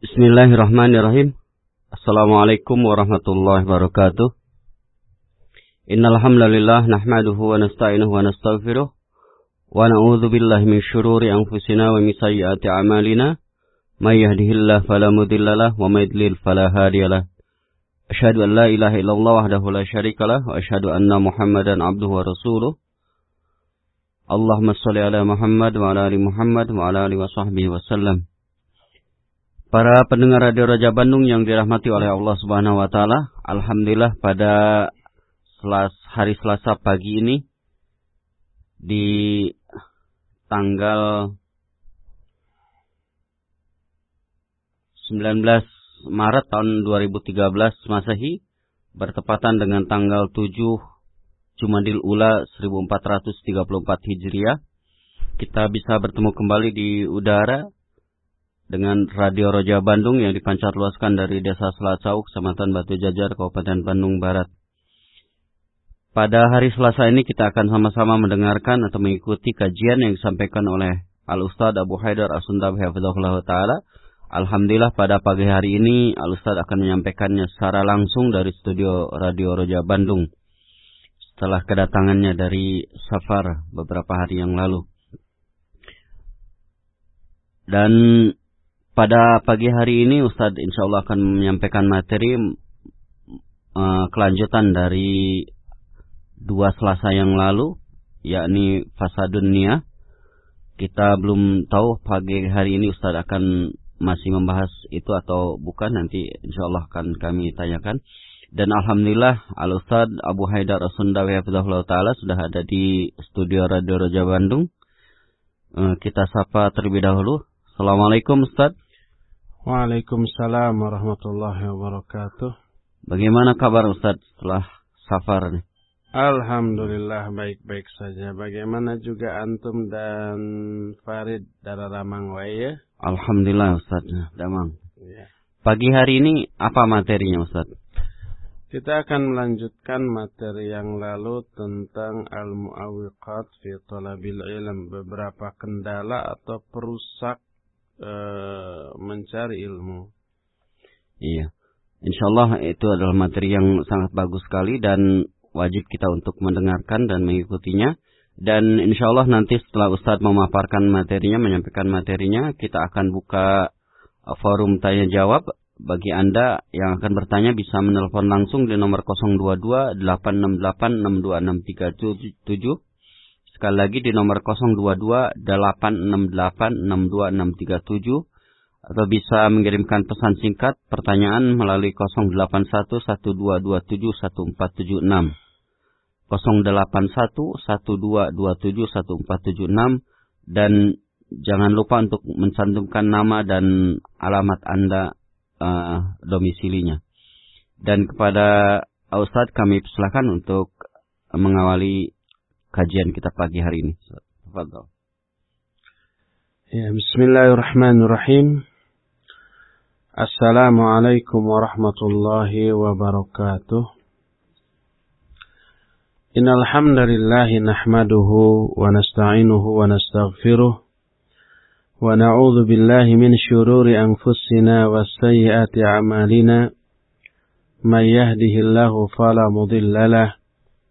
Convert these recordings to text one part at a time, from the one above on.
Bismillahirrahmanirrahim. Assalamualaikum warahmatullahi wabarakatuh. Innal hamdalillah nahmaduhu wa nasta'inuhu wa nastaghfiruh wa na'udzu billahi min shururi anfusina wa min sayyiati a'malina. May yahdihillahu fala mudhillalah wa may yudlil fala hadiyalah. Asyhadu an la ilaha illallah wahdahu la syarikalah wa asyhadu anna Muhammadan abduhu wa rasuluh. Allahumma shalli ala Muhammad wa ala ali Muhammad wa ala alihi wa sahbihi wasallam. Para pendengar Radio Raja Bandung yang dirahmati oleh Allah Subhanahu wa taala, alhamdulillah pada selas, hari Selasa pagi ini di tanggal 19 Maret tahun 2013 Masehi bertepatan dengan tanggal 7 Jumadil Ula 1434 Hijriah. Kita bisa bertemu kembali di udara dengan Radio Roja Bandung yang dipancar luaskan dari Desa Selacau, Kecamatan Batu Jajar, Kabupaten Bandung Barat. Pada hari Selasa ini kita akan sama-sama mendengarkan atau mengikuti kajian yang disampaikan oleh Al-Ustaz Abu Haidar As-Sundab Hafizahullah Ta'ala. Alhamdulillah pada pagi hari ini Al-Ustaz akan menyampaikannya secara langsung dari studio Radio Roja Bandung. Setelah kedatangannya dari Safar beberapa hari yang lalu. Dan pada pagi hari ini Ustadz insya Allah akan menyampaikan materi uh, kelanjutan dari dua selasa yang lalu, yakni fasa dunia. Kita belum tahu pagi hari ini Ustadz akan masih membahas itu atau bukan, nanti insya Allah akan kami tanyakan. Dan Alhamdulillah Al Ustadz Abu Haidar Rasundawi Hafizahullah Ta'ala sudah ada di studio Radio Raja Bandung. Uh, kita sapa terlebih dahulu. Assalamualaikum Ustadz. Waalaikumsalam warahmatullahi wabarakatuh. Bagaimana kabar Ustaz setelah safar nih? Alhamdulillah baik-baik saja. Bagaimana juga antum dan Farid dari Ramang Waya? Alhamdulillah Ustaz, Damang. Ya. Pagi hari ini apa materinya Ustaz? Kita akan melanjutkan materi yang lalu tentang al-mu'awiqat fi talabil ilm, beberapa kendala atau perusak Eh, mencari ilmu. Iya. Insya Allah itu adalah materi yang sangat bagus sekali dan wajib kita untuk mendengarkan dan mengikutinya. Dan insya Allah nanti setelah Ustadz memaparkan materinya, menyampaikan materinya, kita akan buka forum tanya jawab. Bagi Anda yang akan bertanya bisa menelpon langsung di nomor 022 868 62637 Sekali lagi di nomor 022 868 62637 atau bisa mengirimkan pesan singkat pertanyaan melalui 081 1227 1476 081 1227 1476 dan jangan lupa untuk mencantumkan nama dan alamat Anda uh, domisilinya. Dan kepada Ustadz kami persilakan untuk mengawali kajian kita pagi hari ini. Tafadhol. Ya, bismillahirrahmanirrahim. Assalamualaikum warahmatullahi wabarakatuh. Innal hamdalillah nahmaduhu wa nasta'inuhu wa nastaghfiruh na'udzu billahi min shururi anfusina wa sayyiati a'malina. May yahdihillahu fala mudilla lahu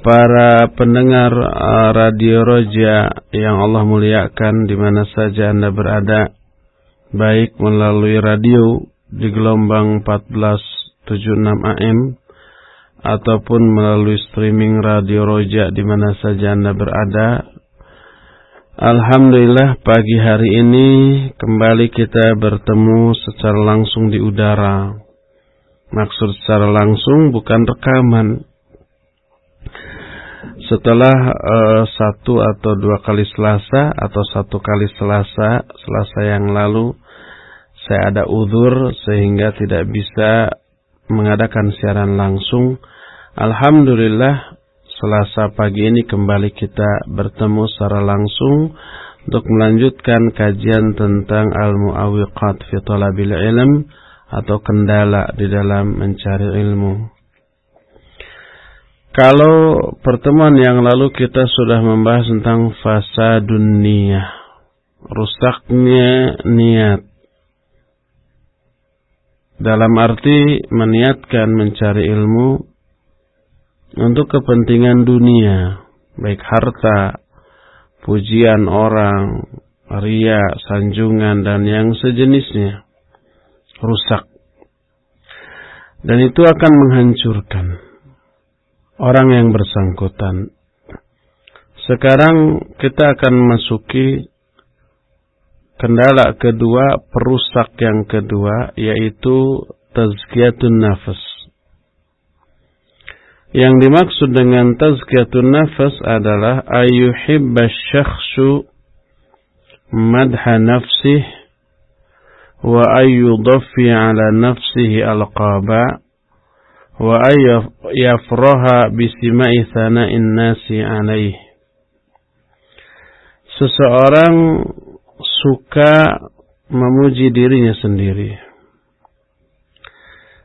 Para pendengar uh, Radio Roja yang Allah muliakan di mana saja Anda berada, baik melalui radio di gelombang 1476 AM ataupun melalui streaming Radio Roja di mana saja Anda berada. Alhamdulillah pagi hari ini kembali kita bertemu secara langsung di udara. Maksud secara langsung bukan rekaman. Setelah uh, satu atau dua kali Selasa atau satu kali Selasa, Selasa yang lalu saya ada uzur sehingga tidak bisa mengadakan siaran langsung. Alhamdulillah Selasa pagi ini kembali kita bertemu secara langsung untuk melanjutkan kajian tentang al-muawiqat fi talabil ilm atau kendala di dalam mencari ilmu. Kalau pertemuan yang lalu kita sudah membahas tentang fasa dunia, rusaknya niat dalam arti meniatkan mencari ilmu untuk kepentingan dunia, baik harta, pujian orang, ria, sanjungan, dan yang sejenisnya, rusak. Dan itu akan menghancurkan orang yang bersangkutan. Sekarang kita akan masuki Kendala kedua, perusak yang kedua, yaitu tazkiyatun nafas. Yang dimaksud dengan tazkiyatun nafas adalah ayuhibba syakhsu madha nafsih wa ayyudaffi ala nafsihi alqaba wa ayyafraha bisima'i thana'in nasi alaih. Seseorang suka memuji dirinya sendiri.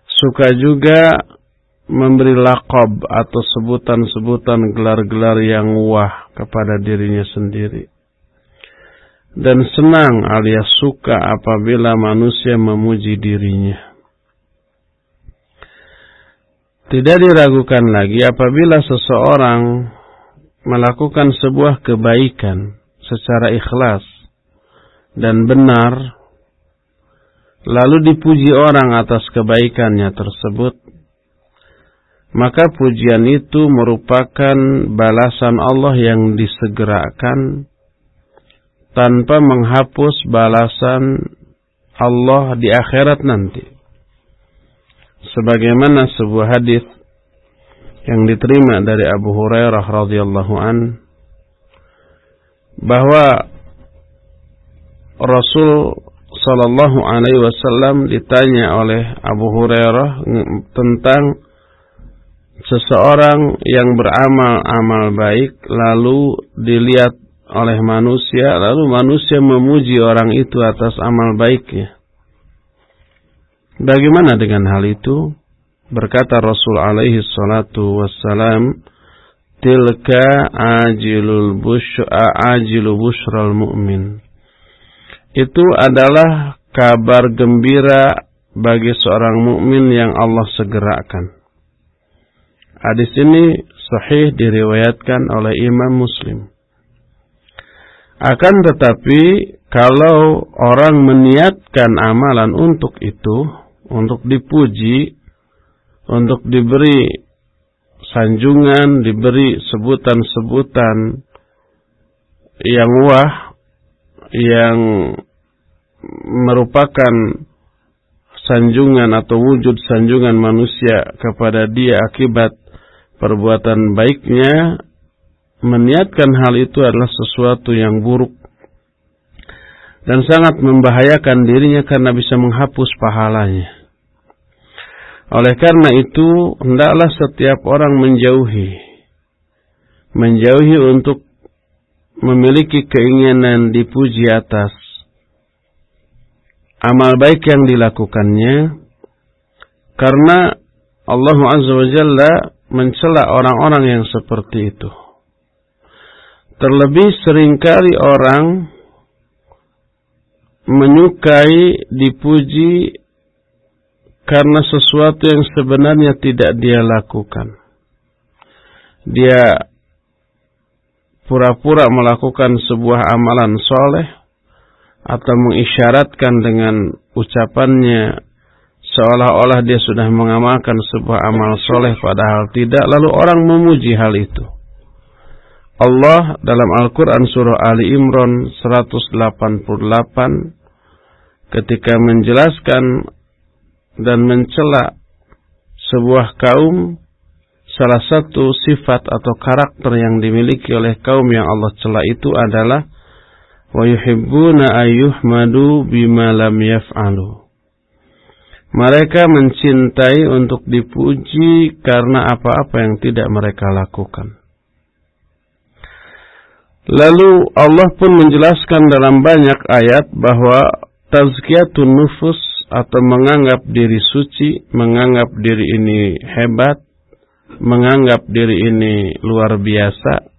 Suka juga memberi lakob atau sebutan-sebutan gelar-gelar yang wah kepada dirinya sendiri. Dan senang alias suka apabila manusia memuji dirinya. Tidak diragukan lagi apabila seseorang melakukan sebuah kebaikan secara ikhlas dan benar, lalu dipuji orang atas kebaikannya tersebut, maka pujian itu merupakan balasan Allah yang disegerakan tanpa menghapus balasan Allah di akhirat nanti. Sebagaimana sebuah hadis yang diterima dari Abu Hurairah radhiyallahu an bahwa Rasul Sallallahu Alaihi Wasallam ditanya oleh Abu Hurairah tentang seseorang yang beramal amal baik lalu dilihat oleh manusia lalu manusia memuji orang itu atas amal baiknya. Bagaimana dengan hal itu? Berkata Rasul alaihi salatu wassalam, "Tilka ajilul bushra ajilu bushral mu'min." itu adalah kabar gembira bagi seorang mukmin yang Allah segerakan. Hadis ini sahih diriwayatkan oleh Imam Muslim. Akan tetapi kalau orang meniatkan amalan untuk itu, untuk dipuji, untuk diberi sanjungan, diberi sebutan-sebutan yang wah, yang merupakan sanjungan atau wujud sanjungan manusia kepada dia akibat perbuatan baiknya meniatkan hal itu adalah sesuatu yang buruk dan sangat membahayakan dirinya karena bisa menghapus pahalanya. Oleh karena itu, hendaklah setiap orang menjauhi menjauhi untuk memiliki keinginan dipuji atas amal baik yang dilakukannya Karena Allah Azza wa Jalla mencela orang-orang yang seperti itu. Terlebih sering kali orang menyukai dipuji karena sesuatu yang sebenarnya tidak dia lakukan. Dia pura-pura melakukan sebuah amalan soleh atau mengisyaratkan dengan ucapannya seolah-olah dia sudah mengamalkan sebuah amal soleh padahal tidak lalu orang memuji hal itu Allah dalam Al-Quran surah Ali Imran 188 ketika menjelaskan dan mencela sebuah kaum salah satu sifat atau karakter yang dimiliki oleh kaum yang Allah cela itu adalah wa ayyuhmadu bima lam yaf'alu. Mereka mencintai untuk dipuji karena apa-apa yang tidak mereka lakukan. Lalu Allah pun menjelaskan dalam banyak ayat bahwa tazkiyatun nufus atau menganggap diri suci, menganggap diri ini hebat, menganggap diri ini luar biasa,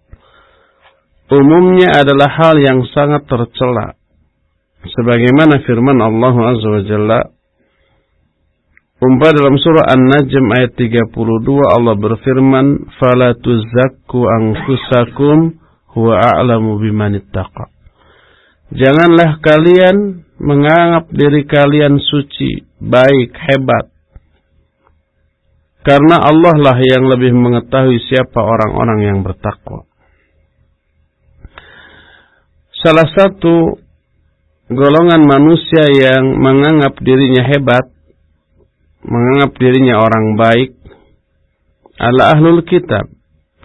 umumnya adalah hal yang sangat tercela. Sebagaimana firman Allah Azza wa Jalla Umpah dalam surah An-Najm ayat 32 Allah berfirman, "Fala tuzakku anfusakum huwa a'lamu bimanittaqa." Janganlah kalian menganggap diri kalian suci, baik, hebat, karena Allah lah yang lebih mengetahui siapa orang-orang yang bertakwa. Salah satu golongan manusia yang menganggap dirinya hebat, menganggap dirinya orang baik, adalah ahlul kitab.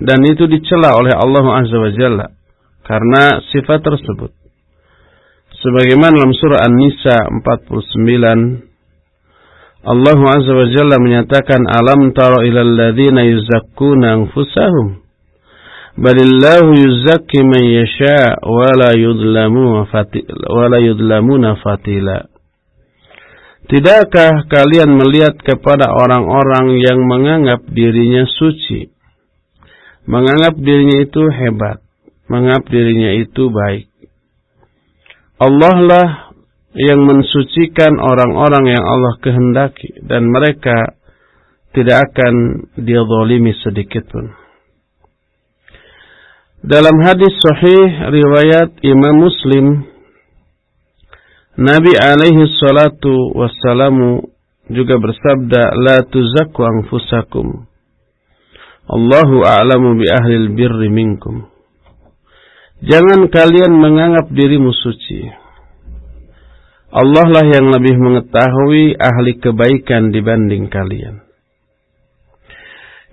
Dan itu dicela oleh Allah Azza wa Jalla karena sifat tersebut. Sebagaimana dalam surah An-Nisa 49 Allah Azza wa Jalla menyatakan alam tara ilal ladzina yuzakkuna anfusahum? Balillahu yuzakki man yasha wa la yudlamu wa la yudlamuna fatila. Tidakkah kalian melihat kepada orang-orang yang menganggap dirinya suci menganggap dirinya itu hebat. Menganggap dirinya itu baik. Allah lah yang mensucikan orang-orang yang Allah kehendaki dan mereka tidak akan dizalimi sedikit pun. Dalam hadis sahih riwayat Imam Muslim Nabi alaihi salatu wassalamu juga bersabda la tuzakku anfusakum Allahu a'lamu bi ahli birri minkum Jangan kalian menganggap dirimu suci Allah lah yang lebih mengetahui ahli kebaikan dibanding kalian.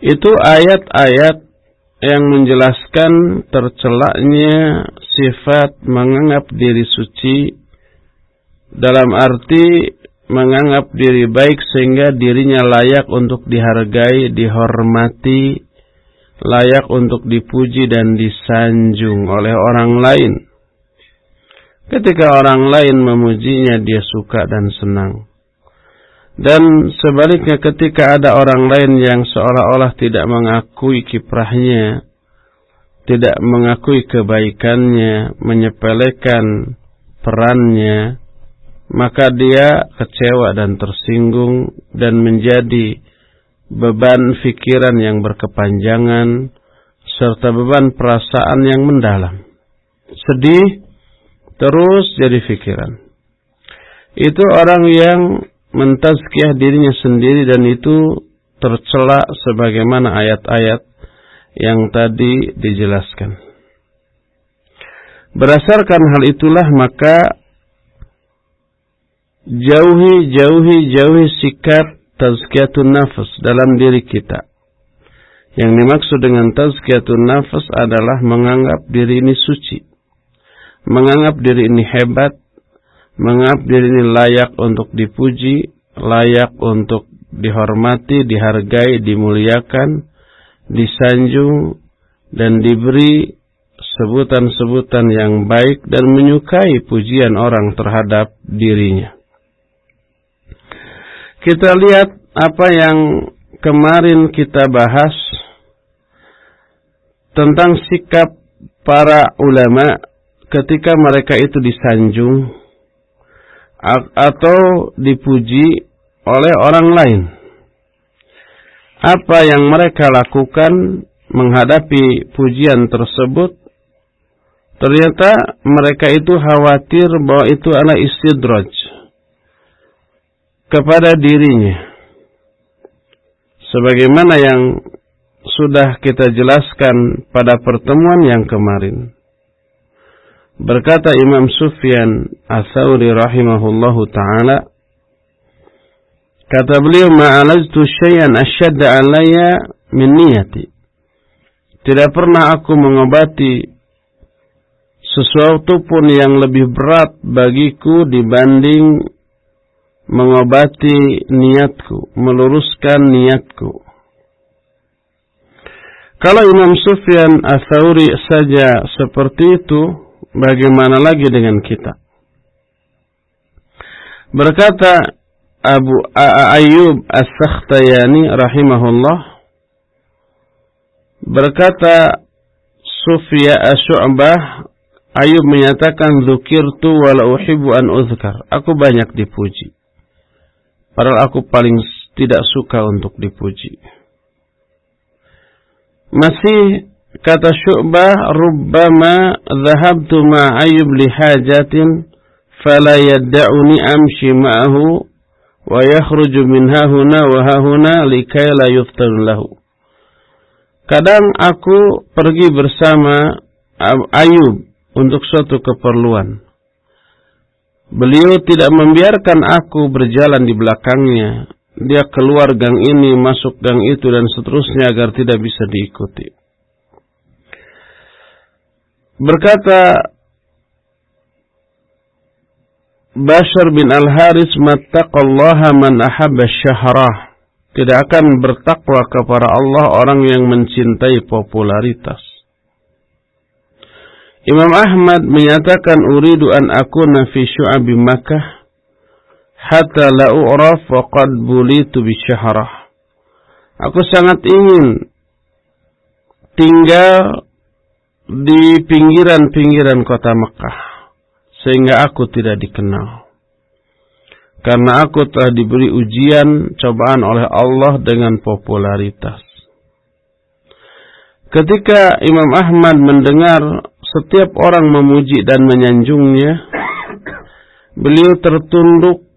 Itu ayat-ayat yang menjelaskan tercelaknya sifat menganggap diri suci dalam arti menganggap diri baik sehingga dirinya layak untuk dihargai, dihormati, layak untuk dipuji dan disanjung oleh orang lain. Ketika orang lain memujinya, dia suka dan senang. Dan sebaliknya ketika ada orang lain yang seolah-olah tidak mengakui kiprahnya, tidak mengakui kebaikannya, menyepelekan perannya, maka dia kecewa dan tersinggung dan menjadi beban pikiran yang berkepanjangan serta beban perasaan yang mendalam. Sedih terus jadi pikiran. Itu orang yang mentazkiyah dirinya sendiri dan itu tercela sebagaimana ayat-ayat yang tadi dijelaskan. Berdasarkan hal itulah maka jauhi jauhi jauhi sikap tazkiyatun nafas dalam diri kita. Yang dimaksud dengan tazkiyatun nafas adalah menganggap diri ini suci menganggap diri ini hebat, menganggap diri ini layak untuk dipuji, layak untuk dihormati, dihargai, dimuliakan, disanjung, dan diberi sebutan-sebutan yang baik dan menyukai pujian orang terhadap dirinya. Kita lihat apa yang kemarin kita bahas tentang sikap para ulama ketika mereka itu disanjung atau dipuji oleh orang lain. Apa yang mereka lakukan menghadapi pujian tersebut ternyata mereka itu khawatir bahwa itu adalah istidraj kepada dirinya. Sebagaimana yang sudah kita jelaskan pada pertemuan yang kemarin. Berkata Imam Sufyan Ats-Tsauri rahimahullahu taala kata beliau ma'alajtu syai'an asyadda alayya min niyati. Tidak pernah aku mengobati sesuatu pun yang lebih berat bagiku dibanding mengobati niatku, meluruskan niatku. Kalau Imam Sufyan Ats-Tsauri saja seperti itu, bagaimana lagi dengan kita? Berkata Abu Ayyub As-Sakhtayani rahimahullah berkata Sufya Asy'bah Ayub menyatakan zukirtu wala uhibbu an uzkar. Aku banyak dipuji. Padahal aku paling tidak suka untuk dipuji. Masih kata Syu'bah, Rubbama dhahabtu ma'ayub lihajatin, fala yadda'uni amshi ma'ahu, wa yakhruju min hahuna wa hahuna likay la yuftarun lahu. Kadang aku pergi bersama Ayub untuk suatu keperluan. Beliau tidak membiarkan aku berjalan di belakangnya dia keluar gang ini, masuk gang itu dan seterusnya agar tidak bisa diikuti. Berkata Bashar bin Al-Haris mattaqallaha man ahabba syahrah. Tidak akan bertakwa kepada Allah orang yang mencintai popularitas. Imam Ahmad menyatakan uridu an akuna fi syu'abi Makkah hatta la u'raf wa qad bulitu bisyahrah. Aku sangat ingin tinggal di pinggiran-pinggiran kota Mekah sehingga aku tidak dikenal. Karena aku telah diberi ujian cobaan oleh Allah dengan popularitas. Ketika Imam Ahmad mendengar setiap orang memuji dan menyanjungnya, beliau tertunduk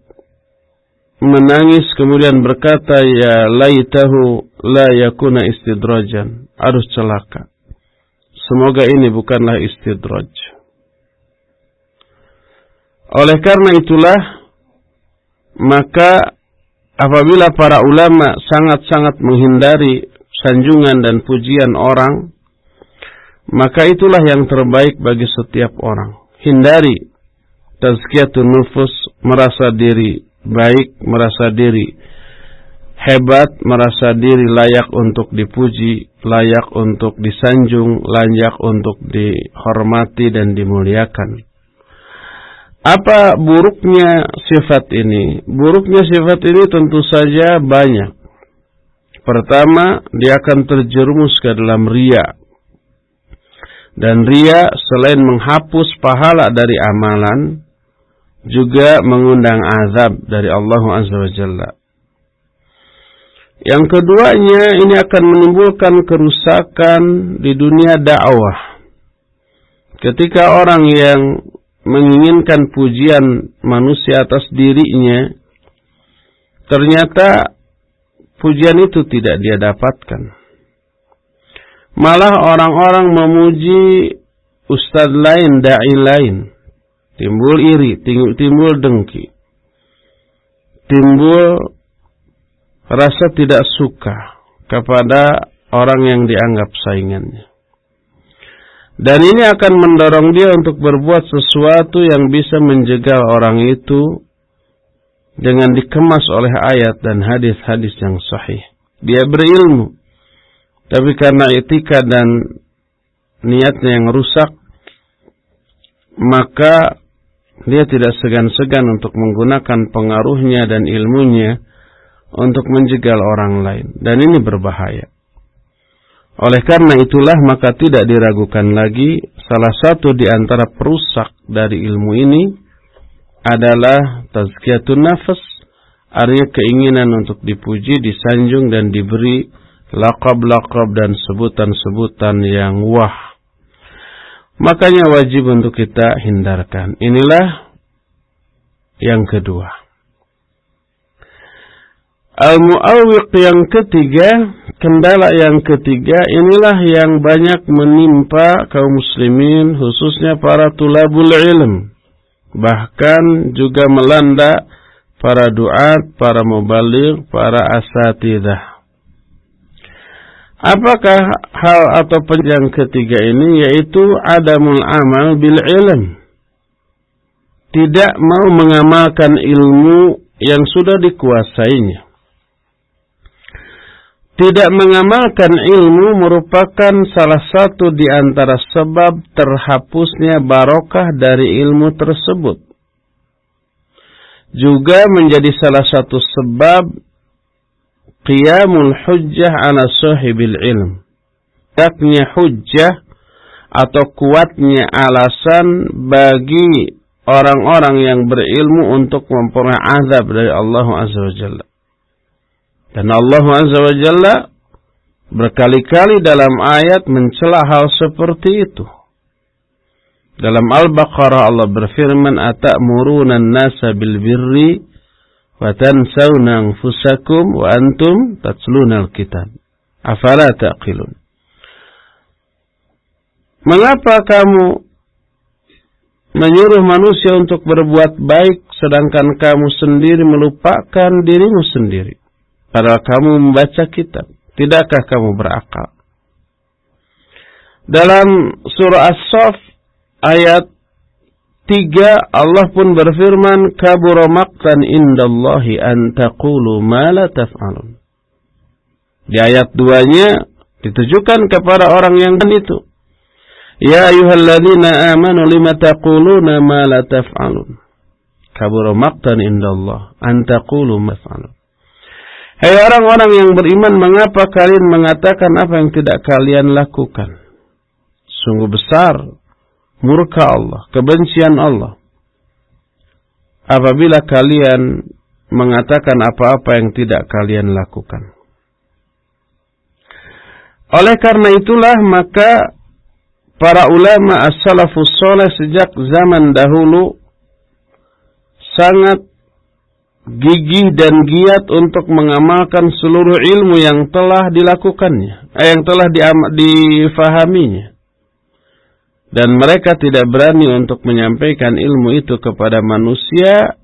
menangis kemudian berkata ya laitahu la yakuna istidrajan. Harus celaka. Semoga ini bukanlah istidraj. Oleh karena itulah maka apabila para ulama sangat-sangat menghindari sanjungan dan pujian orang maka itulah yang terbaik bagi setiap orang hindari tazkiyatun nufus merasa diri baik, merasa diri hebat, merasa diri layak untuk dipuji, layak untuk disanjung, layak untuk dihormati dan dimuliakan. Apa buruknya sifat ini? Buruknya sifat ini tentu saja banyak. Pertama, dia akan terjerumus ke dalam ria. Dan ria selain menghapus pahala dari amalan, juga mengundang azab dari Allah Azza wa Jalla. Yang keduanya ini akan menimbulkan kerusakan di dunia dakwah. Ketika orang yang menginginkan pujian manusia atas dirinya, ternyata pujian itu tidak dia dapatkan. Malah orang-orang memuji ustadz lain, da'i lain timbul iri, timbul dengki, timbul rasa tidak suka kepada orang yang dianggap saingannya. Dan ini akan mendorong dia untuk berbuat sesuatu yang bisa menjegal orang itu dengan dikemas oleh ayat dan hadis-hadis yang sahih. Dia berilmu, tapi karena etika dan niatnya yang rusak, maka dia tidak segan-segan untuk menggunakan pengaruhnya dan ilmunya untuk menjegal orang lain dan ini berbahaya. Oleh karena itulah maka tidak diragukan lagi salah satu di antara perusak dari ilmu ini adalah tazkiyatun nafas artinya keinginan untuk dipuji, disanjung dan diberi lakab-lakab dan sebutan-sebutan yang wah. Makanya wajib untuk kita hindarkan. Inilah yang kedua. Al-mu'awwiq yang ketiga, kendala yang ketiga, inilah yang banyak menimpa kaum muslimin, khususnya para tulabul ilm. Bahkan juga melanda para duat, para mubalik, para asatidah. Apakah hal atau yang ketiga ini yaitu adamul amal bil ilm. Tidak mau mengamalkan ilmu yang sudah dikuasainya. Tidak mengamalkan ilmu merupakan salah satu di antara sebab terhapusnya barokah dari ilmu tersebut. Juga menjadi salah satu sebab qiyamul hujjah ala sahibil ilm. Taknya hujjah atau kuatnya alasan bagi orang-orang yang berilmu untuk memperoleh azab dari Allah Azza wa Jalla. Dan Allah Azza wa Jalla berkali-kali dalam ayat mencela hal seperti itu. Dalam Al-Baqarah Allah berfirman, "Atamuruna an-nasa bil birri wa tansawna anfusakum wa antum tatluna al-kitab." Afala taqilun? Mengapa kamu menyuruh manusia untuk berbuat baik sedangkan kamu sendiri melupakan dirimu sendiri? Padahal kamu membaca kitab. Tidakkah kamu berakal? Dalam surah As-Saff ayat 3 Allah pun berfirman kabura maqtan indallahi an taqulu ma la taf'alun. Di ayat 2-nya ditujukan kepada orang yang itu. Ya ayyuhalladzina amanu lima taquluna ma la taf'alun. Kabura maqtan indallah an taqulu ma taf'alun. Hai orang-orang yang beriman, mengapa kalian mengatakan apa yang tidak kalian lakukan? Sungguh besar murka Allah, kebencian Allah. Apabila kalian mengatakan apa-apa yang tidak kalian lakukan. Oleh karena itulah maka para ulama as-salafus soleh sejak zaman dahulu sangat gigih dan giat untuk mengamalkan seluruh ilmu yang telah dilakukannya, eh, yang telah difahaminya. Dan mereka tidak berani untuk menyampaikan ilmu itu kepada manusia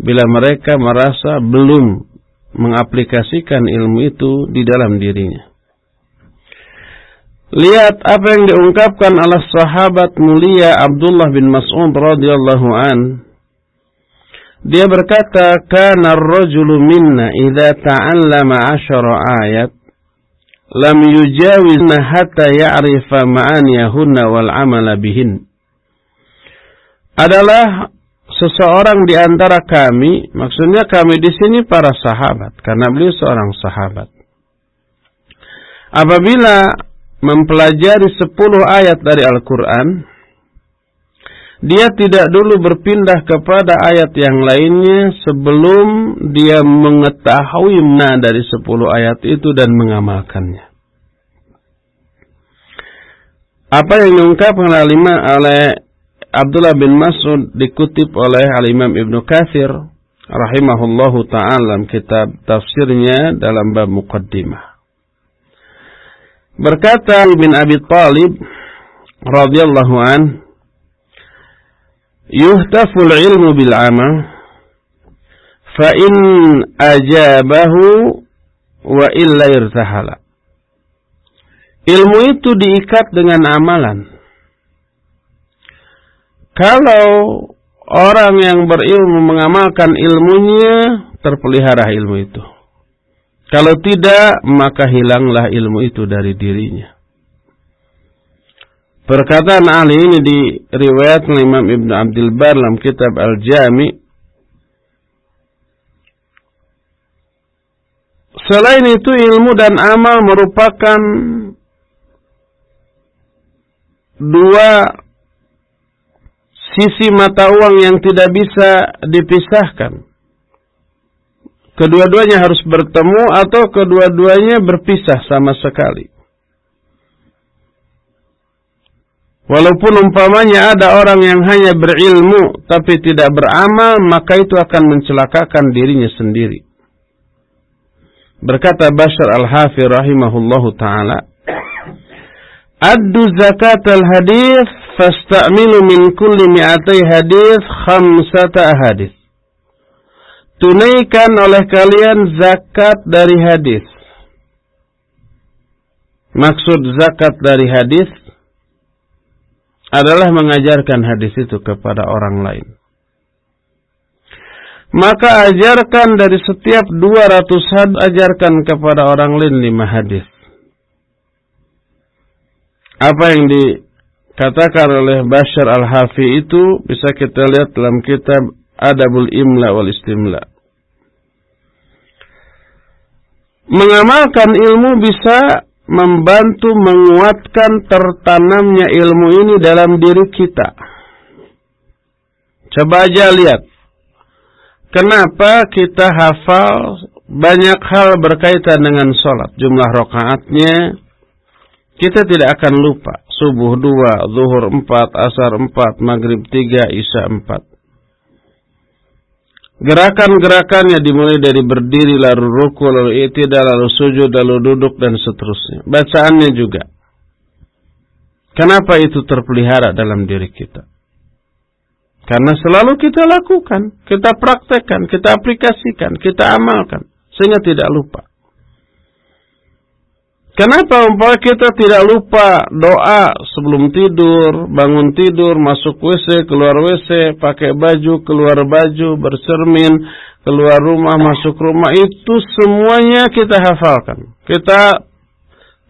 bila mereka merasa belum mengaplikasikan ilmu itu di dalam dirinya. Lihat apa yang diungkapkan oleh sahabat mulia Abdullah bin Mas'ud radhiyallahu an dia berkata, "Kana ar-rajulu minna idza ta'allama 'ashara ayat lam yujawizna hatta ya'rifa ma'aniyahunna wal 'amala bihin." Adalah seseorang di antara kami, maksudnya kami di sini para sahabat, karena beliau seorang sahabat. Apabila mempelajari 10 ayat dari Al-Quran, dia tidak dulu berpindah kepada ayat yang lainnya sebelum dia mengetahui mana dari sepuluh ayat itu dan mengamalkannya. Apa yang diungkapkan oleh Abdullah bin Mas'ud dikutip oleh Al-Imam Ibnu Katsir rahimahullahu taala dalam kitab tafsirnya dalam bab muqaddimah. Berkata bin Abi Talib radhiyallahu an yuhtaful ilmu bil amal fa in ajabahu wa illa irtahala ilmu itu diikat dengan amalan. Kalau orang yang berilmu mengamalkan ilmunya terpelihara ilmu itu. Kalau tidak maka hilanglah ilmu itu dari dirinya Perkataan Ali ini diriwayatkan Imam Ibn Abdul Bar dalam kitab Al-Jami Selain itu ilmu dan amal merupakan dua sisi mata uang yang tidak bisa dipisahkan. Kedua-duanya harus bertemu atau kedua-duanya berpisah sama sekali. Walaupun umpamanya ada orang yang hanya berilmu tapi tidak beramal, maka itu akan mencelakakan dirinya sendiri. Berkata Bashar Al-Hafi rahimahullahu taala, "Addu zakat al-hadis fasta'milu min kulli mi'atai hadis khamsata hadis." Tunaikan oleh kalian zakat dari hadis. Maksud zakat dari hadis adalah mengajarkan hadis itu kepada orang lain maka ajarkan dari setiap 200 hadis ajarkan kepada orang lain lima hadis. Apa yang dikatakan oleh Bashar Al-Hafi itu bisa kita lihat dalam kitab Adabul Imla wal Istimla. Mengamalkan ilmu bisa membantu menguatkan tertanamnya ilmu ini dalam diri kita. Coba aja lihat Kenapa kita hafal banyak hal berkaitan dengan sholat. Jumlah rokaatnya kita tidak akan lupa. Subuh dua, zuhur empat, asar empat, maghrib tiga, isya empat. Gerakan-gerakannya dimulai dari berdiri, lalu ruku, lalu itidal, lalu sujud, lalu duduk, dan seterusnya. Bacaannya juga. Kenapa itu terpelihara dalam diri kita? Karena selalu kita lakukan, kita praktekkan, kita aplikasikan, kita amalkan. Sehingga tidak lupa. Kenapa umpama kita tidak lupa doa sebelum tidur, bangun tidur, masuk WC, keluar WC, pakai baju, keluar baju, bercermin, keluar rumah, masuk rumah, itu semuanya kita hafalkan. Kita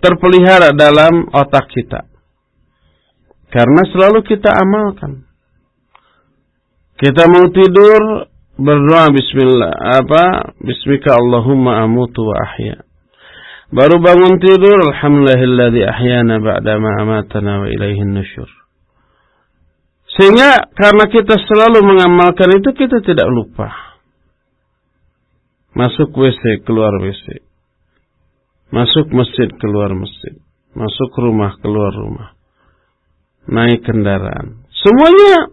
terpelihara dalam otak kita. Karena selalu kita amalkan. Kita mau tidur berdoa bismillah apa bismika Allahumma amutu wa. Baru bangun tidur alhamdulillahilladzi ahyana ba'da ma amatana wa ilaihin nusyur. Sehingga karena kita selalu mengamalkan itu kita tidak lupa. Masuk WC, keluar WC. Masuk masjid, keluar masjid. Masuk rumah, keluar rumah. Naik kendaraan. Semuanya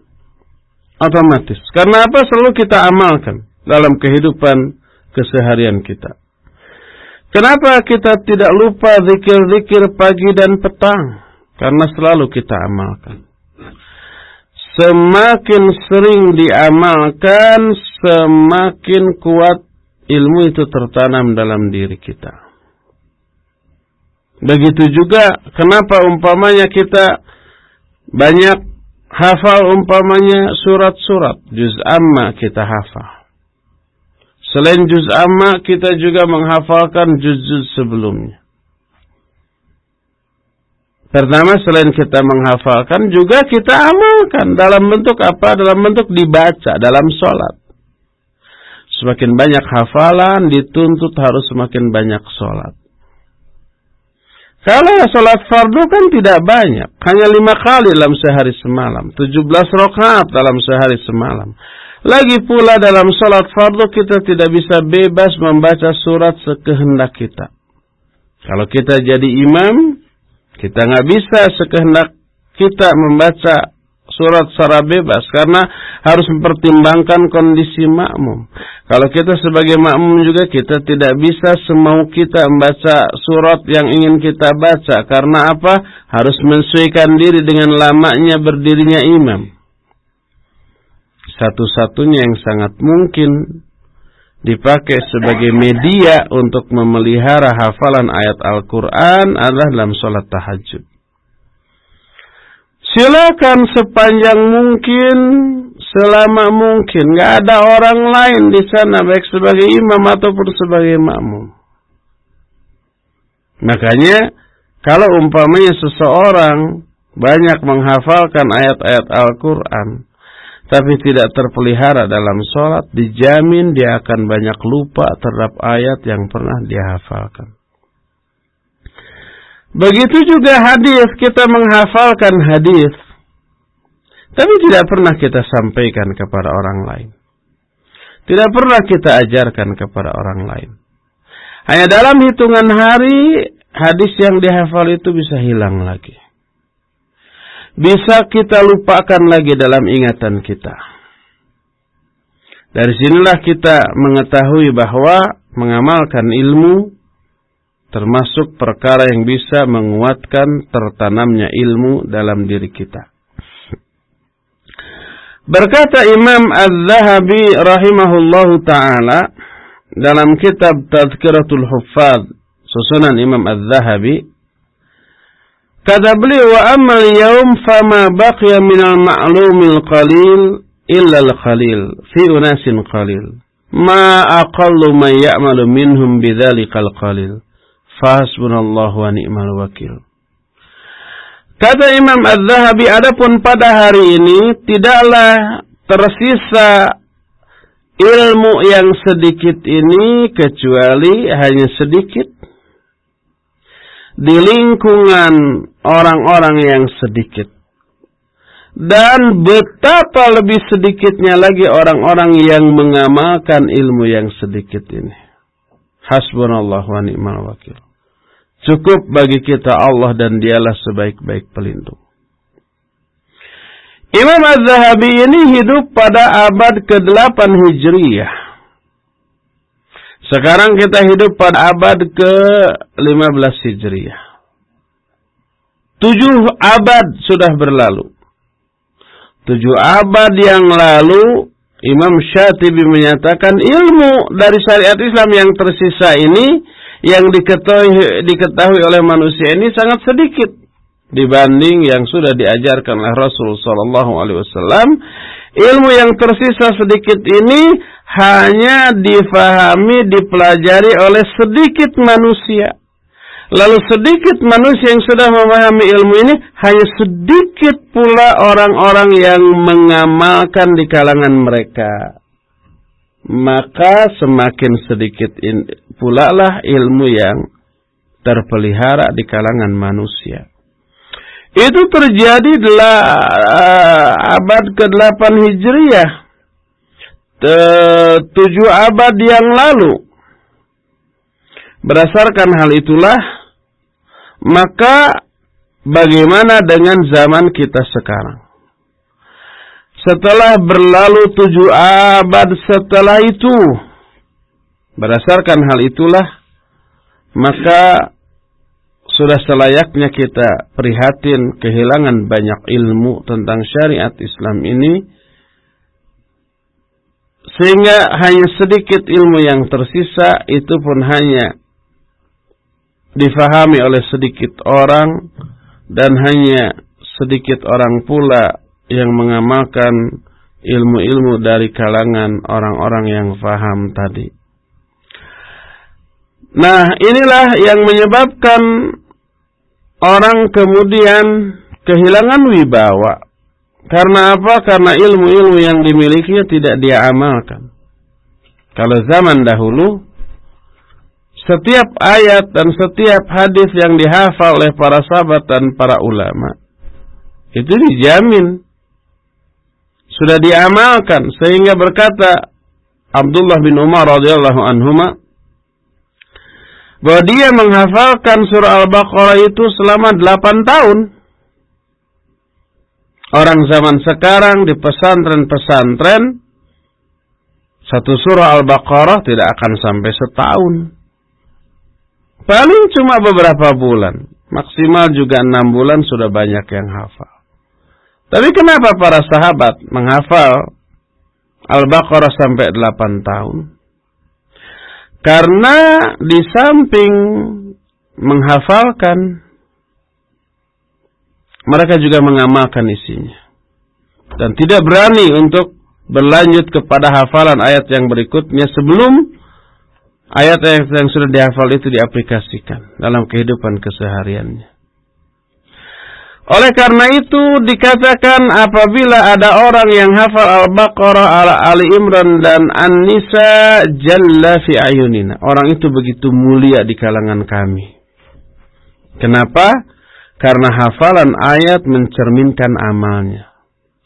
otomatis. Karena apa? Selalu kita amalkan dalam kehidupan keseharian kita. Kenapa kita tidak lupa zikir-zikir pagi dan petang? Karena selalu kita amalkan. Semakin sering diamalkan, semakin kuat ilmu itu tertanam dalam diri kita. Begitu juga kenapa umpamanya kita banyak hafal umpamanya surat-surat juz amma kita hafal. Selain juz amma kita juga menghafalkan juz-juz sebelumnya. Pertama selain kita menghafalkan juga kita amalkan dalam bentuk apa? Dalam bentuk dibaca dalam sholat. Semakin banyak hafalan dituntut harus semakin banyak sholat. Kalau sholat fardu kan tidak banyak. Hanya lima kali dalam sehari semalam. Tujuh belas rakaat dalam sehari semalam. Lagi pula dalam sholat fardu kita tidak bisa bebas membaca surat sekehendak kita. Kalau kita jadi imam, kita nggak bisa sekehendak kita membaca surat secara bebas karena harus mempertimbangkan kondisi makmum. Kalau kita sebagai makmum juga kita tidak bisa semau kita membaca surat yang ingin kita baca karena apa? Harus menyesuaikan diri dengan lamanya berdirinya imam. Satu-satunya yang sangat mungkin dipakai sebagai media untuk memelihara hafalan ayat Al-Quran adalah dalam sholat tahajud. Silakan sepanjang mungkin, selama mungkin. Gak ada orang lain di sana, baik sebagai imam ataupun sebagai makmum. Makanya, kalau umpamanya seseorang banyak menghafalkan ayat-ayat Al-Quran, tapi tidak terpelihara dalam sholat, dijamin dia akan banyak lupa terhadap ayat yang pernah dia hafalkan. Begitu juga hadis, kita menghafalkan hadis, tapi tidak pernah kita sampaikan kepada orang lain. Tidak pernah kita ajarkan kepada orang lain. Hanya dalam hitungan hari, hadis yang dihafal itu bisa hilang lagi bisa kita lupakan lagi dalam ingatan kita. Dari sinilah kita mengetahui bahwa mengamalkan ilmu termasuk perkara yang bisa menguatkan tertanamnya ilmu dalam diri kita. Berkata Imam Az-Zahabi rahimahullahu taala dalam kitab Tadhkiratul Huffaz susunan Imam Az-Zahabi Kata beliau, wa amal yaum fama baqiya minal ma'lumil qalil illa al-qalil fi unasin qalil. Ma aqallu man ya'malu minhum bidzalikal qalil. Fahasbunallahu wa ni'mal wakil. Kata Imam Az-Zahabi, adapun pada hari ini tidaklah tersisa ilmu yang sedikit ini kecuali hanya sedikit di lingkungan orang-orang yang sedikit. Dan betapa lebih sedikitnya lagi orang-orang yang mengamalkan ilmu yang sedikit ini. Hasbunallah wa ni'mal wakil. Cukup bagi kita Allah dan dialah sebaik-baik pelindung. Imam Az-Zahabi ini hidup pada abad ke-8 Hijriyah. Sekarang kita hidup pada abad ke-15 Hijriah. Tujuh abad sudah berlalu. Tujuh abad yang lalu Imam Syatibi menyatakan ilmu dari syariat Islam yang tersisa ini yang diketahui, diketahui oleh manusia ini sangat sedikit dibanding yang sudah diajarkan oleh Rasul Sallallahu Alaihi Wasallam. Ilmu yang tersisa sedikit ini hanya difahami, dipelajari oleh sedikit manusia. Lalu sedikit manusia yang sudah memahami ilmu ini, hanya sedikit pula orang-orang yang mengamalkan di kalangan mereka. Maka semakin sedikit pula lah ilmu yang terpelihara di kalangan manusia. Itu terjadi adalah uh, abad ke-8 Hijriah tujuh abad yang lalu. Berdasarkan hal itulah, maka bagaimana dengan zaman kita sekarang? Setelah berlalu tujuh abad setelah itu, berdasarkan hal itulah, maka sudah selayaknya kita prihatin kehilangan banyak ilmu tentang syariat Islam ini sehingga hanya sedikit ilmu yang tersisa itu pun hanya difahami oleh sedikit orang dan hanya sedikit orang pula yang mengamalkan ilmu-ilmu dari kalangan orang-orang yang faham tadi. Nah, inilah yang menyebabkan orang kemudian kehilangan wibawa karena apa? Karena ilmu-ilmu yang dimilikinya tidak dia amalkan. Kalau zaman dahulu, setiap ayat dan setiap hadis yang dihafal oleh para sahabat dan para ulama, itu dijamin. Sudah diamalkan. Sehingga berkata Abdullah bin Umar radhiyallahu anhuma bahwa dia menghafalkan surah Al-Baqarah itu selama 8 tahun. Orang zaman sekarang di pesantren-pesantren satu surah Al-Baqarah tidak akan sampai setahun. Paling cuma beberapa bulan. Maksimal juga enam bulan sudah banyak yang hafal. Tapi kenapa para sahabat menghafal Al-Baqarah sampai delapan tahun? Karena di samping menghafalkan mereka juga mengamalkan isinya. Dan tidak berani untuk berlanjut kepada hafalan ayat yang berikutnya sebelum ayat-ayat yang sudah dihafal itu diaplikasikan dalam kehidupan kesehariannya. Oleh karena itu dikatakan apabila ada orang yang hafal Al-Baqarah, Al Ali Imran dan An-Nisa jalla fi ayunina. Orang itu begitu mulia di kalangan kami. Kenapa? Karena hafalan ayat mencerminkan amalnya.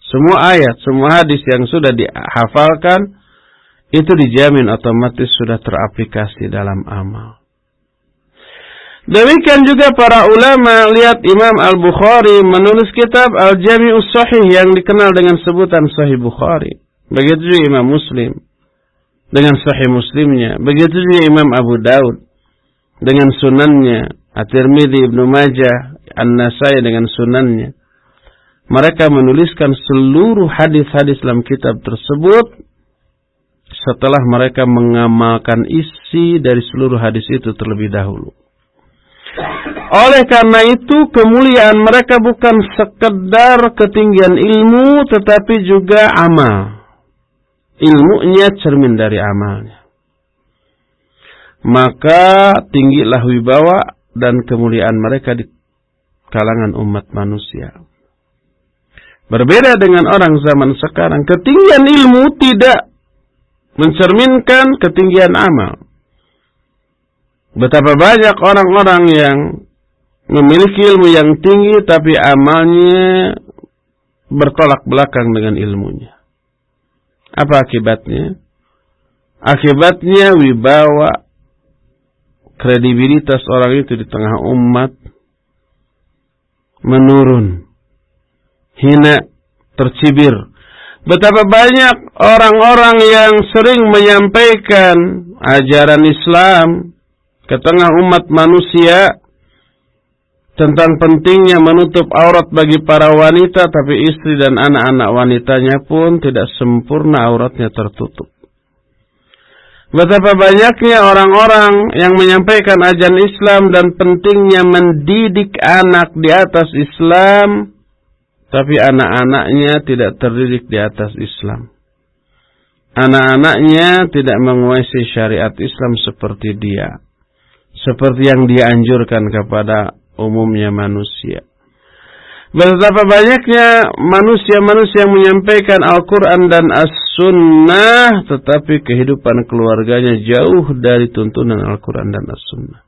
Semua ayat, semua hadis yang sudah dihafalkan itu dijamin otomatis sudah teraplikasi dalam amal. Demikian juga para ulama lihat Imam Al-Bukhari menulis kitab Al-Jami'us Sahih yang dikenal dengan sebutan Sahih Bukhari. Begitu juga Imam Muslim dengan Sahih Muslimnya. Begitu juga Imam Abu Daud dengan sunannya. At-Tirmidzi, Ibnu Majah, An-Nasai dengan sunannya. Mereka menuliskan seluruh hadis-hadis dalam kitab tersebut setelah mereka mengamalkan isi dari seluruh hadis itu terlebih dahulu. Oleh karena itu kemuliaan mereka bukan sekedar ketinggian ilmu tetapi juga amal. Ilmunya cermin dari amalnya. Maka tinggilah wibawa dan kemuliaan mereka di kalangan umat manusia. Berbeda dengan orang zaman sekarang, ketinggian ilmu tidak mencerminkan ketinggian amal. Betapa banyak orang-orang yang memiliki ilmu yang tinggi tapi amalnya bertolak belakang dengan ilmunya. Apa akibatnya? Akibatnya wibawa kredibilitas orang itu di tengah umat menurun. Hina, tercibir. Betapa banyak orang-orang yang sering menyampaikan ajaran Islam ke tengah umat manusia tentang pentingnya menutup aurat bagi para wanita tapi istri dan anak-anak wanitanya pun tidak sempurna auratnya tertutup. Betapa banyaknya orang-orang yang menyampaikan ajaran Islam dan pentingnya mendidik anak di atas Islam tapi anak-anaknya tidak terdidik di atas Islam. Anak-anaknya tidak menguasai syariat Islam seperti dia. Seperti yang dianjurkan kepada umumnya manusia. Betapa banyaknya manusia-manusia yang menyampaikan Al-Quran dan As-Sunnah, tetapi kehidupan keluarganya jauh dari tuntunan Al-Quran dan As-Sunnah.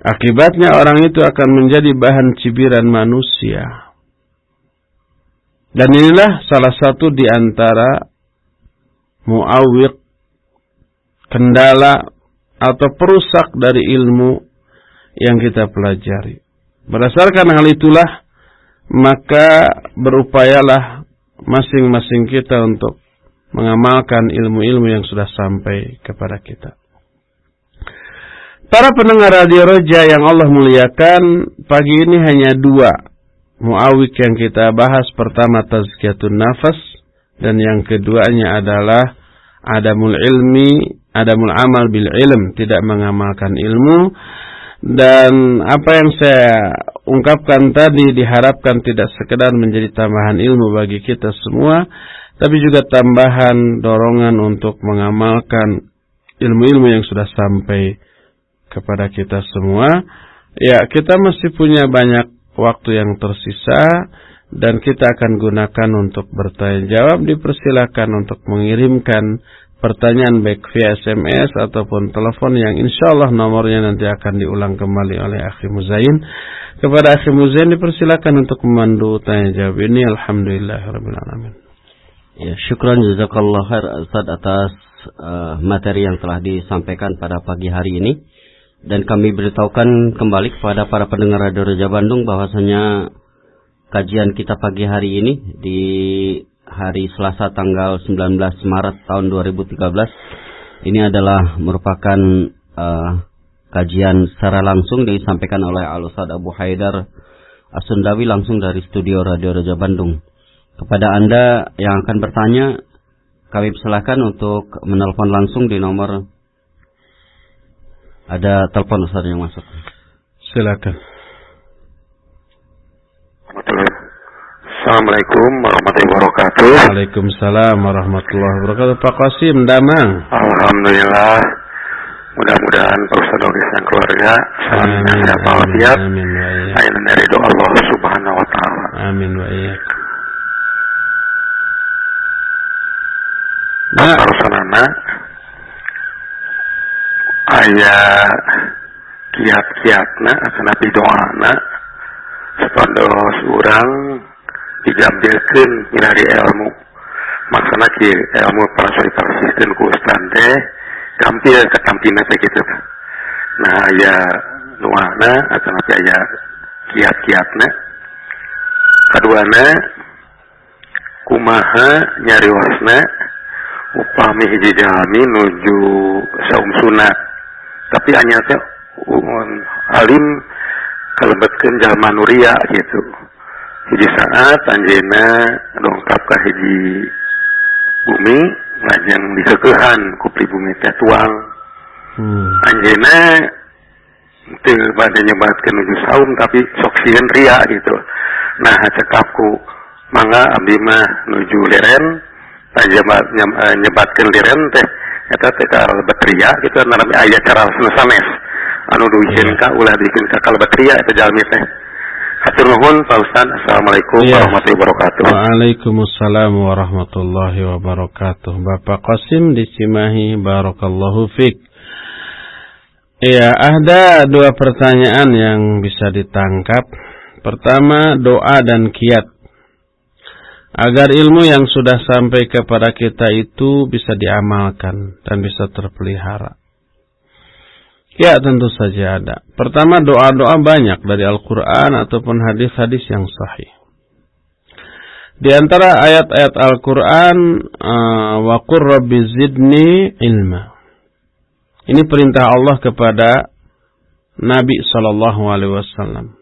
Akibatnya orang itu akan menjadi bahan cibiran manusia. Dan inilah salah satu di antara muawik, kendala, atau perusak dari ilmu yang kita pelajari. Berdasarkan hal itulah, maka berupayalah masing-masing kita untuk mengamalkan ilmu-ilmu yang sudah sampai kepada kita. Para pendengar Radio Roja yang Allah muliakan, pagi ini hanya dua muawik yang kita bahas. Pertama tazkiyatun nafas dan yang keduanya adalah adamul ilmi, adamul amal bil ilm, tidak mengamalkan ilmu dan apa yang saya ungkapkan tadi diharapkan tidak sekedar menjadi tambahan ilmu bagi kita semua, tapi juga tambahan dorongan untuk mengamalkan ilmu-ilmu yang sudah sampai kepada kita semua. Ya, kita masih punya banyak waktu yang tersisa dan kita akan gunakan untuk bertanya jawab. Dipersilakan untuk mengirimkan pertanyaan baik via SMS ataupun telepon yang insya Allah nomornya nanti akan diulang kembali oleh Akhi Muzain. Kepada Akhi Muzain dipersilakan untuk memandu tanya jawab ini. Alhamdulillah. Ya, syukran jazakallah khair Ustaz atas uh, materi yang telah disampaikan pada pagi hari ini. Dan kami beritahukan kembali kepada para pendengar Radio Raja Bandung bahwasanya kajian kita pagi hari ini di hari Selasa tanggal 19 Maret tahun 2013 ini adalah merupakan uh, kajian secara langsung disampaikan oleh Al Ustaz Abu Haidar Asundawi langsung dari studio Radio Raja Bandung. Kepada Anda yang akan bertanya, kami persilakan untuk menelpon langsung di nomor ada telepon Ustaz yang masuk. Silakan. Assalamualaikum warahmatullahi wabarakatuh. Waalaikumsalam warahmatullahi wabarakatuh. Pak Qasim Damang. Alhamdulillah. Mudah-mudahan Pak Ustaz Doris dan keluarga amin, sehat walafiat. Amin, iya. Ayeuna ridho Allah Subhanahu wa taala. Amin wa iyyak. Nah, Parusanana aya kiat-kiatna akan nabi doana sepandos urang diambilkan nyari ilmu. Maksana ki ilmu parasoi parasisten ku ustad teh tampil ketampinan teh gitu. Teh nah aya nuana atau nanti aya kiat-kiatna. Kaduana kumaha nyari wasna upami hiji jalmi nuju saum sunat tapi hanya teh um, alim kalebetkeun jalma nuria gitu. Hiji saat Anjena dongkap ke hiji bumi lajeng dikekehan ku pribumi teh tuang. Hmm. Anjena teu bade nyebatkeun nuju saum tapi sok sieun ria gitu. Nah, cekapku mangga abdi mah nuju leren tajebat nyebatkeun eh, leren teh eta teh kalebet ria gitu narami aya cara sanes anu duikeun ka ulah bikin ka kalebet ria eta jalmi teh. Hatur nuhun Pak Ustaz. Assalamualaikum Iya. warahmatullahi wabarakatuh. Waalaikumsalam warahmatullahi wabarakatuh. Bapak Qasim di Cimahi, barakallahu fik. Iya, ada dua pertanyaan yang bisa ditangkap. Pertama, doa dan kiat. Agar ilmu yang sudah sampai kepada kita itu bisa diamalkan dan bisa terpelihara. Ya tentu saja ada. Pertama doa-doa banyak dari Al-Quran ataupun hadis-hadis yang sahih. Di antara ayat-ayat Al-Qur'an eh, wa qurrabbi zidni ilma. Ini perintah Allah kepada Nabi sallallahu alaihi wasallam.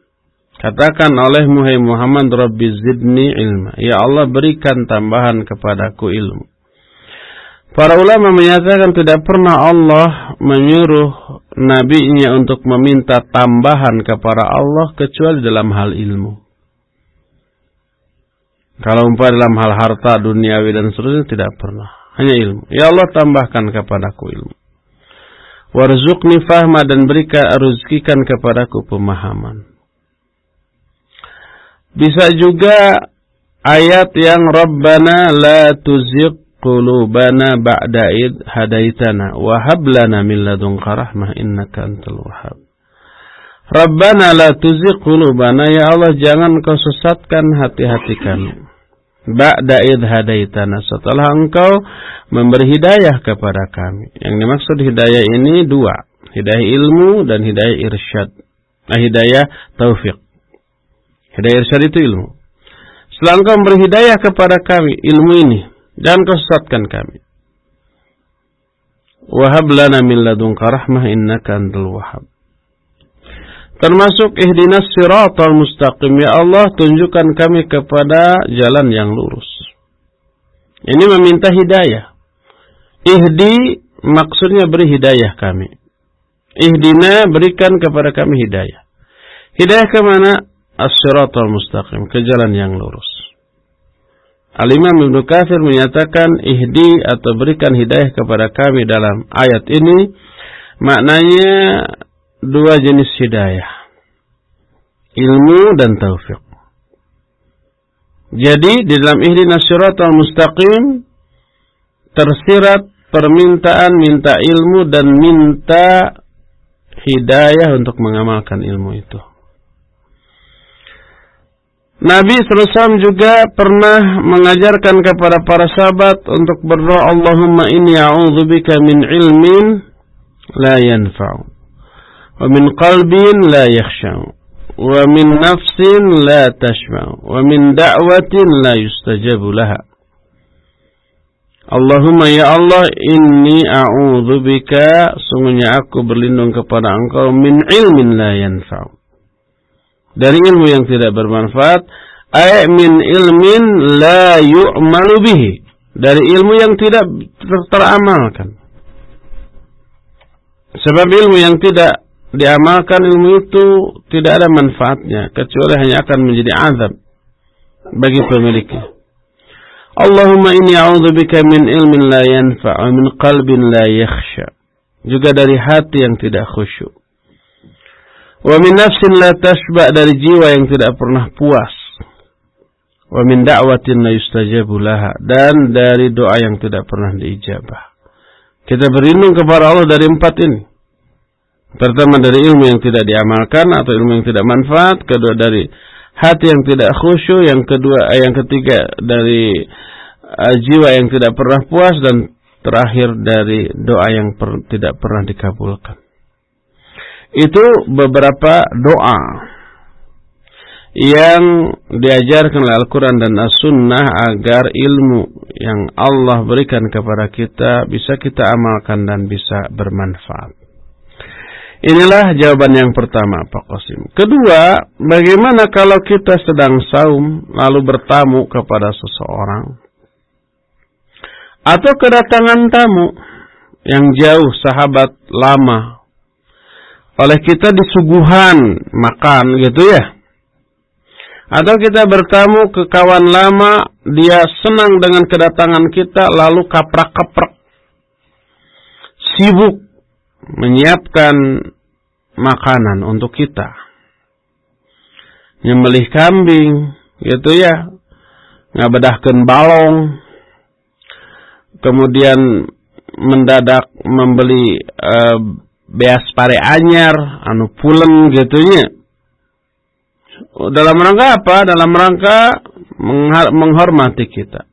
Katakan oleh Muhammad Muhammad rabbi zidni ilma. Ya Allah berikan tambahan kepadaku ilmu. Para ulama menyatakan tidak pernah Allah menyuruh nabinya untuk meminta tambahan kepada Allah kecuali dalam hal ilmu. Kalau umpah dalam hal harta, duniawi dan seterusnya tidak pernah. Hanya ilmu. Ya Allah tambahkan kepadaku ilmu. Warzuqni fahma dan berikan rezekikan kepadaku pemahaman. Bisa juga ayat yang Rabbana la tuzigh qulubana ba'da id hadaitana wa hab lana min ladunka rahmah innaka antal wahhab. Rabbana la tuzigh qulubana ya Allah jangan kau sesatkan hati-hati kami. Ba'da id hadaitana setelah engkau memberi hidayah kepada kami. Yang dimaksud hidayah ini dua, hidayah ilmu dan hidayah irsyad. Nah, hidayah taufik. Hidayah irsyad itu ilmu. Setelah engkau memberi hidayah kepada kami ilmu ini, Jangan kau sesatkan kami. Wahab lana min ladunka rahmah innaka antal wahab. Termasuk ihdinas siratal mustaqim. Ya Allah, tunjukkan kami kepada jalan yang lurus. Ini meminta hidayah. Ihdi maksudnya beri hidayah kami. Ihdina berikan kepada kami hidayah. Hidayah ke mana? As-siratal mustaqim. Ke jalan yang lurus. Al-Imam Katsir menyatakan ihdi atau berikan hidayah kepada kami dalam ayat ini maknanya dua jenis hidayah. Ilmu dan taufik. Jadi di dalam ihdinas siratal mustaqim tersirat permintaan minta ilmu dan minta hidayah untuk mengamalkan ilmu itu. Nabi SAW juga pernah mengajarkan kepada para sahabat untuk berdoa Allahumma inni a'udzubika min ilmin la yanfa'u wa min qalbin la yakhsha'u wa min nafsin la tashba'u wa min da'watin la yustajabu laha. Allahumma ya Allah inni a'udzubika sungguhnya aku berlindung kepada engkau min ilmin la yanfa'u dari ilmu yang tidak bermanfaat ay min ilmin la yu'malu bihi. Dari ilmu yang tidak ter teramalkan. Sebab ilmu yang tidak diamalkan ilmu itu tidak ada manfaatnya kecuali hanya akan menjadi azab bagi pemiliknya. Allahumma inni a'udzubika min ilmin la yanfa' wa min qalbin la yakhsha. Juga dari hati yang tidak khusyuk Wa min nafsin la tashba dari jiwa yang tidak pernah puas. Wa min da'watin la yustajabu laha dan dari doa yang tidak pernah diijabah. Kita berlindung kepada Allah dari empat ini. Pertama dari ilmu yang tidak diamalkan atau ilmu yang tidak manfaat, kedua dari hati yang tidak khusyuk, yang kedua yang ketiga dari uh, jiwa yang tidak pernah puas dan terakhir dari doa yang per, tidak pernah dikabulkan. Itu beberapa doa yang diajarkan oleh Al-Quran dan As-Sunnah agar ilmu yang Allah berikan kepada kita bisa kita amalkan dan bisa bermanfaat. Inilah jawaban yang pertama Pak Qasim. Kedua, bagaimana kalau kita sedang saum lalu bertamu kepada seseorang atau kedatangan tamu yang jauh sahabat lama oleh kita disuguhan makan gitu ya. Atau kita bertamu ke kawan lama, dia senang dengan kedatangan kita lalu kaprak-kaprak sibuk menyiapkan makanan untuk kita. Nyembelih kambing, gitu ya. Ngabedahkan balong. Kemudian mendadak membeli uh, beas pare anyar, anu pulen gitunya. Dalam rangka apa? Dalam rangka menghormati kita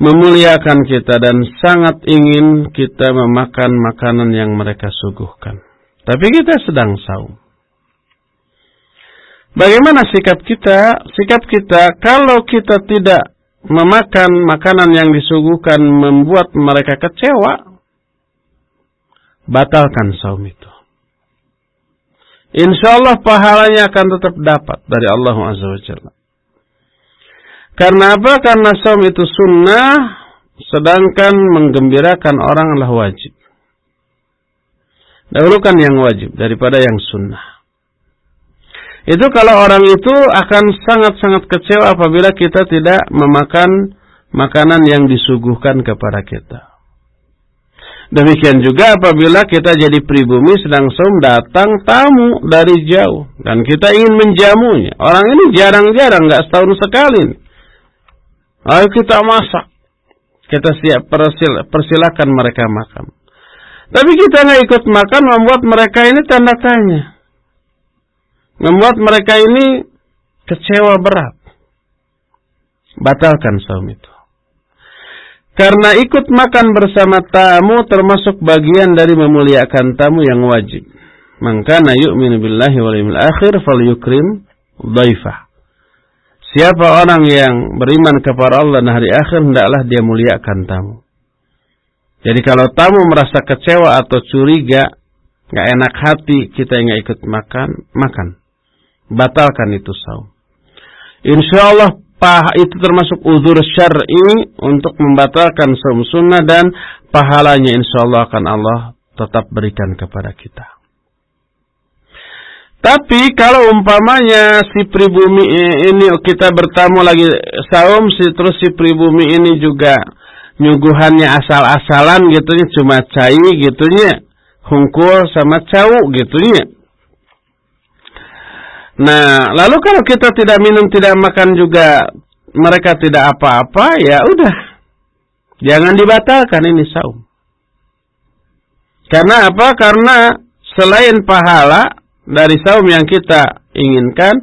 memuliakan kita dan sangat ingin kita memakan makanan yang mereka suguhkan. Tapi kita sedang saum. Bagaimana sikap kita? Sikap kita kalau kita tidak memakan makanan yang disuguhkan membuat mereka kecewa, batalkan saum itu. Insya Allah pahalanya akan tetap dapat dari Allah Azza wa Jalla. Karena apa? Karena saum itu sunnah, sedangkan menggembirakan orang adalah wajib. Dahulukan yang wajib daripada yang sunnah. Itu kalau orang itu akan sangat-sangat kecewa apabila kita tidak memakan makanan yang disuguhkan kepada kita. Demikian juga apabila kita jadi pribumi sedang saum datang tamu dari jauh dan kita ingin menjamunya. Orang ini jarang-jarang, nggak setahun sekali. Ayo kita masak. Kita siap persil, persilakan mereka makan. Tapi kita nggak ikut makan membuat mereka ini tanda tanya. Membuat mereka ini kecewa berat. Batalkan saum itu. Karena ikut makan bersama tamu termasuk bagian dari memuliakan tamu yang wajib. Maka na yu'minu billahi wal yawmil akhir fal yukrim dhaifah. Siapa orang yang beriman kepada Allah dan hari akhir, hendaklah dia muliakan tamu. Jadi kalau tamu merasa kecewa atau curiga, nggak enak hati, kita yang ikut makan, makan. Batalkan itu saum. Insya Allah pah itu termasuk uzur syar'i untuk membatalkan saum sunnah dan pahalanya insya Allah akan Allah tetap berikan kepada kita. Tapi kalau umpamanya si pribumi ini kita bertamu lagi saum, si terus si pribumi ini juga nyuguhannya asal-asalan gitu ya, cuma cai gitu ya, hungkul sama cau gitu ya. Nah, lalu kalau kita tidak minum, tidak makan juga mereka tidak apa-apa, ya udah. Jangan dibatalkan ini saum. Karena apa? Karena selain pahala, dari saum yang kita inginkan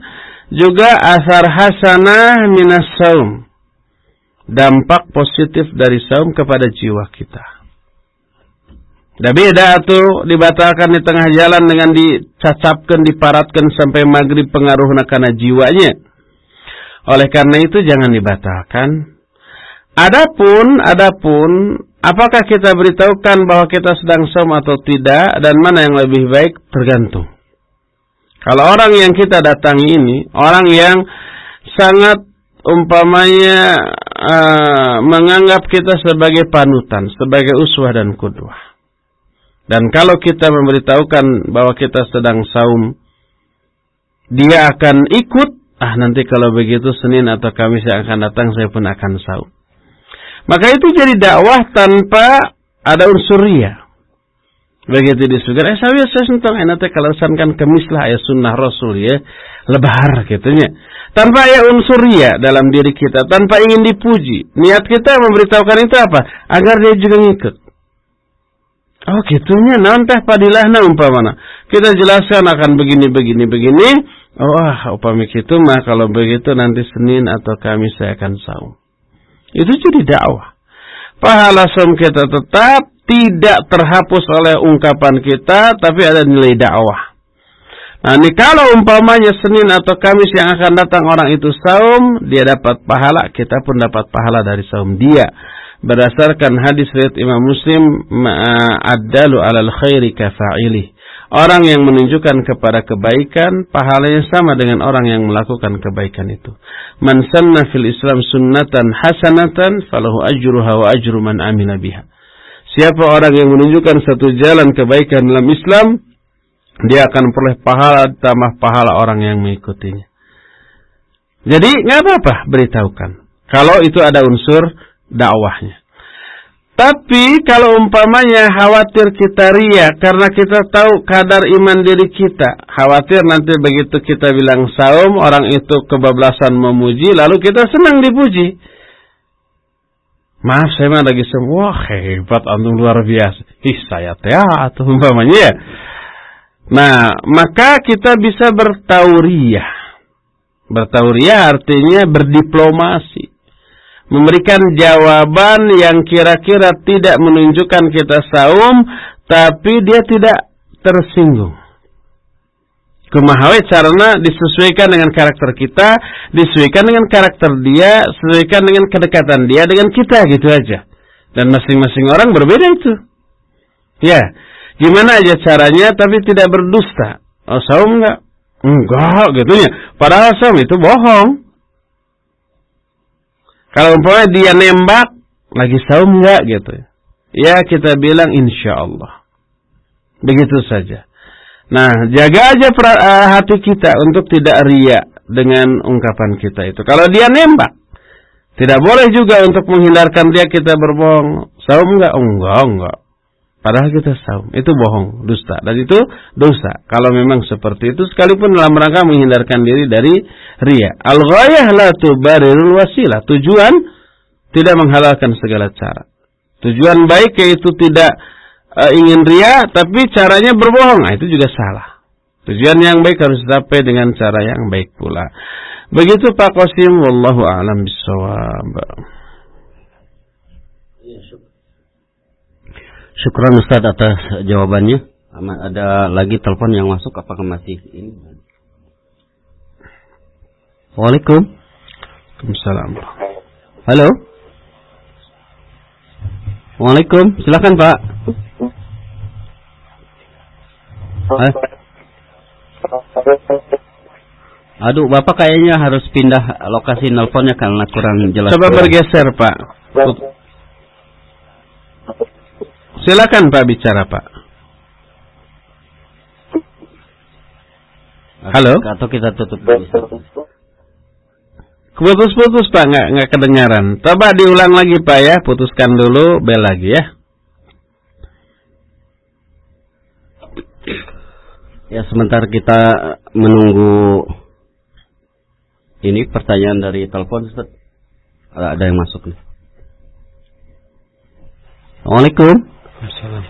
juga asar hasanah minas saum dampak positif dari saum kepada jiwa kita Tidak beda tuh dibatalkan di tengah jalan dengan dicacapkan, diparatkan sampai maghrib pengaruh karena jiwanya. Oleh karena itu jangan dibatalkan. Adapun, adapun, apakah kita beritahukan bahwa kita sedang saum atau tidak dan mana yang lebih baik tergantung. Kalau orang yang kita datangi ini, orang yang sangat umpamanya uh, menganggap kita sebagai panutan, sebagai uswah dan kudwah. Dan kalau kita memberitahukan bahwa kita sedang saum, dia akan ikut, ah nanti kalau begitu Senin atau Kamis yang akan datang saya pun akan saum. Maka itu jadi dakwah tanpa ada unsur ria. Begitu disebutkan, eh saya saya sentuh enak kalau sankan kemis lah ya sunnah Rasul ya. Lebar gitunya. Tanpa ya unsur ya dalam diri kita, tanpa ingin dipuji. Niat kita memberitahukan itu apa? Agar dia juga ngikut. Oh gitunya, nantah padilahna umpamana. Kita jelaskan akan begini, begini, begini. Oh, ah, upami gitu mah kalau begitu nanti Senin atau Kamis saya akan saum. Itu jadi dakwah. Pahala saum kita tetap tidak terhapus oleh ungkapan kita, tapi ada nilai dakwah. Nah, ini kalau umpamanya Senin atau Kamis yang akan datang orang itu saum, dia dapat pahala, kita pun dapat pahala dari saum dia. Berdasarkan hadis riwayat Imam Muslim, "Addalu 'alal khairi kafa'ili." Orang yang menunjukkan kepada kebaikan, pahalanya sama dengan orang yang melakukan kebaikan itu. Man sanna fil Islam sunnatan hasanatan falahu ajruha wa ajru man amila biha. Siapa orang yang menunjukkan satu jalan kebaikan dalam Islam, dia akan peroleh pahala tambah pahala orang yang mengikutinya. Jadi nggak apa-apa beritahukan. Kalau itu ada unsur dakwahnya. Tapi kalau umpamanya khawatir kita ria karena kita tahu kadar iman diri kita. Khawatir nanti begitu kita bilang saum orang itu kebablasan memuji lalu kita senang dipuji. Maaf saya mah lagi semua hebat antum luar biasa. Ih saya teh atau umpamanya ya. Nah, maka kita bisa bertauriah. Bertauriah artinya berdiplomasi. Memberikan jawaban yang kira-kira tidak menunjukkan kita saum, tapi dia tidak tersinggung. Kumahawe caranya disesuaikan dengan karakter kita, disesuaikan dengan karakter dia, sesuaikan dengan kedekatan dia dengan kita gitu aja. Dan masing-masing orang berbeda itu. Ya, gimana aja caranya tapi tidak berdusta. Oh, saum enggak? Enggak, gitu ya. Padahal saum itu bohong. Kalau umpamanya dia nembak, lagi saum enggak gitu. Ya kita bilang insya Allah. Begitu saja. Nah, jaga aja uh, hati kita untuk tidak ria dengan ungkapan kita itu. Kalau dia nembak, tidak boleh juga untuk menghindarkan dia kita berbohong. Saum enggak? Oh, enggak, enggak. Padahal kita saum. Itu bohong, dusta. Dan itu dosa. Kalau memang seperti itu, sekalipun dalam rangka menghindarkan diri dari ria. Al-ghayah la tubarirul wasilah. Tujuan tidak menghalalkan segala cara. Tujuan baik yaitu tidak uh, ingin ria tapi caranya berbohong. Nah, itu juga salah. Tujuan yang baik harus dicapai dengan cara yang baik pula. Begitu Pak Qasim wallahu a'lam bissawab. Syukran Ustaz atas jawabannya. Ada lagi telepon yang masuk apakah masih ini? Waalaikum. Waalaikumsalam. Halo. Waalaikum. Silakan Pak. Eh? Aduh, Bapak kayaknya harus pindah lokasi nelponnya karena kurang jelas. Coba bergeser, Pak. Silakan Pak bicara, Pak. Halo? Atau kita tutup dulu. Putus-putus Pak, nggak nggak kedengaran. Coba diulang lagi Pak ya, putuskan dulu, bel lagi ya. Ya sebentar kita menunggu ini pertanyaan dari telepon Ustaz. Ada yang masuk nih. Assalamualaikum. Halo.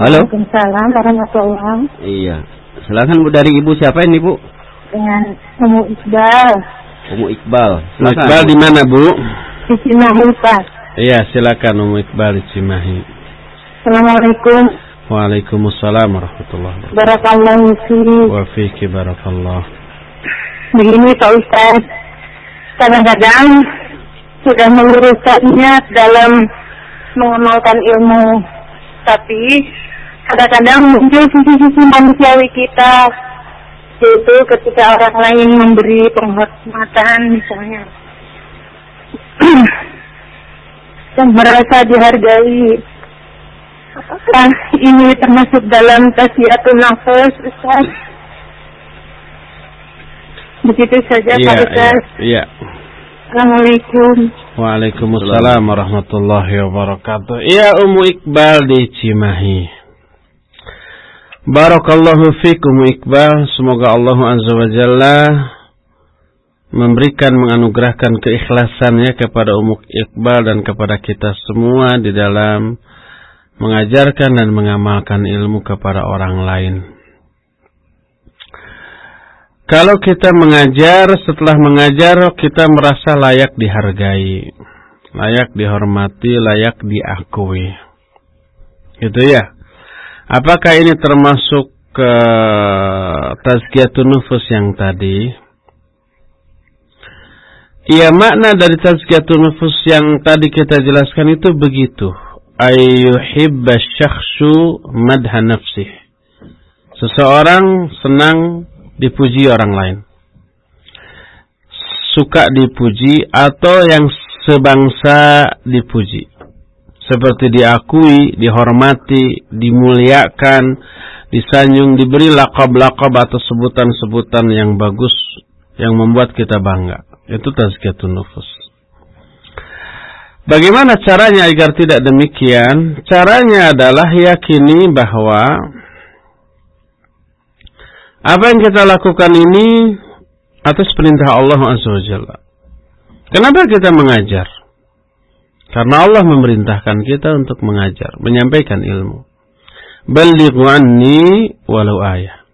Waalaikumsalam warahmatullahi wabarakatuh. Iya. Silakan Bu dari Ibu siapa ini Bu? Dengan Umu Iqbal. Umu Iqbal. Umu Iqbal di mana Bu? Di Cimahi Pak. Iya silakan Umu Iqbal di Cimahi. Assalamualaikum. Waalaikumsalam warahmatullahi wabarakatuh. Barakallahu fiik. Wa fiki barakallah. Begini Pak Ustaz. Kadang-kadang sudah meluruskan niat dalam mengamalkan ilmu. Tapi kadang-kadang muncul sisi-sisi manusiawi kita yaitu ketika orang lain memberi penghormatan misalnya. Dan merasa dihargai. Apakah ini termasuk dalam tasyiatun nafas Ustaz? Begitu saja Iya, Pak iya, Ustaz. iya. Assalamualaikum Waalaikumsalam warahmatullahi wabarakatuh. Iya Umu Iqbal di Cimahi. Barakallahu fikum Iqbal. Semoga Allah Azza wa Jalla memberikan menganugerahkan keikhlasannya kepada Umuk Iqbal dan kepada kita semua di dalam mengajarkan dan mengamalkan ilmu kepada orang lain. Kalau kita mengajar, setelah mengajar kita merasa layak dihargai, layak dihormati, layak diakui. Gitu ya. Apakah ini termasuk ke tazkiyatun nufus yang tadi? Iya makna dari tazkiyatun nufus yang tadi kita jelaskan itu begitu. Ayyuhibba syakhsu madha nafsih. Seseorang senang dipuji orang lain. Suka dipuji atau yang sebangsa dipuji seperti diakui, dihormati, dimuliakan, disanjung, diberi lakab-lakab atau sebutan-sebutan yang bagus yang membuat kita bangga. Itu tazkiyatun nufus. Bagaimana caranya agar tidak demikian? Caranya adalah yakini bahwa apa yang kita lakukan ini atas perintah Allah Azza wa. Kenapa kita mengajar? Karena Allah memerintahkan kita untuk mengajar, menyampaikan ilmu. Balighu anni walau ayah.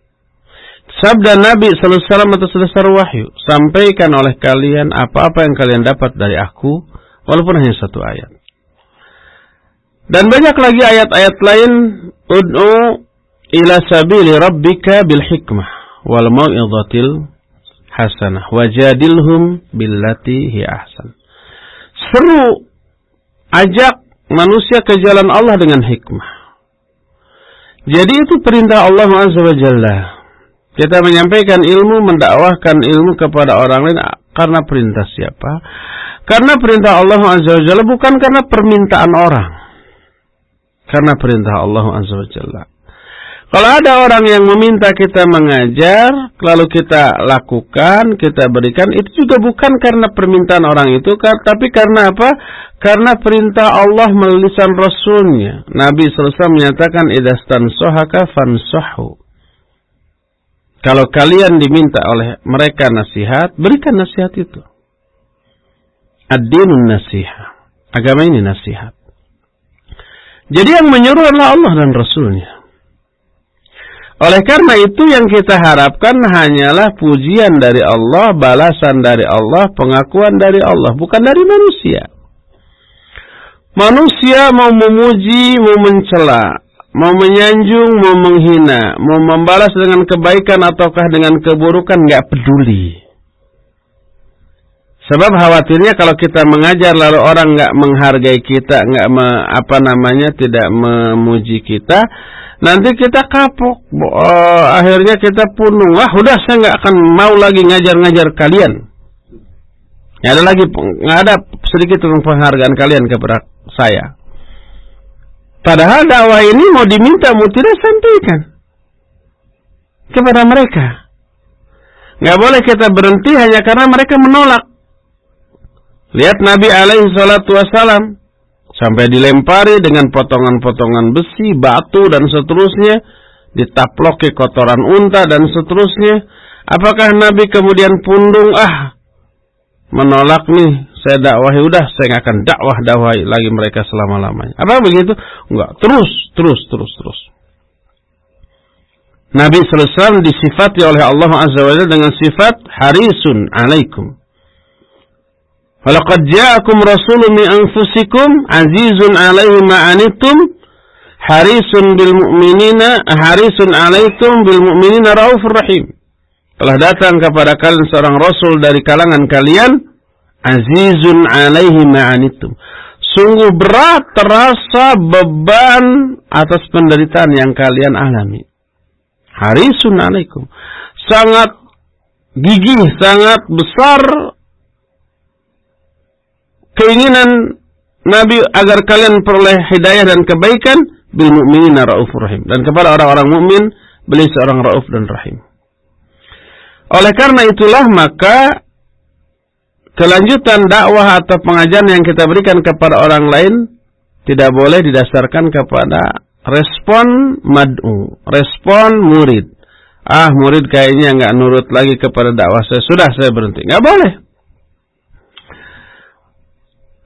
Sabda Nabi sallallahu alaihi wasallam atas dasar wahyu, sampaikan oleh kalian apa-apa yang kalian dapat dari aku walaupun hanya satu ayat. Dan banyak lagi ayat-ayat lain ud'u ila sabili rabbika bil hikmah wal mau'izatil hasanah wajadilhum billati hi ahsan. Seru ajak manusia ke jalan Allah dengan hikmah. Jadi itu perintah Allah Azza wa Jalla. Kita menyampaikan ilmu, mendakwahkan ilmu kepada orang lain karena perintah siapa? Karena perintah Allah Azza wa Jalla bukan karena permintaan orang. Karena perintah Allah Azza wa Jalla. Kalau ada orang yang meminta kita mengajar, lalu kita lakukan, kita berikan, itu juga bukan karena permintaan orang itu, tapi karena apa? Karena perintah Allah melalui lisan Rasulnya. Nabi SAW menyatakan, Idastan sohaka fansohu. Kalau kalian diminta oleh mereka nasihat, berikan nasihat itu. Ad-dinun nasihat. Agama ini nasihat. Jadi yang menyuruh adalah Allah dan Rasulnya. Oleh karena itu yang kita harapkan hanyalah pujian dari Allah, balasan dari Allah, pengakuan dari Allah, bukan dari manusia. Manusia mau memuji, mau mencela, mau menyanjung, mau menghina, mau membalas dengan kebaikan ataukah dengan keburukan, nggak peduli. Sebab khawatirnya kalau kita mengajar lalu orang nggak menghargai kita, nggak apa namanya, tidak memuji kita, nanti kita kapok. Uh, akhirnya kita punung. Wah, udah saya nggak akan mau lagi ngajar-ngajar kalian. Ya ada lagi nggak ada sedikit penghargaan kalian kepada saya. Padahal dakwah ini mau diminta mau tidak sampaikan kepada mereka. Nggak boleh kita berhenti hanya karena mereka menolak. Lihat Nabi alaihi salatu wasalam sampai dilempari dengan potongan-potongan besi, batu dan seterusnya, ditaploki kotoran unta dan seterusnya. Apakah Nabi kemudian pundung ah menolak nih saya dakwahi udah saya nggak akan dakwah dakwahi lagi mereka selama lamanya. Apa begitu? Enggak, terus terus terus terus. Nabi SAW disifati oleh Allah Azza wa Jalla dengan sifat harisun alaikum. Walaqad ja'akum rasulun min anfusikum azizun 'alaihi ma anittum harisun bil mu'minina harisun 'alaikum bil mu'minina raufur rahim. Telah datang kepada kalian seorang rasul dari kalangan kalian azizun 'alaihi ma anittum. Sungguh berat terasa beban atas penderitaan yang kalian alami. Harisun 'alaikum. Sangat gigih, sangat besar keinginan Nabi agar kalian peroleh hidayah dan kebaikan bil mu'minina raufur rahim dan kepada orang-orang mukmin beliau seorang rauf dan rahim. Oleh karena itulah maka kelanjutan dakwah atau pengajaran yang kita berikan kepada orang lain tidak boleh didasarkan kepada respon mad'u, respon murid. Ah, murid kayaknya nggak nurut lagi kepada dakwah saya. Sudah saya berhenti. Nggak boleh.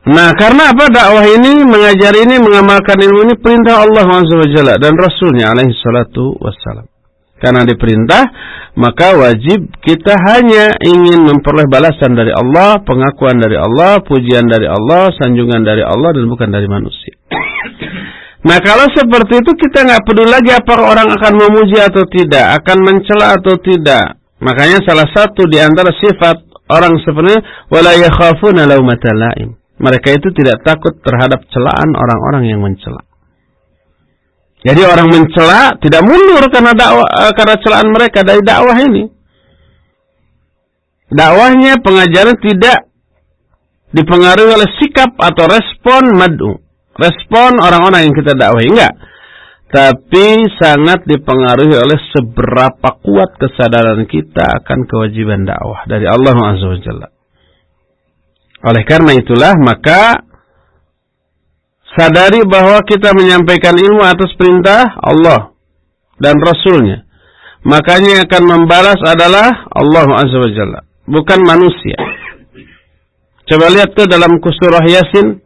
Nah, karena apa dakwah ini, mengajar ini, mengamalkan ilmu ini perintah Allah SWT dan Rasulnya alaihi salatu wassalam. Karena diperintah, maka wajib kita hanya ingin memperoleh balasan dari Allah, pengakuan dari Allah, pujian dari Allah, sanjungan dari Allah dan bukan dari manusia. Nah kalau seperti itu kita nggak peduli lagi apakah orang akan memuji atau tidak, akan mencela atau tidak. Makanya salah satu di antara sifat orang sebenarnya wala yakhafuna. Mereka itu tidak takut terhadap celaan orang-orang yang mencela. Jadi orang mencela tidak mundur karena dakwah eh, karena celaan mereka dari dakwah ini. Dakwahnya pengajaran tidak dipengaruhi oleh sikap atau respon madu respon orang-orang yang kita dakwahi enggak tapi sangat dipengaruhi oleh seberapa kuat kesadaran kita akan kewajiban dakwah dari Allah Azza wa. Oleh karena itulah maka sadari bahwa kita menyampaikan ilmu atas perintah Allah dan Rasulnya. Makanya yang akan membalas adalah Allah Azza wa Jalla, bukan manusia. Coba lihat tuh dalam surah Yasin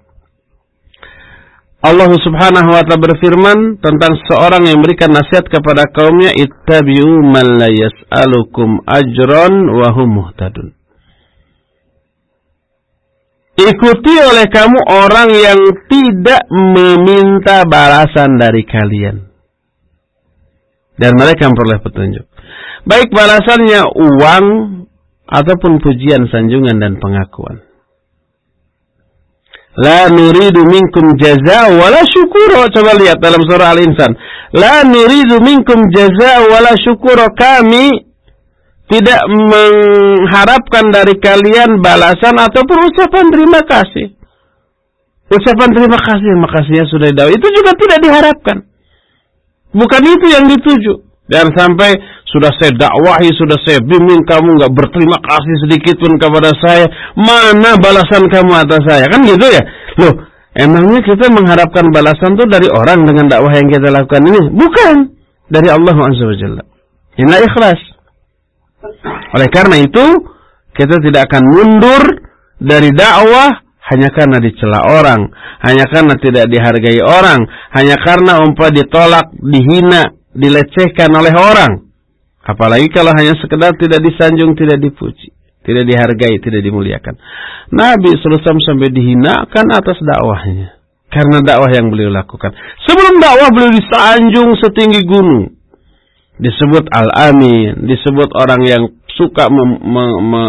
Allah Subhanahu wa taala berfirman tentang seorang yang memberikan nasihat kepada kaumnya ittabi'u man la yas'alukum ajran wa hum muhtadun. Ikuti oleh kamu orang yang tidak meminta balasan dari kalian. Dan mereka memperoleh petunjuk. Baik balasannya uang ataupun pujian, sanjungan dan pengakuan. La nuridu minkum jaza wala syukuro. Coba lihat dalam surah Al-Insan. La nuridu minkum jaza wala syukuro. Kami tidak mengharapkan dari kalian balasan ataupun ucapan terima kasih. Ucapan terima kasih, makasihnya sudah dakwah. Itu juga tidak diharapkan. Bukan itu yang dituju. Dan sampai sudah saya dakwahi, sudah saya bimbing kamu nggak berterima kasih sedikit pun kepada saya. Mana balasan kamu atas saya? Kan gitu ya? Loh, emangnya kita mengharapkan balasan tuh dari orang dengan dakwah yang kita lakukan ini? Bukan. Dari Allah Azza wa. Inilah ikhlas. Oleh karena itu, kita tidak akan mundur dari dakwah hanya karena dicela orang, hanya karena tidak dihargai orang, hanya karena umpah ditolak, dihina, dilecehkan oleh orang. Apalagi kalau hanya sekedar tidak disanjung, tidak dipuji, tidak dihargai, tidak dimuliakan. Nabi SAW sampai dihinakan atas dakwahnya. Karena dakwah yang beliau lakukan. Sebelum dakwah beliau disanjung setinggi gunung. Disebut al-amin, disebut orang yang suka me me me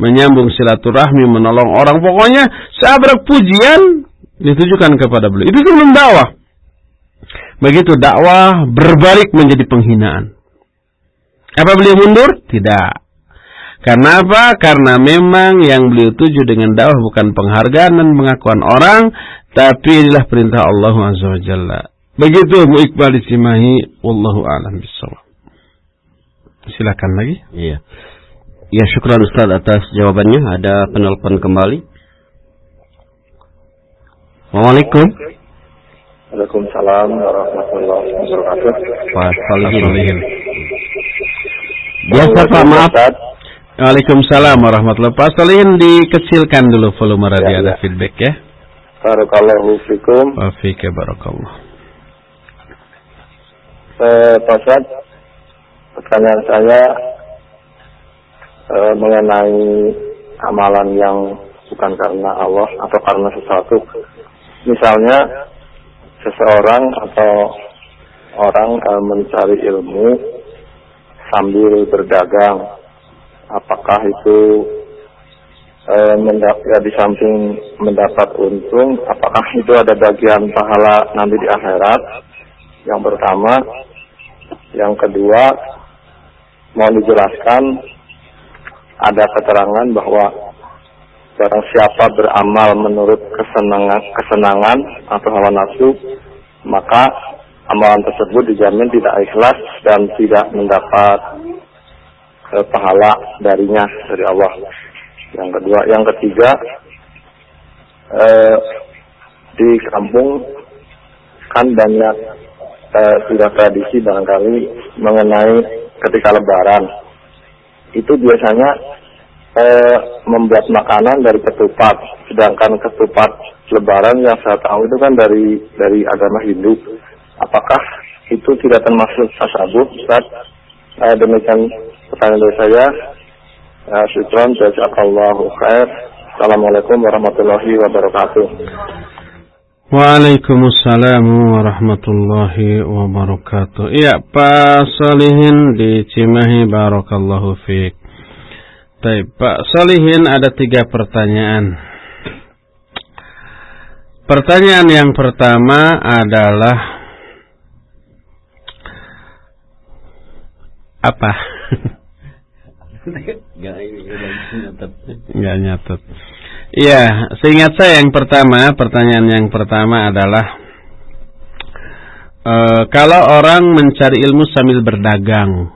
menyambung silaturahmi, menolong orang. Pokoknya seabrak pujian ditujukan kepada beliau. Itu sebelum dakwah. Begitu dakwah berbalik menjadi penghinaan. Apa beliau mundur? Tidak. Karena apa? Karena memang yang beliau tuju dengan dakwah bukan penghargaan dan pengakuan orang, tapi inilah perintah Allah Azza wa Jalla. Begitu Bu Iqbal di Cimahi, wallahu a'lam bishawab. Silakan lagi. Iya. Ya, syukuran Ustaz atas jawabannya. Ada penelpon kembali. Assalamualaikum. Waalaikumsalam warahmatullahi wabarakatuh. Pak Salihin. Biasa Pak, maaf. Waalaikumsalam warahmatullahi wabarakatuh. Pak Salihin dikecilkan dulu volume radio Ya, ada ya. feedback ya. Barakallahu fikum. Wa fika barakallah. Eh, Pak Ustaz, pertanyaan saya eh, mengenai amalan yang bukan karena Allah atau karena sesuatu. Misalnya seseorang atau orang eh, mencari ilmu sambil berdagang. Apakah itu eh, mendap- ya, di samping mendapat untung, apakah itu ada bagian pahala nanti di akhirat? Yang pertama, yang kedua, mau dijelaskan ada keterangan bahwa barang siapa beramal menurut kesenangan, kesenangan atau hawa nafsu, maka amalan tersebut dijamin tidak ikhlas dan tidak mendapat eh, pahala darinya dari Allah. Yang kedua, yang ketiga, eh, di kampung kan banyak eh, sudah tradisi barangkali mengenai ketika Lebaran itu biasanya eh, membuat makanan dari ketupat, sedangkan ketupat Lebaran yang saya tahu itu kan dari dari agama Hindu. Apakah itu tidak termasuk tasawuf, Ustaz? Eh, demikian pertanyaan dari saya. Uh, syukron, jazakallahu khair. Assalamualaikum warahmatullahi wabarakatuh. Waalaikumsalam warahmatullahi wabarakatuh. Iya, Pak Solihin di Cimahi Barakallahu Fik. Baik, Pak Solihin ada tiga pertanyaan. Pertanyaan yang pertama adalah apa? Gak nyatet. Iya, seingat saya yang pertama, pertanyaan yang pertama adalah e, kalau orang mencari ilmu sambil berdagang,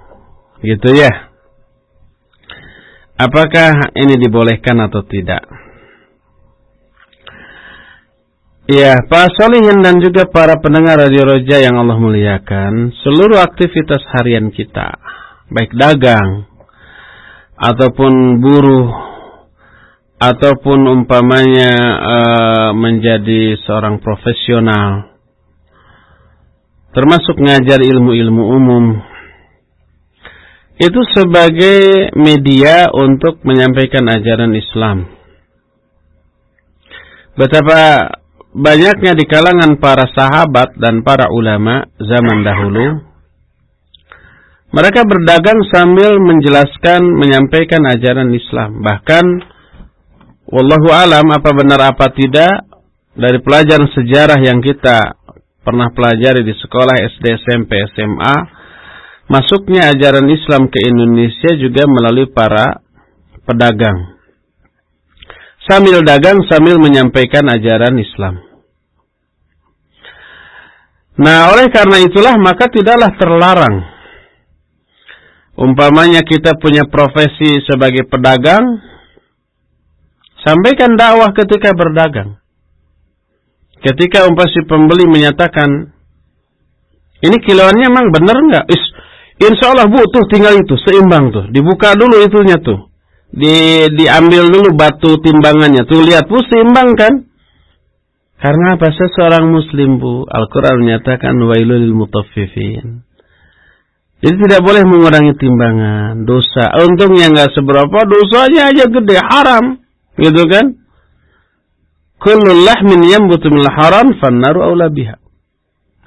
gitu ya? Apakah ini dibolehkan atau tidak? Ya, Pak Solihin dan juga para pendengar Radio Roja yang Allah muliakan, seluruh aktivitas harian kita, baik dagang, ataupun buruh ataupun umpamanya uh, menjadi seorang profesional termasuk ngajar ilmu-ilmu umum itu sebagai media untuk menyampaikan ajaran Islam. Betapa banyaknya di kalangan para sahabat dan para ulama zaman dahulu mereka berdagang sambil menjelaskan, menyampaikan ajaran Islam. Bahkan, wallahu alam apa benar apa tidak, dari pelajaran sejarah yang kita pernah pelajari di sekolah SD, SMP, SMA, masuknya ajaran Islam ke Indonesia juga melalui para pedagang. Sambil dagang, sambil menyampaikan ajaran Islam. Nah, oleh karena itulah maka tidaklah terlarang Umpamanya kita punya profesi sebagai pedagang, sampaikan dakwah ketika berdagang. Ketika umpah si pembeli menyatakan, ini kiloannya emang benar nggak? Insya Allah bu, tuh tinggal itu seimbang tuh, dibuka dulu itunya tuh, di diambil dulu batu timbangannya, tuh lihat bu seimbang kan? Karena apa? Seseorang muslim bu, Al-Quran menyatakan wailul mutaffifin. Jadi tidak boleh mengurangi timbangan dosa. Untungnya nggak seberapa, dosanya aja gede, haram, gitu kan? Kullu lahmin yambutu min haram fannaru aula biha.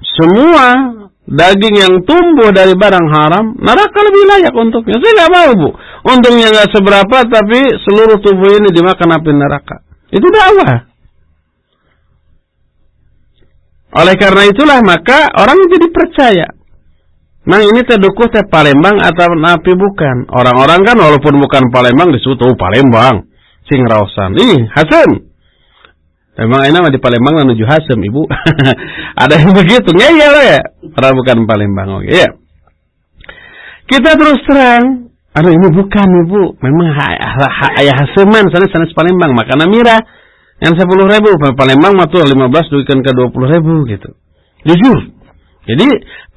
Semua daging yang tumbuh dari barang haram, neraka lebih layak untuknya. Saya nggak mau bu. Untungnya nggak seberapa, tapi seluruh tubuh ini dimakan api neraka. Itu dakwah. Oleh karena itulah maka orang jadi percaya. Nah ini teh dukuh teh Palembang atau napi bukan? Orang-orang kan walaupun bukan Palembang disebut oh Palembang, sing raosan. Ih, Hasan. Emang ini mah di Palembang menuju Hasem, Ibu. Ada yang begitu. Ngeyel ya. Orang bukan Palembang. Oke, ya. Kita terus terang. Aduh ini bukan Ibu. Memang ayah Haseman sana sana Palembang. Makanya mira yang sepuluh ribu. Palembang mah tuh 15 duikan ke 20 ribu gitu. Jujur. Jadi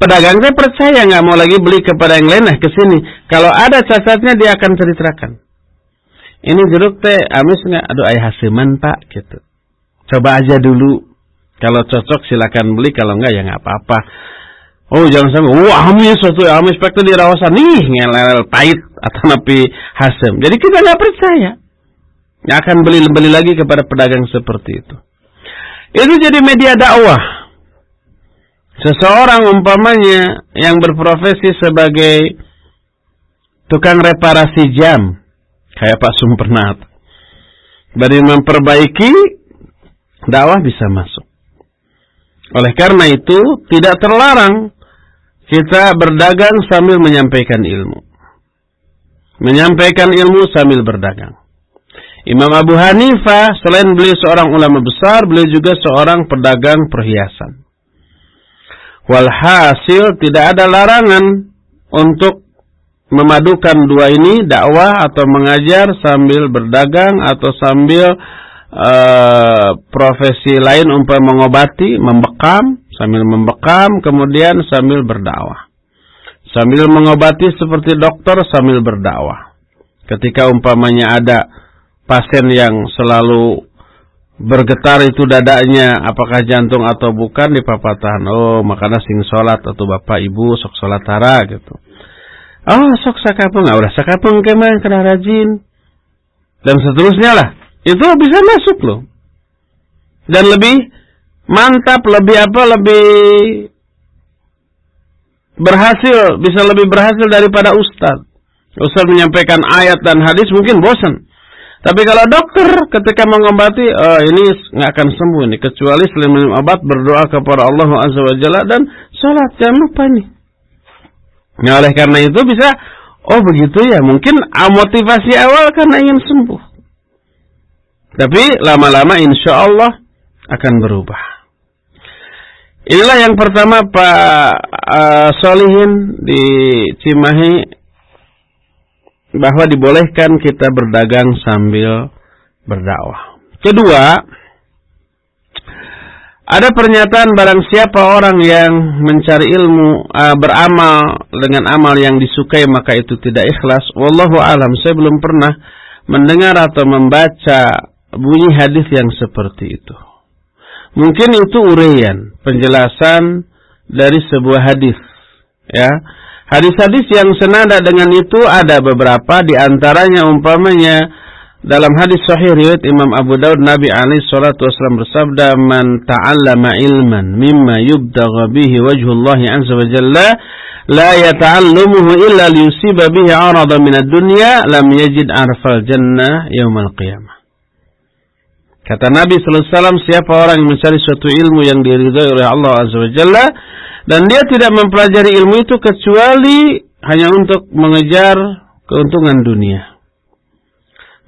pedagang saya percaya nggak mau lagi beli kepada yang lain nah ke sini. Kalau ada cacatnya dia akan ceritakan. Ini jeruk teh amis nggak? Aduh ayah hasiman pak gitu. Coba aja dulu. Kalau cocok silakan beli. Kalau enggak ya nggak apa-apa. Oh jangan sampai, wah amis suatu amis pak di rawasan nih ngelel pahit atau napi hasem. Jadi kita nggak percaya. Nggak akan beli beli lagi kepada pedagang seperti itu. Itu jadi media dakwah. Seseorang umpamanya yang berprofesi sebagai tukang reparasi jam, kayak Pak Sumpernat, dari memperbaiki dakwah bisa masuk. Oleh karena itu, tidak terlarang kita berdagang sambil menyampaikan ilmu. Menyampaikan ilmu sambil berdagang. Imam Abu Hanifah selain beliau seorang ulama besar, beliau juga seorang pedagang perhiasan. Walhasil tidak ada larangan untuk memadukan dua ini dakwah atau mengajar sambil berdagang atau sambil uh, profesi lain umpam mengobati, membekam sambil membekam, kemudian sambil berdakwah. Sambil mengobati seperti dokter sambil berdakwah. Ketika umpamanya ada pasien yang selalu bergetar itu dadanya, apakah jantung atau bukan dipapatahan. Oh, makanya sing sholat atau bapak ibu sok sholat tara gitu. Oh, sok sakapeng, nggak udah sakapeng ke mana kena rajin. Dan seterusnya lah. Itu bisa masuk loh. Dan lebih mantap, lebih apa, lebih berhasil, bisa lebih berhasil daripada ustaz. Ustaz menyampaikan ayat dan hadis mungkin bosan. Tapi kalau dokter ketika mengobati, oh, ini nggak akan sembuh ini kecuali selain minum obat berdoa kepada Allah Azza wa Jalla dan sholat jangan lupa ini. Nah, oleh karena itu bisa, oh begitu ya, mungkin motivasi awal karena ingin sembuh. Tapi lama-lama insya Allah akan berubah. Inilah yang pertama Pak uh, Solihin di Cimahi bahwa dibolehkan kita berdagang sambil berdakwah. Kedua, ada pernyataan barang siapa orang yang mencari ilmu uh, beramal dengan amal yang disukai maka itu tidak ikhlas. Wallahu alam, saya belum pernah mendengar atau membaca bunyi hadis yang seperti itu. Mungkin itu uraian, penjelasan dari sebuah hadis. Ya, hadis-hadis yang senada dengan itu ada beberapa di antaranya umpamanya dalam hadis sahih riwayat Imam Abu Daud Nabi alaihi salatu wasallam bersabda man ta'allama ilman mimma yubtagha bihi wajhullah azza wa jalla la yata'allamuhu illa liyusiba bihi 'arada min ad-dunya lam yajid arfal jannah yaumal qiyamah Kata Nabi sallallahu alaihi wasallam, siapa orang yang mencari suatu ilmu yang diridhai oleh Allah Azza wa Jalla dan dia tidak mempelajari ilmu itu kecuali hanya untuk mengejar keuntungan dunia.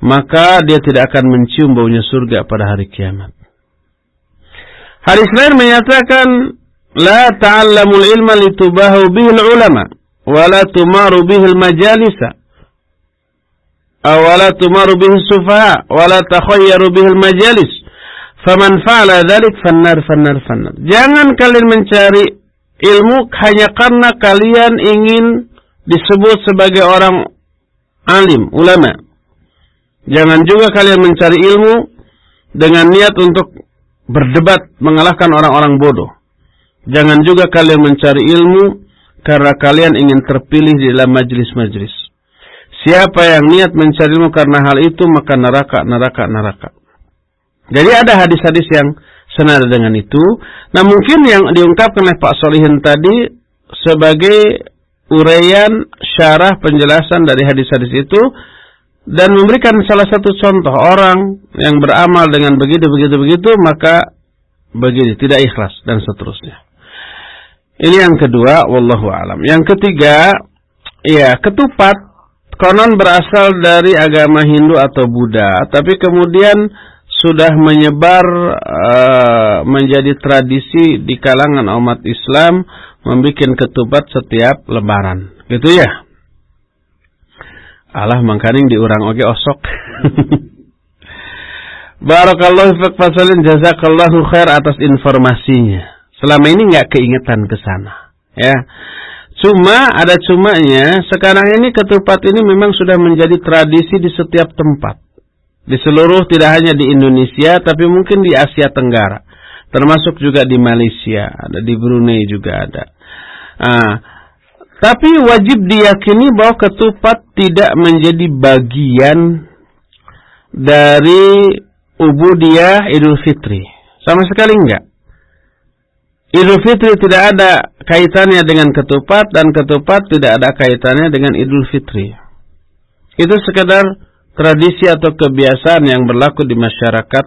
Maka dia tidak akan mencium baunya surga pada hari kiamat. Hadis lain menyatakan, La ta'allamul ilma litubahu bihil ulama, wa la tumaru bihil majalisa awala tumaru bihi sufaha wala takhayyaru bihi majalis. Faman fa'ala dzalik jangan kalian mencari ilmu hanya karena kalian ingin disebut sebagai orang alim ulama jangan juga kalian mencari ilmu dengan niat untuk berdebat mengalahkan orang-orang bodoh jangan juga kalian mencari ilmu karena kalian ingin terpilih di dalam majlis-majlis Siapa yang niat mencari ilmu karena hal itu maka neraka, neraka, neraka. Jadi ada hadis-hadis yang senada dengan itu. Nah mungkin yang diungkapkan oleh Pak Solihin tadi sebagai uraian syarah penjelasan dari hadis-hadis itu dan memberikan salah satu contoh orang yang beramal dengan begitu begitu begitu maka begini tidak ikhlas dan seterusnya. Ini yang kedua, wallahu alam. Yang ketiga, ya ketupat konon berasal dari agama Hindu atau Buddha, tapi kemudian sudah menyebar uh, menjadi tradisi di kalangan umat Islam membuat ketupat setiap lebaran. Gitu ya? Allah mangkaning diurang oge osok. Barakallahu fiik fasalin jazakallahu khair atas informasinya. Selama ini nggak keingetan ke sana, ya. Cuma ada cumanya, sekarang ini ketupat ini memang sudah menjadi tradisi di setiap tempat. Di seluruh tidak hanya di Indonesia, tapi mungkin di Asia Tenggara. Termasuk juga di Malaysia, ada di Brunei juga ada. Nah, tapi wajib diyakini bahwa ketupat tidak menjadi bagian dari ubudiyah Idul Fitri. Sama sekali enggak. Idul Fitri tidak ada kaitannya dengan ketupat dan ketupat tidak ada kaitannya dengan Idul Fitri. Itu sekedar tradisi atau kebiasaan yang berlaku di masyarakat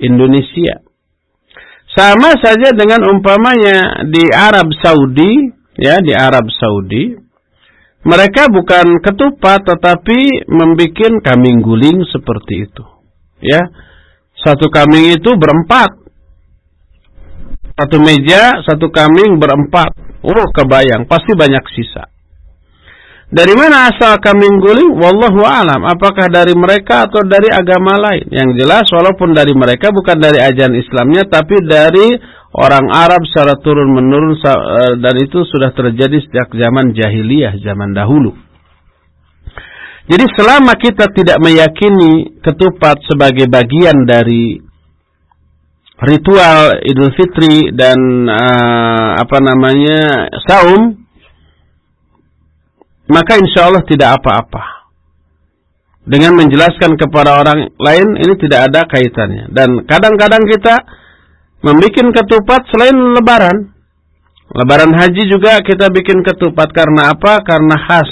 Indonesia. Sama saja dengan umpamanya di Arab Saudi, ya di Arab Saudi, mereka bukan ketupat tetapi membuat kambing guling seperti itu. Ya, satu kambing itu berempat satu meja, satu kambing berempat. Oh, kebayang, pasti banyak sisa. Dari mana asal kambing guling? Wallahu alam. Apakah dari mereka atau dari agama lain? Yang jelas walaupun dari mereka bukan dari ajaran Islamnya tapi dari orang Arab secara turun menurun eh, dan itu sudah terjadi sejak zaman jahiliyah, zaman dahulu. Jadi selama kita tidak meyakini ketupat sebagai bagian dari ritual Idul Fitri dan uh, apa namanya saum, maka insya Allah tidak apa-apa. Dengan menjelaskan kepada orang lain ini tidak ada kaitannya. Dan kadang-kadang kita membuat ketupat selain lebaran. Lebaran haji juga kita bikin ketupat karena apa? Karena khas.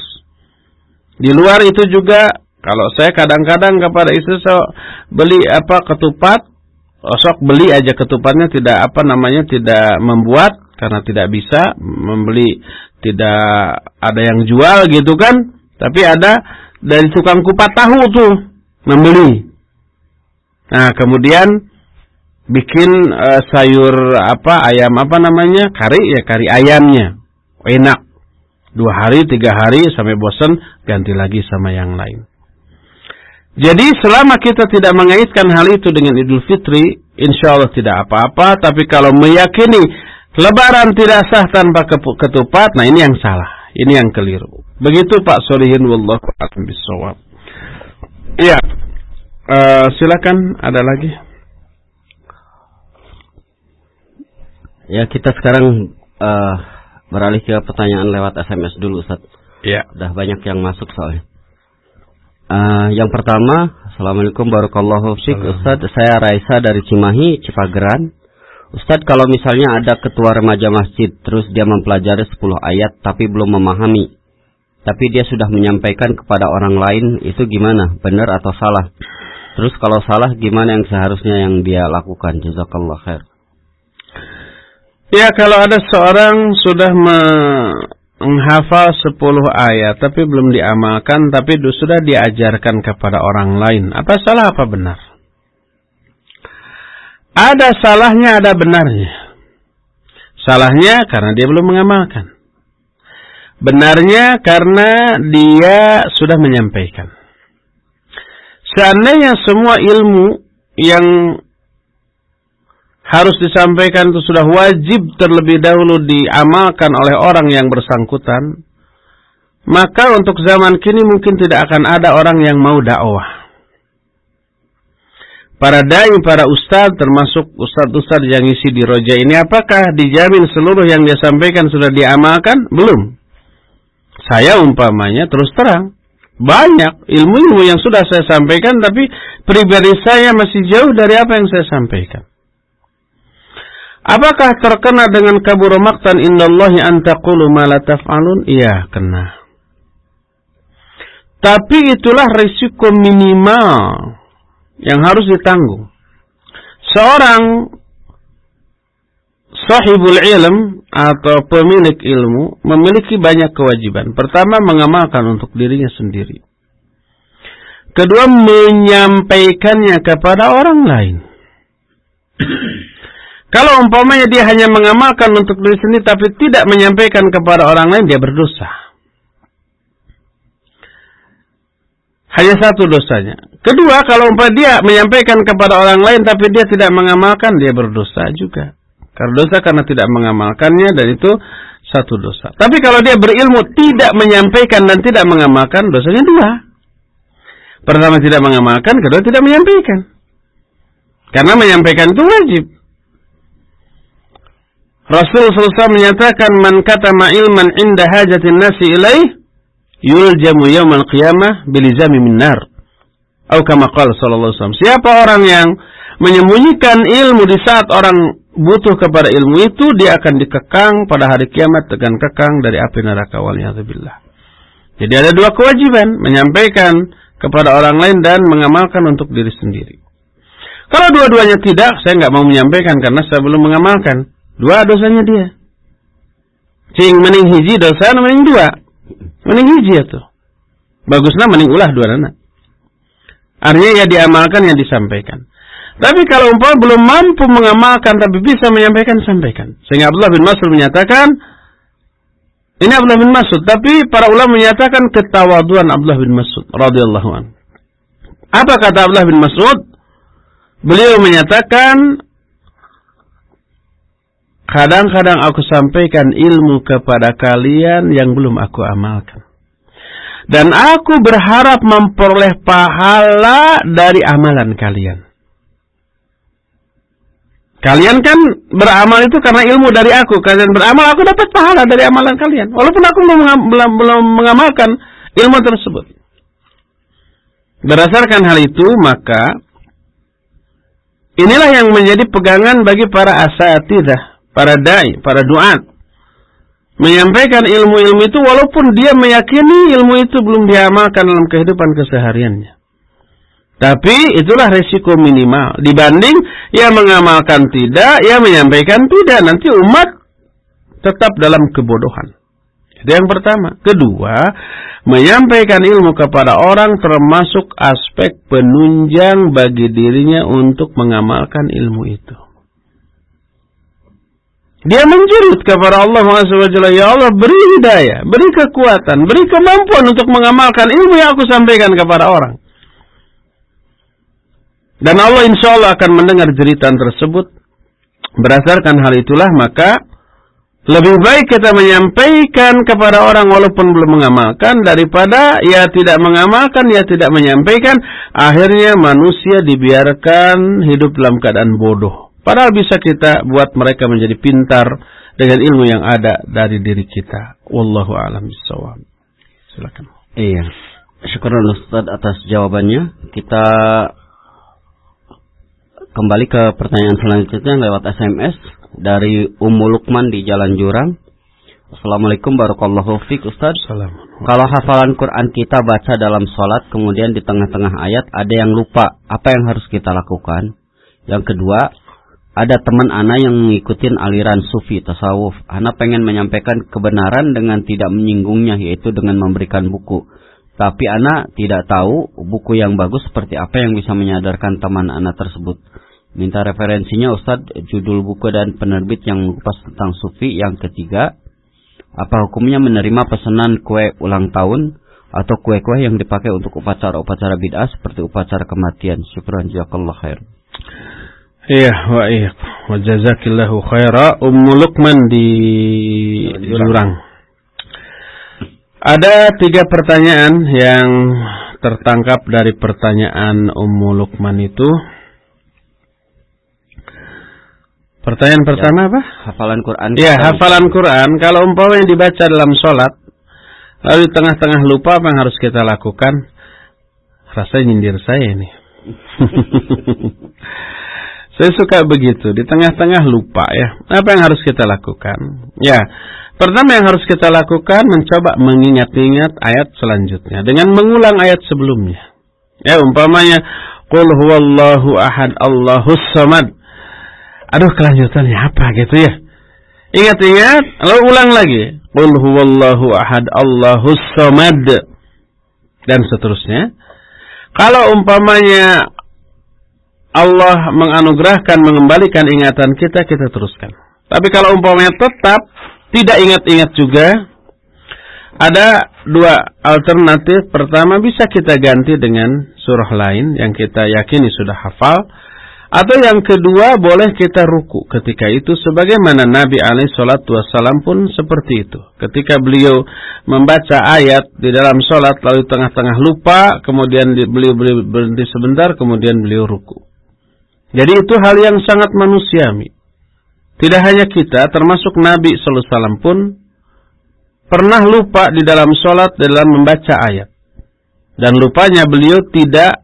Di luar itu juga kalau saya kadang-kadang kepada istri saya beli apa ketupat, sok beli aja ketupatnya tidak apa namanya tidak membuat karena tidak bisa membeli tidak ada yang jual gitu kan tapi ada dari tukang kupat tahu tuh membeli. Nah kemudian bikin uh, sayur apa ayam apa namanya kari ya kari ayamnya. Enak. Dua hari tiga hari sampai bosan ganti lagi sama yang lain. Jadi selama kita tidak mengaitkan hal itu dengan Idul Fitri, insya Allah tidak apa-apa. Tapi kalau meyakini Lebaran tidak sah tanpa ketupat, nah ini yang salah. Ini yang keliru. Begitu Pak Solihin wallahu a'lam bishawab. Iya. Uh, silakan ada lagi. Ya, kita sekarang uh, beralih ke pertanyaan lewat SMS dulu, Ustaz. Iya. Udah banyak yang masuk soalnya. Uh, yang pertama, Assalamualaikum warahmatullahi wabarakatuh. Ustaz, saya Raisa dari Cimahi, Cipageran. Ustadz kalau misalnya ada ketua remaja masjid terus dia mempelajari 10 ayat tapi belum memahami tapi dia sudah menyampaikan kepada orang lain itu gimana? Benar atau salah? Terus kalau salah gimana yang seharusnya yang dia lakukan? Jazakallah khair. Ya kalau ada seorang sudah menghafal 10 ayat tapi belum diamalkan tapi sudah diajarkan kepada orang lain apa salah apa benar ada salahnya, ada benarnya. Salahnya karena dia belum mengamalkan. Benarnya karena dia sudah menyampaikan. Seandainya semua ilmu yang harus disampaikan itu sudah wajib terlebih dahulu diamalkan oleh orang yang bersangkutan, maka untuk zaman kini mungkin tidak akan ada orang yang mau dakwah para dai, para ustaz, termasuk ustaz-ustaz yang isi di roja ini, apakah dijamin seluruh yang dia sampaikan sudah diamalkan? Belum. Saya umpamanya terus terang. Banyak ilmu-ilmu yang sudah saya sampaikan, tapi pribadi saya masih jauh dari apa yang saya sampaikan. Apakah terkena dengan kabur maktan indallahi an taqulu ma la taf'alun? Iya, kena. Tapi itulah risiko minimal yang harus ditanggung. Seorang sahibul ilm atau pemilik ilmu memiliki banyak kewajiban. Pertama, mengamalkan untuk dirinya sendiri. Kedua, menyampaikannya kepada orang lain. Kalau umpamanya dia hanya mengamalkan untuk diri sendiri tapi tidak menyampaikan kepada orang lain, dia berdosa. Hanya satu dosanya. Kedua, kalau umpah dia menyampaikan kepada orang lain tapi dia tidak mengamalkan, dia berdosa juga. Karena dosa karena tidak mengamalkannya dan itu satu dosa. Tapi kalau dia berilmu tidak menyampaikan dan tidak mengamalkan, dosanya dua. Pertama tidak mengamalkan, kedua tidak menyampaikan. Karena menyampaikan itu wajib. Rasul SAW menyatakan man kata ilman inda hajatin nasi ilaih yuljamu yawmal qiyamah bilizami min nar. Atau kama. Siapa orang yang menyembunyikan ilmu di saat orang butuh kepada ilmu itu, dia akan dikekang pada hari kiamat dengan kekang dari api neraka waliyadzubillah. Jadi ada dua kewajiban, menyampaikan kepada orang lain dan mengamalkan untuk diri sendiri. Kalau dua-duanya tidak, saya nggak mau menyampaikan karena saya belum mengamalkan. Dua dosanya dia. Cing mening hiji dosa, mening dua. Mending hiji tuh. Bagusnya mending ulah dua anak. Artinya ya diamalkan yang disampaikan. Tapi kalau umpama belum mampu mengamalkan tapi bisa menyampaikan, sampaikan. Sehingga Abdullah bin Mas'ud menyatakan, Ini Abdullah bin Mas'ud, tapi para ulama menyatakan ketawaduan Abdullah bin Mas'ud radhiyallahu an. Apa kata Abdullah bin Mas'ud? Beliau menyatakan kadang-kadang aku sampaikan ilmu kepada kalian yang belum aku amalkan. Dan aku berharap memperoleh pahala dari amalan kalian. Kalian kan beramal itu karena ilmu dari aku. Kalian beramal, aku dapat pahala dari amalan kalian. Walaupun aku belum, mengamalkan ilmu tersebut. Berdasarkan hal itu, maka inilah yang menjadi pegangan bagi para asatidah, para dai, para duat. Menyampaikan ilmu-ilmu itu walaupun dia meyakini ilmu itu belum diamalkan dalam kehidupan kesehariannya. Tapi itulah resiko minimal. Dibanding ia mengamalkan tidak, ia menyampaikan tidak. Nanti umat tetap dalam kebodohan. Itu yang pertama. Kedua, menyampaikan ilmu kepada orang termasuk aspek penunjang bagi dirinya untuk mengamalkan ilmu itu. Dia menjerit kepada Allah SWT, Ya Allah beri hidayah, beri kekuatan, beri kemampuan untuk mengamalkan ilmu yang aku sampaikan kepada orang. Dan Allah insya Allah akan mendengar jeritan tersebut. Berdasarkan hal itulah maka lebih baik kita menyampaikan kepada orang walaupun belum mengamalkan daripada ya tidak mengamalkan, ya tidak menyampaikan. Akhirnya manusia dibiarkan hidup dalam keadaan bodoh. Padahal bisa kita buat mereka menjadi pintar dengan ilmu yang ada dari diri kita. Wallahu a'lam bishawab. Silakan. Iya. Syukur Ustaz atas jawabannya. Kita Kembali ke pertanyaan selanjutnya lewat SMS dari Ummu Lukman di Jalan Jurang. Assalamualaikum warahmatullahi wabarakatuh Ustaz. Kalau hafalan Quran kita baca dalam sholat, kemudian di tengah-tengah ayat ada yang lupa, apa yang harus kita lakukan? Yang kedua, ada teman Ana yang mengikuti aliran sufi tasawuf. Ana pengen menyampaikan kebenaran dengan tidak menyinggungnya, yaitu dengan memberikan buku. Tapi Ana tidak tahu buku yang bagus seperti apa yang bisa menyadarkan teman Ana tersebut. Minta referensinya Ustadz, judul buku dan penerbit yang mengupas tentang sufi. Yang ketiga, apa hukumnya menerima pesanan kue ulang tahun atau kue-kue yang dipakai untuk upacara-upacara bid'ah seperti upacara kematian. Syukran jazakallah khair. Iya, wa iya. Wa jazakillahu khaira. Ummu Luqman di Jurang. Ada tiga pertanyaan yang tertangkap dari pertanyaan Ummu Luqman itu. Pertanyaan pertama ya, apa? Hafalan Quran. Ya, hafalan Quran. Kalau umpamanya dibaca dalam sholat, lalu di tengah-tengah lupa apa yang harus kita lakukan? Rasanya nyindir saya ini. saya suka begitu. Di tengah-tengah lupa ya. Apa yang harus kita lakukan? Ya, pertama yang harus kita lakukan mencoba mengingat-ingat ayat selanjutnya dengan mengulang ayat sebelumnya. Ya, umpamanya Qul huwallahu ahad Allahus samad aduh kelanjutannya apa gitu ya. Ingat-ingat, lalu ulang lagi. Qul huwallahu ahad Allahus samad dan seterusnya. Kalau umpamanya Allah menganugerahkan mengembalikan ingatan kita, kita teruskan. Tapi kalau umpamanya tetap tidak ingat-ingat juga, ada dua alternatif. Pertama bisa kita ganti dengan surah lain yang kita yakini sudah hafal atau yang kedua boleh kita ruku ketika itu sebagaimana Nabi alaihi salatu wasallam pun seperti itu. Ketika beliau membaca ayat di dalam salat lalu tengah-tengah lupa, kemudian beliau berhenti sebentar, kemudian beliau ruku. Jadi itu hal yang sangat manusiawi. Tidak hanya kita, termasuk Nabi sallallahu alaihi wasallam pun pernah lupa di dalam salat dalam membaca ayat. Dan lupanya beliau tidak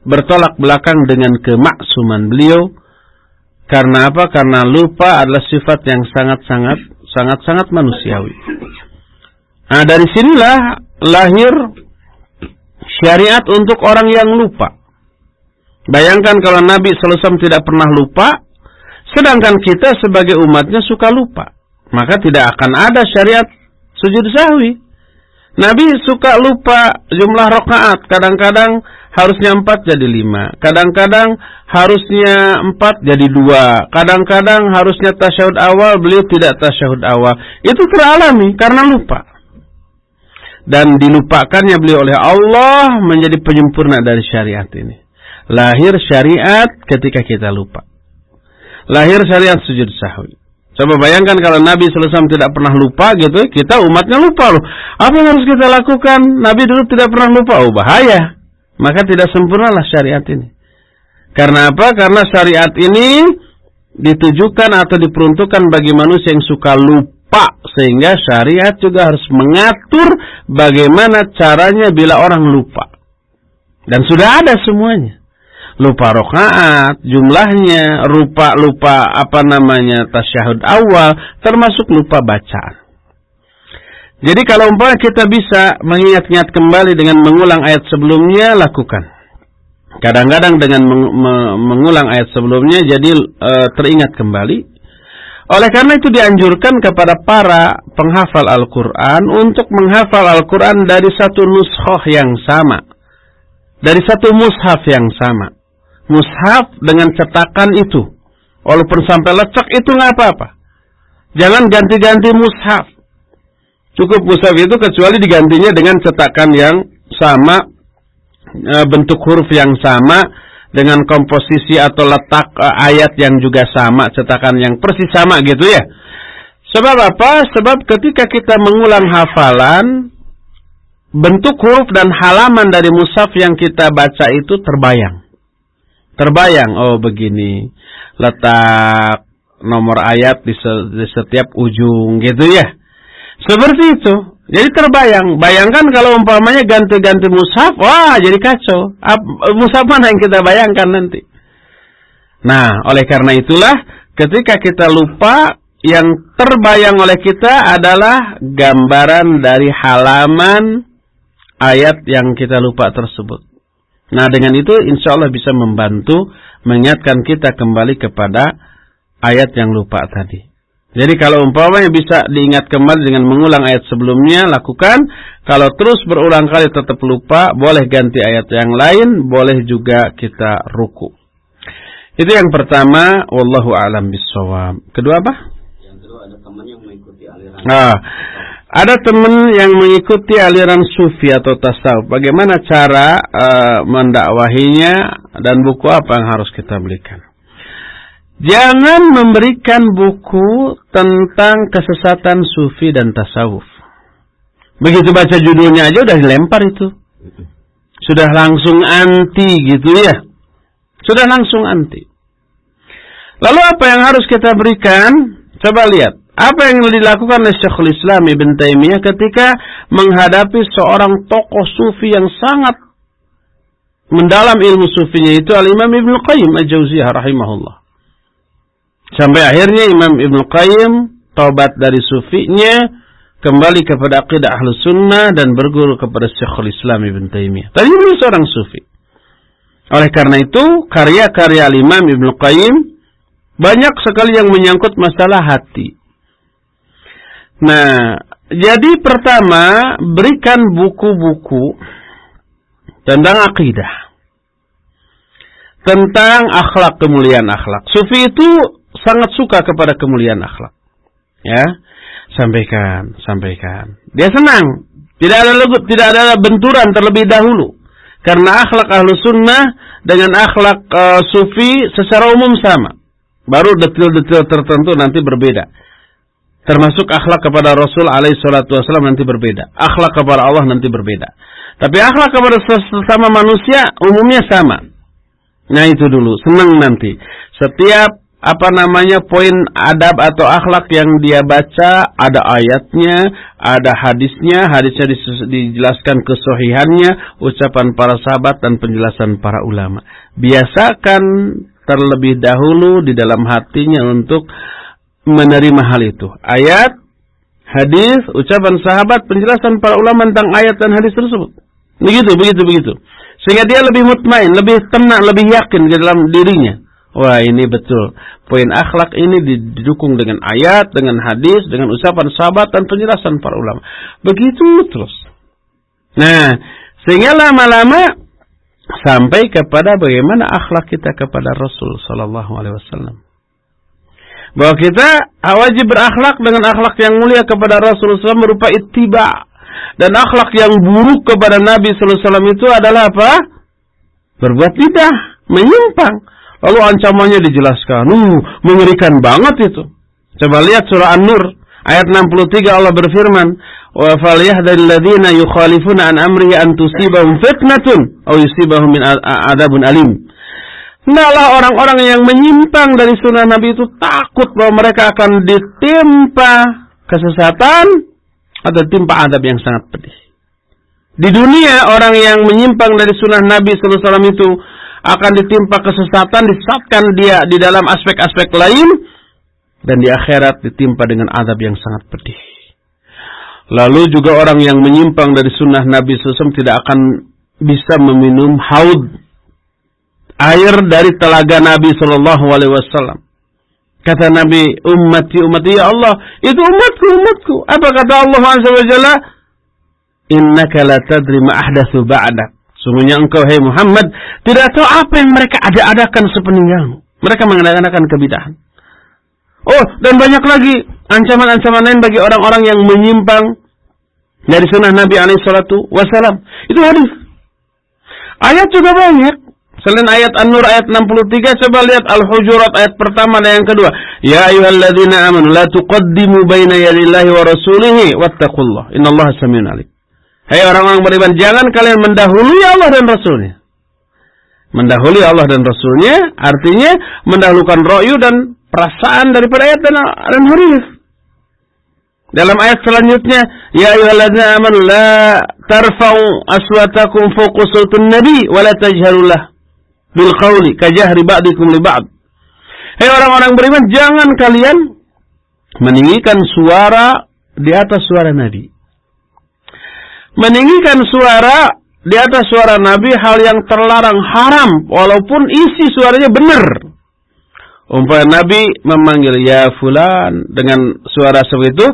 bertolak belakang dengan kemaksuman beliau karena apa? Karena lupa adalah sifat yang sangat-sangat sangat-sangat manusiawi. Nah, dari sinilah lahir syariat untuk orang yang lupa. Bayangkan kalau Nabi SAW tidak pernah lupa, sedangkan kita sebagai umatnya suka lupa. Maka tidak akan ada syariat sujud sahwi. Nabi suka lupa jumlah rakaat. Kadang-kadang harusnya empat jadi lima. Kadang-kadang harusnya empat jadi dua. Kadang-kadang harusnya tasyahud awal, beliau tidak tasyahud awal. Itu teralami karena lupa. Dan dilupakannya beliau oleh Allah menjadi penyempurna dari syariat ini. Lahir syariat ketika kita lupa. Lahir syariat sujud sahwi. Coba bayangkan kalau Nabi SAW tidak pernah lupa gitu, kita umatnya lupa loh. Apa yang harus kita lakukan? Nabi dulu tidak pernah lupa. Oh bahaya. Maka tidak sempurnalah syariat ini. Karena apa? Karena syariat ini ditujukan atau diperuntukkan bagi manusia yang suka lupa. Sehingga syariat juga harus mengatur bagaimana caranya bila orang lupa. Dan sudah ada semuanya lupa rokaat, jumlahnya, lupa lupa apa namanya tasyahud awal, termasuk lupa bacaan. Jadi kalau umpamanya kita bisa mengingat-ingat kembali dengan mengulang ayat sebelumnya, lakukan. Kadang-kadang dengan meng mengulang ayat sebelumnya jadi e, teringat kembali. Oleh karena itu dianjurkan kepada para penghafal Al-Quran untuk menghafal Al-Quran dari satu nuskhoh yang sama. Dari satu mushaf yang sama mushaf dengan cetakan itu. Walaupun sampai lecek itu nggak apa-apa. Jangan ganti-ganti mushaf. Cukup mushaf itu kecuali digantinya dengan cetakan yang sama, e, bentuk huruf yang sama, dengan komposisi atau letak e, ayat yang juga sama, cetakan yang persis sama gitu ya. Sebab apa? Sebab ketika kita mengulang hafalan, bentuk huruf dan halaman dari mushaf yang kita baca itu terbayang terbayang oh begini. Letak nomor ayat di, setiap ujung gitu ya. Seperti itu. Jadi terbayang. Bayangkan kalau umpamanya ganti-ganti mushaf wah jadi kacau. Mushaf mana yang kita bayangkan nanti? Nah oleh karena itulah ketika kita lupa yang terbayang oleh kita adalah gambaran dari halaman ayat yang kita lupa tersebut Nah dengan itu insya Allah bisa membantu mengingatkan kita kembali kepada ayat yang lupa tadi. Jadi kalau umpamanya bisa diingat kembali dengan mengulang ayat sebelumnya, lakukan. Kalau terus berulang kali tetap lupa, boleh ganti ayat yang lain, boleh juga kita ruku. Itu yang pertama, wallahu alam bisawab. Kedua apa? Yang kedua ada teman yang mengikuti aliran. Nah, ada teman yang mengikuti aliran sufi atau tasawuf. Bagaimana cara uh, mendakwahinya dan buku apa yang harus kita belikan? Jangan memberikan buku tentang kesesatan sufi dan tasawuf. Begitu baca judulnya aja udah dilempar itu. Sudah langsung anti gitu ya. Sudah langsung anti. Lalu apa yang harus kita berikan? Coba lihat. Apa yang dilakukan oleh Syekhul Islam Ibn Taimiyah ketika menghadapi seorang tokoh sufi yang sangat mendalam ilmu sufinya itu Al-Imam Ibn Qayyim Al-Jauziyah rahimahullah. Sampai akhirnya Imam Ibn Qayyim taubat dari sufinya, kembali kepada aqidah ahlu sunnah dan berguru kepada Syekhul Islam Ibn Taimiyah. Tadi ini seorang sufi. Oleh karena itu, karya-karya Imam Ibn Qayyim banyak sekali yang menyangkut masalah hati. Nah, jadi pertama berikan buku-buku tentang akidah. Tentang akhlak, kemuliaan akhlak. Sufi itu sangat suka kepada kemuliaan akhlak. Ya, sampaikan, sampaikan. Dia senang. Tidak ada tidak ada benturan terlebih dahulu. Karena akhlak ahlu sunnah dengan akhlak uh, sufi secara umum sama. Baru detail-detail tertentu nanti berbeda. Termasuk akhlak kepada Rasul alaihi salatu wasallam nanti berbeda. Akhlak kepada Allah nanti berbeda. Tapi akhlak kepada sesama manusia umumnya sama. Nah itu dulu, senang nanti. Setiap apa namanya poin adab atau akhlak yang dia baca ada ayatnya, ada hadisnya, hadisnya dijelaskan kesohihannya, ucapan para sahabat dan penjelasan para ulama. Biasakan terlebih dahulu di dalam hatinya untuk menerima hal itu. Ayat, hadis, ucapan sahabat, penjelasan para ulama tentang ayat dan hadis tersebut. Begitu, begitu, begitu. Sehingga dia lebih mutmain, lebih tenang, lebih yakin di dalam dirinya. Wah ini betul. Poin akhlak ini didukung dengan ayat, dengan hadis, dengan ucapan sahabat dan penjelasan para ulama. Begitu terus. Nah, sehingga lama-lama sampai kepada bagaimana akhlak kita kepada Rasul sallallahu alaihi wasallam. Bahwa kita wajib berakhlak dengan akhlak yang mulia kepada Rasulullah SAW berupa ittiba dan akhlak yang buruk kepada Nabi wasallam itu adalah apa? Berbuat bidah, menyimpang. Lalu ancamannya dijelaskan. Uh, mengerikan banget itu. Coba lihat surah An-Nur ayat 63 Allah berfirman, "Wa falyahdharil ladzina yukhalifuna an amrihi an tusibahum fitnatun aw yusibahum min adabun alim." Hendaklah orang-orang yang menyimpang dari sunnah Nabi itu takut bahwa mereka akan ditimpa kesesatan atau timpa adab yang sangat pedih. Di dunia orang yang menyimpang dari sunnah Nabi SAW itu akan ditimpa kesesatan, disesatkan dia di dalam aspek-aspek lain dan di akhirat ditimpa dengan adab yang sangat pedih. Lalu juga orang yang menyimpang dari sunnah Nabi SAW tidak akan bisa meminum haud air dari telaga Nabi Shallallahu Alaihi Wasallam. Kata Nabi, ummati ummati ya Allah, itu umatku umatku. Apa kata Allah Azza wa Jalla? Innaka la tadri ma ahdatsu. Sungguhnya engkau hai Muhammad tidak tahu apa yang mereka ada-adakan sepeninggalmu. Mereka mengadakan kebidahan. Oh, dan banyak lagi ancaman-ancaman lain bagi orang-orang yang menyimpang dari sunnah Nabi alaihi salatu wasalam. Itu hadis. Ayat juga banyak. Selain ayat An-Nur ayat 63, coba lihat Al-Hujurat ayat pertama dan yang kedua. Ya ayyuhalladzina amanu la tuqaddimu baina yadillahi wa rasulihi wattaqullah. Innallaha samiun alim. Hai orang-orang beriman, jangan kalian mendahului Allah dan Rasulnya. Mendahului Allah dan Rasulnya artinya mendahulukan ro'yu dan perasaan daripada ayat dan, dan hadis. Dalam ayat selanjutnya, ya ayyuhalladzina amanu la tarfa'u aswatakum fawqa nabi wa la tajharulah bil qawli kajahri ba'dikum li ba'd. Hei orang-orang beriman, jangan kalian meninggikan suara di atas suara Nabi. Meninggikan suara di atas suara Nabi hal yang terlarang haram walaupun isi suaranya benar. Umpama Nabi memanggil ya fulan dengan suara seperti itu,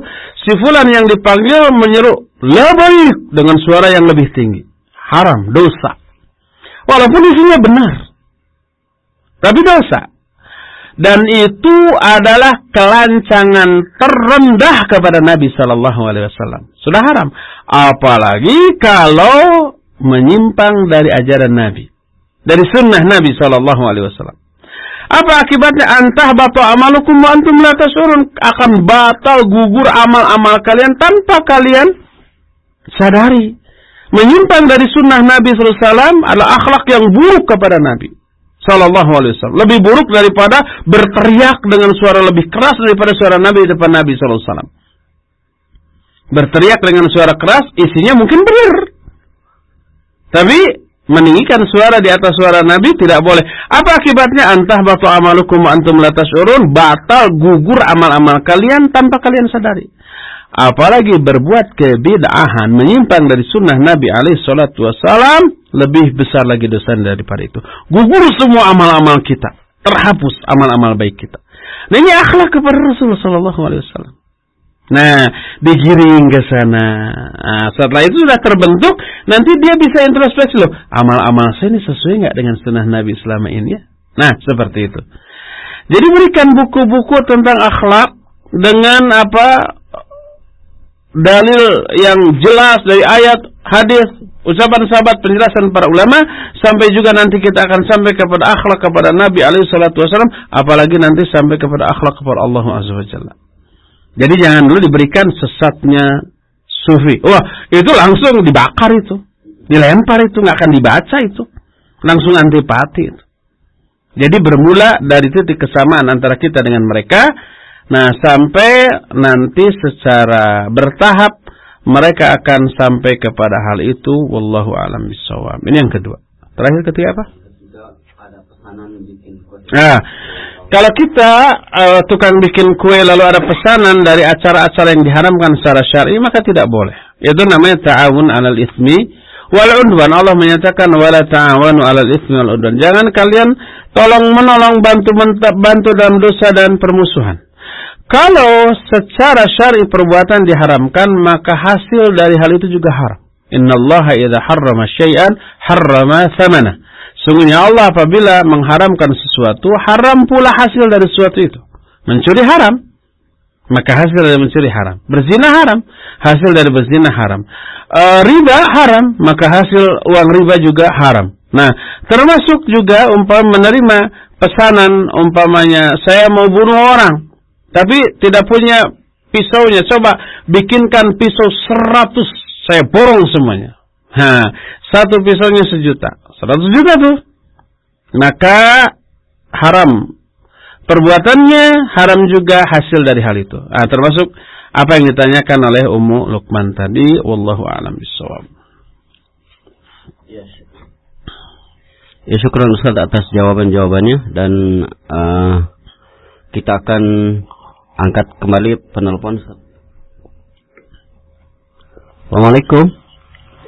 si fulan yang dipanggil menyeru la baik dengan suara yang lebih tinggi. Haram, dosa. Walaupun isinya benar. Tapi dosa. Dan itu adalah kelancangan terendah kepada Nabi Shallallahu Alaihi Wasallam. Sudah haram. Apalagi kalau menyimpang dari ajaran Nabi, dari sunnah Nabi Shallallahu Alaihi Wasallam. Apa akibatnya? Antah batu amalukum wa antum la tasurun. Akan batal gugur amal-amal kalian tanpa kalian sadari. Menyimpang dari sunnah Nabi SAW adalah akhlak yang buruk kepada Nabi. Sallallahu Alaihi Wasallam lebih buruk daripada berteriak dengan suara lebih keras daripada suara Nabi di depan Nabi Wasallam. Berteriak dengan suara keras isinya mungkin benar, tapi meninggikan suara di atas suara Nabi tidak boleh. Apa akibatnya? Antah batu amalukum antum latas urun batal gugur amal-amal kalian tanpa kalian sadari. Apalagi berbuat kebid'ahan menyimpang dari sunnah Nabi alaihi salatu wasalam lebih besar lagi dosa daripada itu. Gugur semua amal-amal kita, terhapus amal-amal baik kita. Nah ini akhlak kepada Rasulullah Sallallahu Alaihi Wasallam. Nah, digiring ke sana. Nah, setelah itu sudah terbentuk, nanti dia bisa introspeksi loh. Amal-amal saya ini sesuai nggak dengan sunnah Nabi selama ini ya? Nah, seperti itu. Jadi berikan buku-buku tentang akhlak dengan apa dalil yang jelas dari ayat, hadis, ucapan sahabat, penjelasan para ulama, sampai juga nanti kita akan sampai kepada akhlak kepada Nabi alaihi salatu wasallam, apalagi nanti sampai kepada akhlak kepada Allah azza wajalla. Jadi jangan dulu diberikan sesatnya sufi. Wah, itu langsung dibakar itu. Dilempar itu, nggak akan dibaca itu. Langsung antipati itu. Jadi bermula dari titik kesamaan antara kita dengan mereka, Nah, sampai nanti secara bertahap mereka akan sampai kepada hal itu wallahu alam bisawab. Ini yang kedua. Terakhir ketiga apa? Nah, kalau kita uh, tukang bikin kue lalu ada pesanan dari acara-acara yang diharamkan secara syar'i maka tidak boleh. Itu namanya ta'awun 'alal ismi wal udwan. Allah menyatakan wala ta'awanu 'alal ismi wal udwan. Jangan kalian tolong menolong bantu bantu dalam dosa dan permusuhan. Kalau secara syari perbuatan diharamkan, maka hasil dari hal itu juga haram. Innallaha idza harrama syai'an harrama thamana. Sungguhnya Allah apabila mengharamkan sesuatu, haram pula hasil dari sesuatu itu. Mencuri haram, maka hasil dari mencuri haram. Berzina haram, hasil dari berzina haram. E, riba haram, maka hasil uang riba juga haram. Nah, termasuk juga umpam menerima pesanan umpamanya saya mau bunuh orang, tapi tidak punya pisaunya. Coba bikinkan pisau seratus, saya borong semuanya. Nah, satu pisaunya sejuta, seratus juta tuh. Maka haram perbuatannya haram juga hasil dari hal itu. Nah, termasuk apa yang ditanyakan oleh Ummu Luqman tadi, wallahu a'lam bishawab. Ya syukur Ustaz atas jawaban-jawabannya dan uh, kita akan angkat kembali penelpon. Assalamualaikum.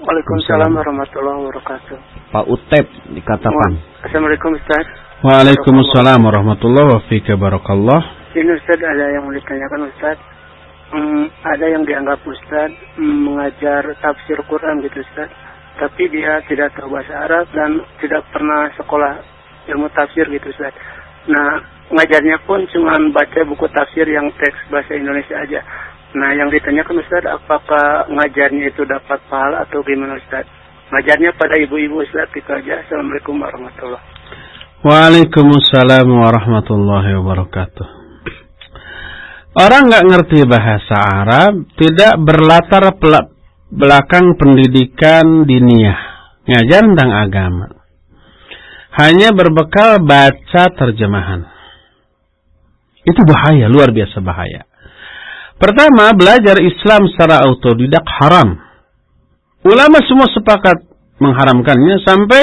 Waalaikumsalam warahmatullahi wabarakatuh. Pak Utep dikatakan. Assalamualaikum Ustaz. Waalaikumsalam warahmatullahi wabarakatuh. Ini Ustaz ada yang mau ditanyakan Ustaz. Hmm, ada yang dianggap Ustaz hmm, mengajar tafsir Quran gitu Ustaz. Tapi dia tidak tahu bahasa Arab dan tidak pernah sekolah ilmu tafsir gitu Ustaz. Nah, ngajarnya pun cuma baca buku tafsir yang teks bahasa Indonesia aja. Nah, yang ditanyakan Ustaz, apakah ngajarnya itu dapat pahala atau gimana Ustaz? Ngajarnya pada ibu-ibu Ustaz, itu aja. Assalamualaikum warahmatullahi wabarakatuh. Waalaikumsalam warahmatullahi wabarakatuh. Orang nggak ngerti bahasa Arab tidak berlatar belakang pendidikan diniyah, ngajar tentang agama. Hanya berbekal baca terjemahan. Itu bahaya, luar biasa bahaya. Pertama, belajar Islam secara autodidak haram. Ulama semua sepakat mengharamkannya sampai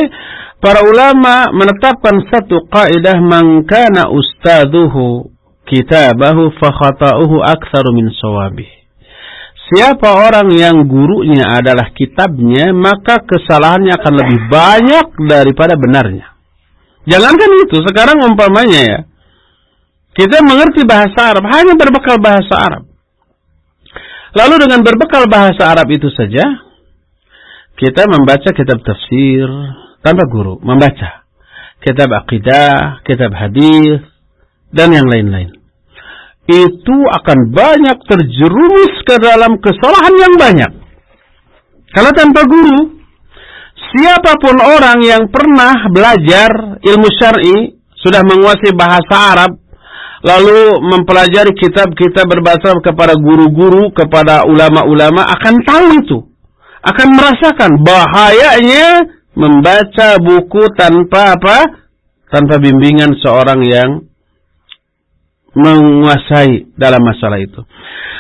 para ulama menetapkan satu kaidah man kana ustaduhu kitabahu fa khata'uhu aktsaru min sawabih. Siapa orang yang gurunya adalah kitabnya, maka kesalahannya akan lebih banyak daripada benarnya. Jangankan itu, sekarang umpamanya ya, kita mengerti bahasa Arab, hanya berbekal bahasa Arab. Lalu dengan berbekal bahasa Arab itu saja, kita membaca kitab tafsir tanpa guru, membaca kitab akidah, kitab hadis dan yang lain-lain. Itu akan banyak terjerumus ke dalam kesalahan yang banyak. Kalau tanpa guru, siapa pun orang yang pernah belajar ilmu syar'i, sudah menguasai bahasa Arab, lalu mempelajari kitab-kitab berbahasa kepada guru-guru, kepada ulama-ulama akan tahu itu akan merasakan bahayanya membaca buku tanpa apa? Tanpa bimbingan seorang yang menguasai dalam masalah itu.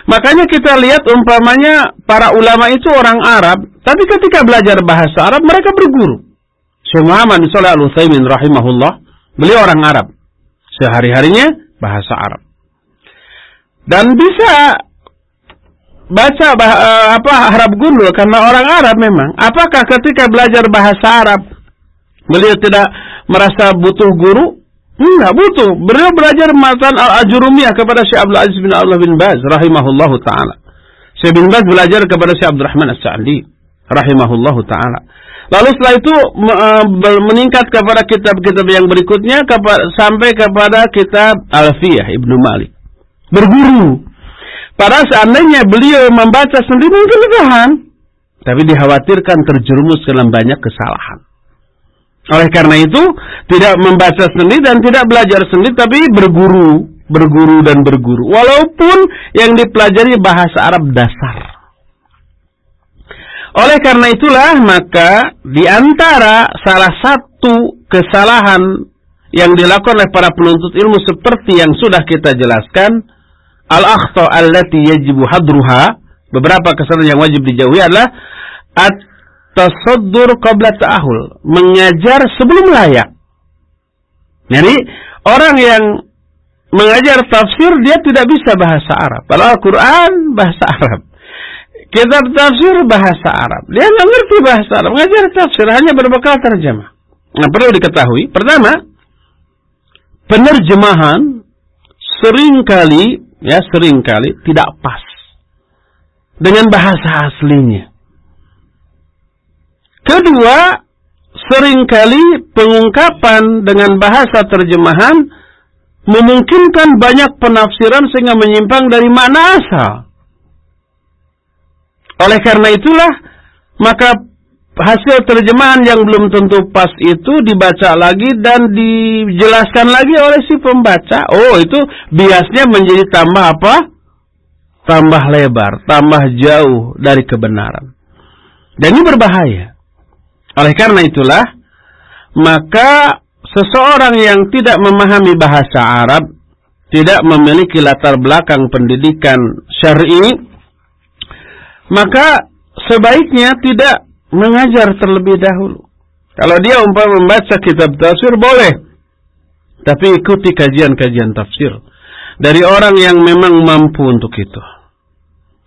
Makanya kita lihat umpamanya para ulama itu orang Arab, tapi ketika belajar bahasa Arab mereka berguru. Syekh Muhammad Shalih Al Utsaimin rahimahullah, beliau orang Arab. Sehari-harinya bahasa Arab. Dan bisa baca bah, uh, apa Arab gundul karena orang Arab memang. Apakah ketika belajar bahasa Arab beliau tidak merasa butuh guru? Enggak butuh. Beliau belajar matan al-ajurumiyah kepada Syekh Abdul Aziz bin Allah bin Baz rahimahullahu taala. Syekh bin Baz belajar kepada Syekh Abdul Rahman As-Sa'di rahimahullahu taala. Lalu setelah itu uh, meningkat kepada kitab-kitab yang berikutnya sampai kepada kitab Alfiyah Ibnu Malik. Berguru Padahal seandainya beliau membaca sendiri mungkin tahan. Tapi dikhawatirkan terjerumus dalam banyak kesalahan. Oleh karena itu, tidak membaca sendiri dan tidak belajar sendiri, tapi berguru, berguru dan berguru. Walaupun yang dipelajari bahasa Arab dasar. Oleh karena itulah, maka di antara salah satu kesalahan yang dilakukan oleh para penuntut ilmu seperti yang sudah kita jelaskan, Al-akhta allati yajibu hadruha, beberapa kesalahan yang wajib dijauhi adalah at-tasaddur qabla ta'ahul, mengajar sebelum layak. Jadi, orang yang mengajar tafsir dia tidak bisa bahasa Arab. Kalau Al-Quran bahasa Arab. Kitab tafsir bahasa Arab. Dia nggak ngerti bahasa Arab. Mengajar tafsir hanya berbekal terjemah. Nah, perlu diketahui. Pertama, penerjemahan sering kali ya sering kali tidak pas dengan bahasa aslinya. Kedua, sering kali pengungkapan dengan bahasa terjemahan memungkinkan banyak penafsiran sehingga menyimpang dari makna asal. Oleh karena itulah, maka hasil terjemahan yang belum tentu pas itu dibaca lagi dan dijelaskan lagi oleh si pembaca. Oh, itu biasnya menjadi tambah apa? Tambah lebar, tambah jauh dari kebenaran. Dan ini berbahaya. Oleh karena itulah, maka seseorang yang tidak memahami bahasa Arab, tidak memiliki latar belakang pendidikan syar'i, maka sebaiknya tidak mengajar terlebih dahulu. Kalau dia umpama membaca kitab tafsir boleh, tapi ikuti kajian-kajian tafsir dari orang yang memang mampu untuk itu.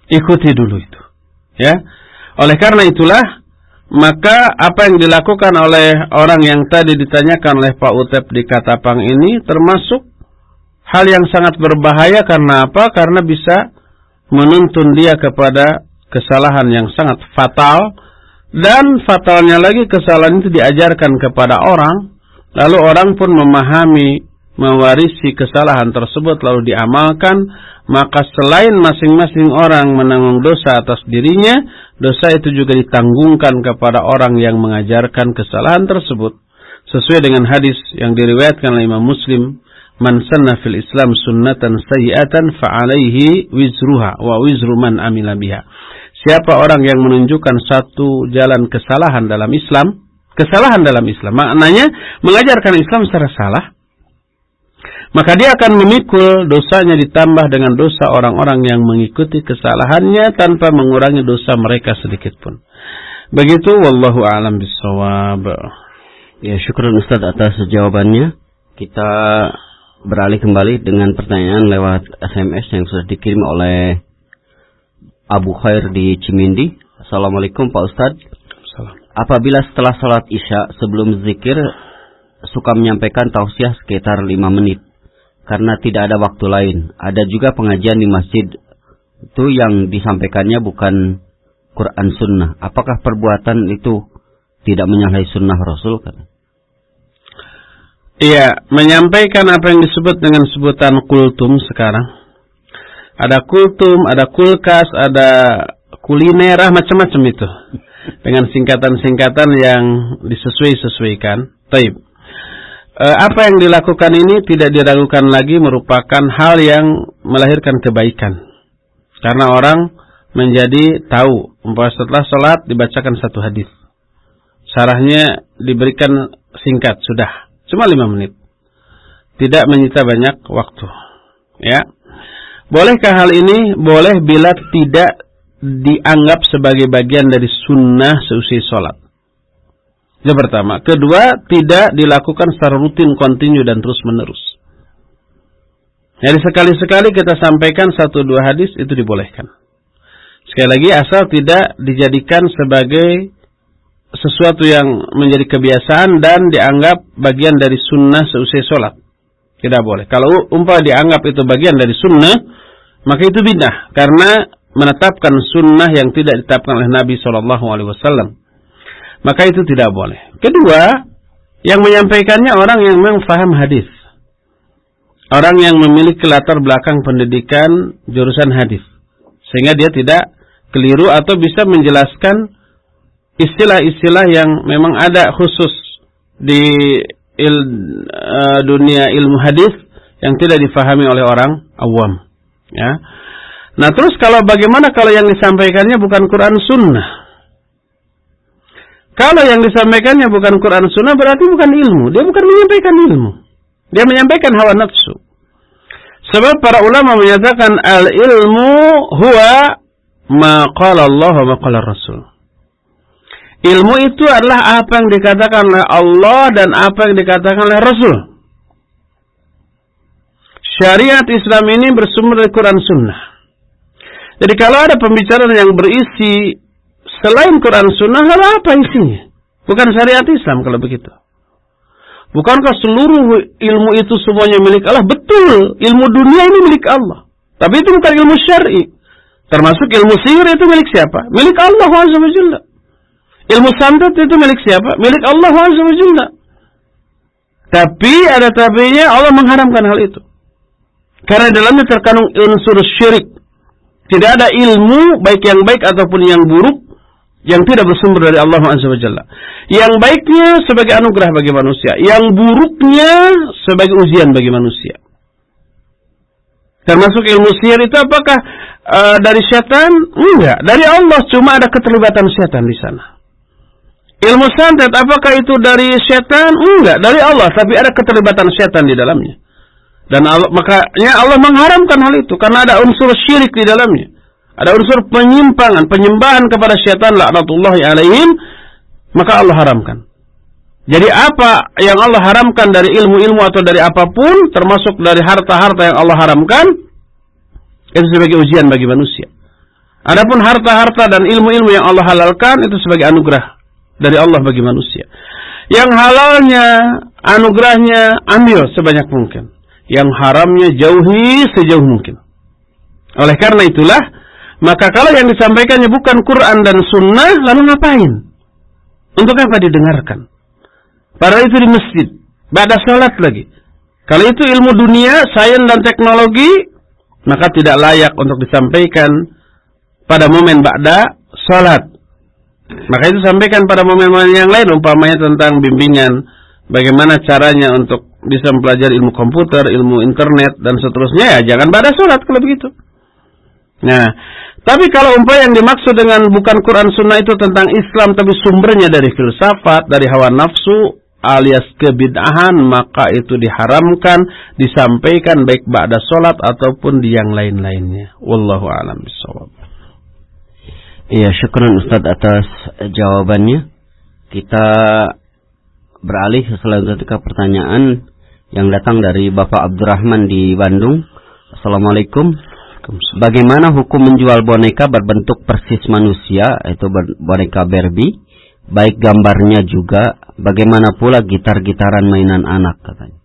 Ikuti dulu itu, ya. Oleh karena itulah maka apa yang dilakukan oleh orang yang tadi ditanyakan oleh Pak Utep di Katapang ini termasuk hal yang sangat berbahaya. Karena apa? Karena bisa menuntun dia kepada kesalahan yang sangat fatal. Dan fatalnya lagi kesalahan itu diajarkan kepada orang. Lalu orang pun memahami mewarisi kesalahan tersebut lalu diamalkan maka selain masing-masing orang menanggung dosa atas dirinya, dosa itu juga ditanggungkan kepada orang yang mengajarkan kesalahan tersebut. Sesuai dengan hadis yang diriwayatkan oleh Imam Muslim, "Man sanna fil Islam sunnatan sayyi'atan fa'alaihi wizruha wa wizru man amila biha." Siapa orang yang menunjukkan satu jalan kesalahan dalam Islam, kesalahan dalam Islam, maknanya mengajarkan Islam secara salah, maka dia akan memikul dosanya ditambah dengan dosa orang-orang yang mengikuti kesalahannya tanpa mengurangi dosa mereka sedikit pun. Begitu wallahu alam bisawab. Ya, syukur Ustaz atas jawabannya. Kita beralih kembali dengan pertanyaan lewat SMS yang sudah dikirim oleh Abu Khair di Cimindi. Assalamualaikum Pak Ustaz. Salam. Apabila setelah salat Isya sebelum zikir suka menyampaikan tausiah sekitar 5 menit karena tidak ada waktu lain. Ada juga pengajian di masjid itu yang disampaikannya bukan Quran Sunnah. Apakah perbuatan itu tidak menyalahi Sunnah Rasul? Iya, menyampaikan apa yang disebut dengan sebutan kultum sekarang. Ada kultum, ada kulkas, ada kulinerah, macam-macam itu. Dengan singkatan-singkatan yang disesuai-sesuaikan. Taib apa yang dilakukan ini tidak diragukan lagi merupakan hal yang melahirkan kebaikan. Karena orang menjadi tahu bahwa setelah sholat dibacakan satu hadis. Sarahnya diberikan singkat, sudah. Cuma lima menit. Tidak menyita banyak waktu. Ya. Bolehkah hal ini? Boleh bila tidak dianggap sebagai bagian dari sunnah seusai sholat. Yang pertama. Kedua, tidak dilakukan secara rutin, kontinu, dan terus-menerus. Jadi sekali-sekali kita sampaikan satu dua hadis itu dibolehkan. Sekali lagi asal tidak dijadikan sebagai sesuatu yang menjadi kebiasaan dan dianggap bagian dari sunnah seusai sholat. Tidak boleh. Kalau umpah dianggap itu bagian dari sunnah, maka itu bidah karena menetapkan sunnah yang tidak ditetapkan oleh Nabi Shallallahu Alaihi Wasallam maka itu tidak boleh. Kedua, yang menyampaikannya orang yang memang faham hadis. Orang yang memiliki latar belakang pendidikan jurusan hadis. Sehingga dia tidak keliru atau bisa menjelaskan istilah-istilah yang memang ada khusus di il, uh, dunia ilmu hadis yang tidak difahami oleh orang awam. Ya. Nah terus kalau bagaimana kalau yang disampaikannya bukan Quran Sunnah? Kalau yang disampaikannya bukan Quran Sunnah berarti bukan ilmu. Dia bukan menyampaikan ilmu. Dia menyampaikan hawa nafsu. Sebab para ulama menyatakan al-ilmu huwa ma qala Allah wa ma Rasul. Ilmu itu adalah apa yang dikatakan oleh Allah dan apa yang dikatakan oleh Rasul. Syariat Islam ini bersumber dari Quran Sunnah. Jadi kalau ada pembicaraan yang berisi Selain Quran Sunnah, lalu apa isinya? Bukan syariat Islam kalau begitu. Bukankah seluruh ilmu itu semuanya milik Allah? Betul, ilmu dunia ini milik Allah. Tapi itu bukan ilmu syar'i. Termasuk ilmu sihir itu milik siapa? Milik Allah SWT. Ilmu santet itu milik siapa? Milik Allah Subhanahu Tapi ada tabinya Allah mengharamkan hal itu. Karena dalamnya terkandung unsur syirik. Tidak ada ilmu baik yang baik ataupun yang buruk yang tidak bersumber dari Allah Subhanahu Yang baiknya sebagai anugerah bagi manusia, yang buruknya sebagai ujian bagi manusia. Termasuk ilmu sihir itu apakah uh, dari setan? Enggak, dari Allah cuma ada keterlibatan setan di sana. Ilmu santet apakah itu dari setan? Enggak, dari Allah tapi ada keterlibatan setan di dalamnya. Dan Allah, makanya Allah mengharamkan hal itu karena ada unsur syirik di dalamnya. Ada unsur penyimpangan, penyembahan kepada syaitan laknatullahi alaihim, maka Allah haramkan. Jadi apa yang Allah haramkan dari ilmu-ilmu atau dari apa pun, termasuk dari harta-harta yang Allah haramkan, itu sebagai ujian bagi manusia. Adapun harta-harta dan ilmu-ilmu yang Allah halalkan itu sebagai anugerah dari Allah bagi manusia. Yang halalnya, anugerahnya ambil sebanyak mungkin yang haramnya jauhi sejauh mungkin. Oleh karena itulah, maka kalau yang disampaikannya bukan Quran dan Sunnah, lalu ngapain? Untuk apa didengarkan? Padahal itu di masjid, pada sholat lagi. Kalau itu ilmu dunia, sains dan teknologi, maka tidak layak untuk disampaikan pada momen ba'da sholat. Maka itu sampaikan pada momen-momen yang lain, umpamanya tentang bimbingan, bagaimana caranya untuk bisa mempelajari ilmu komputer, ilmu internet dan seterusnya ya jangan pada sholat kalau begitu. Nah, tapi kalau umpah yang dimaksud dengan bukan Quran Sunnah itu tentang Islam tapi sumbernya dari filsafat, dari hawa nafsu alias kebid'ahan maka itu diharamkan disampaikan baik ba'da sholat ataupun di yang lain-lainnya. Wallahu a'lam bishawab. Iya, syukuran Ustaz atas jawabannya. Kita beralih selanjutnya ke pertanyaan yang datang dari Bapak Abdurrahman di Bandung. Assalamualaikum. Bagaimana hukum menjual boneka berbentuk persis manusia, itu boneka Barbie, baik gambarnya juga, bagaimana pula gitar-gitaran mainan anak katanya.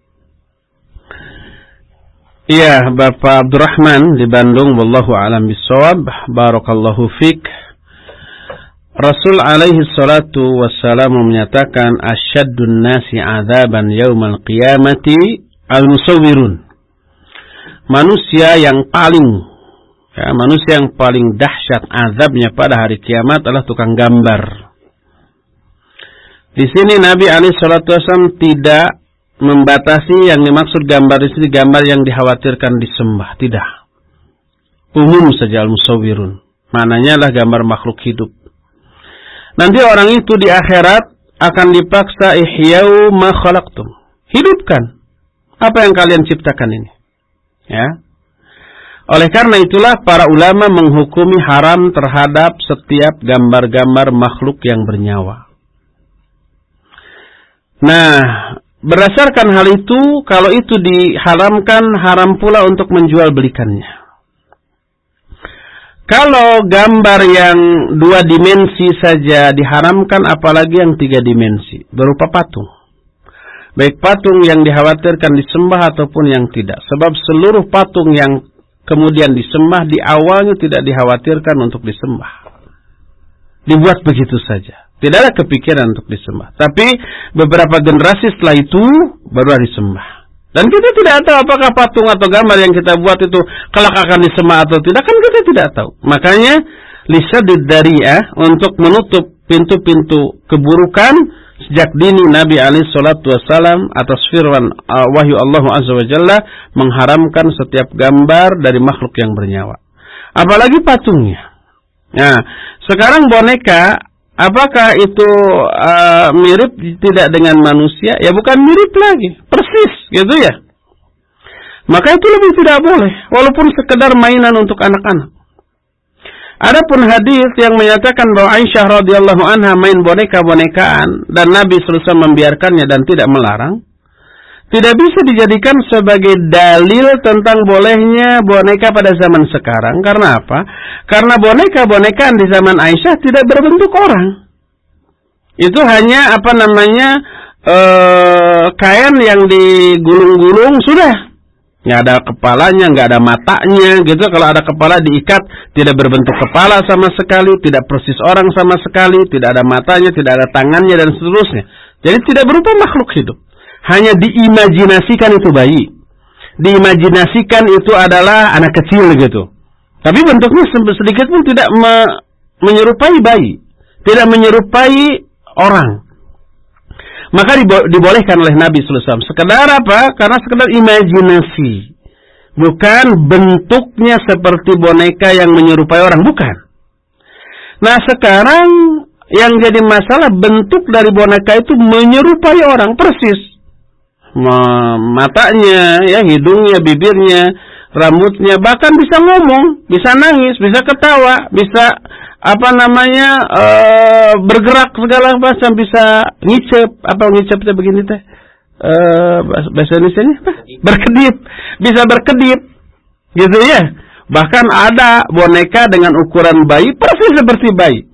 Iya, Bapak Abdurrahman di Bandung, wallahu alam bisawab, barakallahu fik. Rasul alaihi salatu wassalamu menyatakan asyaddun nasi azaban yaumal qiyamati al-musawwirun. Manusia yang paling ya, manusia yang paling dahsyat azabnya pada hari kiamat adalah tukang gambar. Di sini Nabi alaihi salatu wasallam tidak membatasi yang dimaksud gambar di sini gambar yang dikhawatirkan disembah, tidak. Umum saja al-musawwirun. Mananya adalah gambar makhluk hidup Nanti orang itu di akhirat akan dipaksa ihyau ma khalaqtum. Hidupkan apa yang kalian ciptakan ini. Ya. Oleh karena itulah para ulama menghukumi haram terhadap setiap gambar-gambar makhluk yang bernyawa. Nah, berdasarkan hal itu, kalau itu diharamkan, haram pula untuk menjual belikannya. Kalau gambar yang dua dimensi saja diharamkan, apalagi yang tiga dimensi, berupa patung. Baik patung yang dikhawatirkan disembah ataupun yang tidak. Sebab seluruh patung yang kemudian disembah di awalnya tidak dikhawatirkan untuk disembah. Dibuat begitu saja. Tidak ada kepikiran untuk disembah. Tapi beberapa generasi setelah itu baru disembah. Dan kita tidak tahu apakah patung atau gambar yang kita buat itu kelak akan disembah atau tidak. Kan kita tidak tahu. Makanya lisadid ya untuk menutup pintu-pintu keburukan sejak dini Nabi Ali Shallallahu Wasallam atas firman uh, wahyu Allah Azza wa Jalla mengharamkan setiap gambar dari makhluk yang bernyawa. Apalagi patungnya. Nah, sekarang boneka Apakah itu uh, mirip tidak dengan manusia? Ya bukan mirip lagi, persis gitu ya. Maka itu lebih tidak boleh, walaupun sekedar mainan untuk anak-anak. Adapun hadis yang menyatakan bahwa Aisyah radhiyallahu anha main boneka-bonekaan dan Nabi selesai membiarkannya dan tidak melarang, tidak bisa dijadikan sebagai dalil tentang bolehnya boneka pada zaman sekarang. Karena apa? Karena boneka-bonekaan di zaman Aisyah tidak berbentuk orang. Itu hanya apa namanya eh, kain yang digulung-gulung sudah. Nggak ada kepalanya, nggak ada matanya, gitu. Kalau ada kepala diikat, tidak berbentuk kepala sama sekali, tidak persis orang sama sekali, tidak ada matanya, tidak ada tangannya dan seterusnya. Jadi tidak berupa makhluk hidup. Hanya diimajinasikan itu bayi. Diimajinasikan itu adalah anak kecil gitu. Tapi bentuknya sedikit pun tidak me menyerupai bayi, tidak menyerupai orang. Maka dibolehkan oleh Nabi SAW. Sekedar apa? Karena sekedar imajinasi. Bukan bentuknya seperti boneka yang menyerupai orang. Bukan. Nah sekarang yang jadi masalah bentuk dari boneka itu menyerupai orang persis. Matanya, ya hidungnya, bibirnya, rambutnya, bahkan bisa ngomong, bisa nangis, bisa ketawa, bisa apa namanya e, bergerak segala macam bisa ngicep apa ngicep teh begini teh? E, bahasa Indonesia apa? Berkedip bisa berkedip gitu ya. Bahkan ada boneka dengan ukuran bayi persis seperti bayi.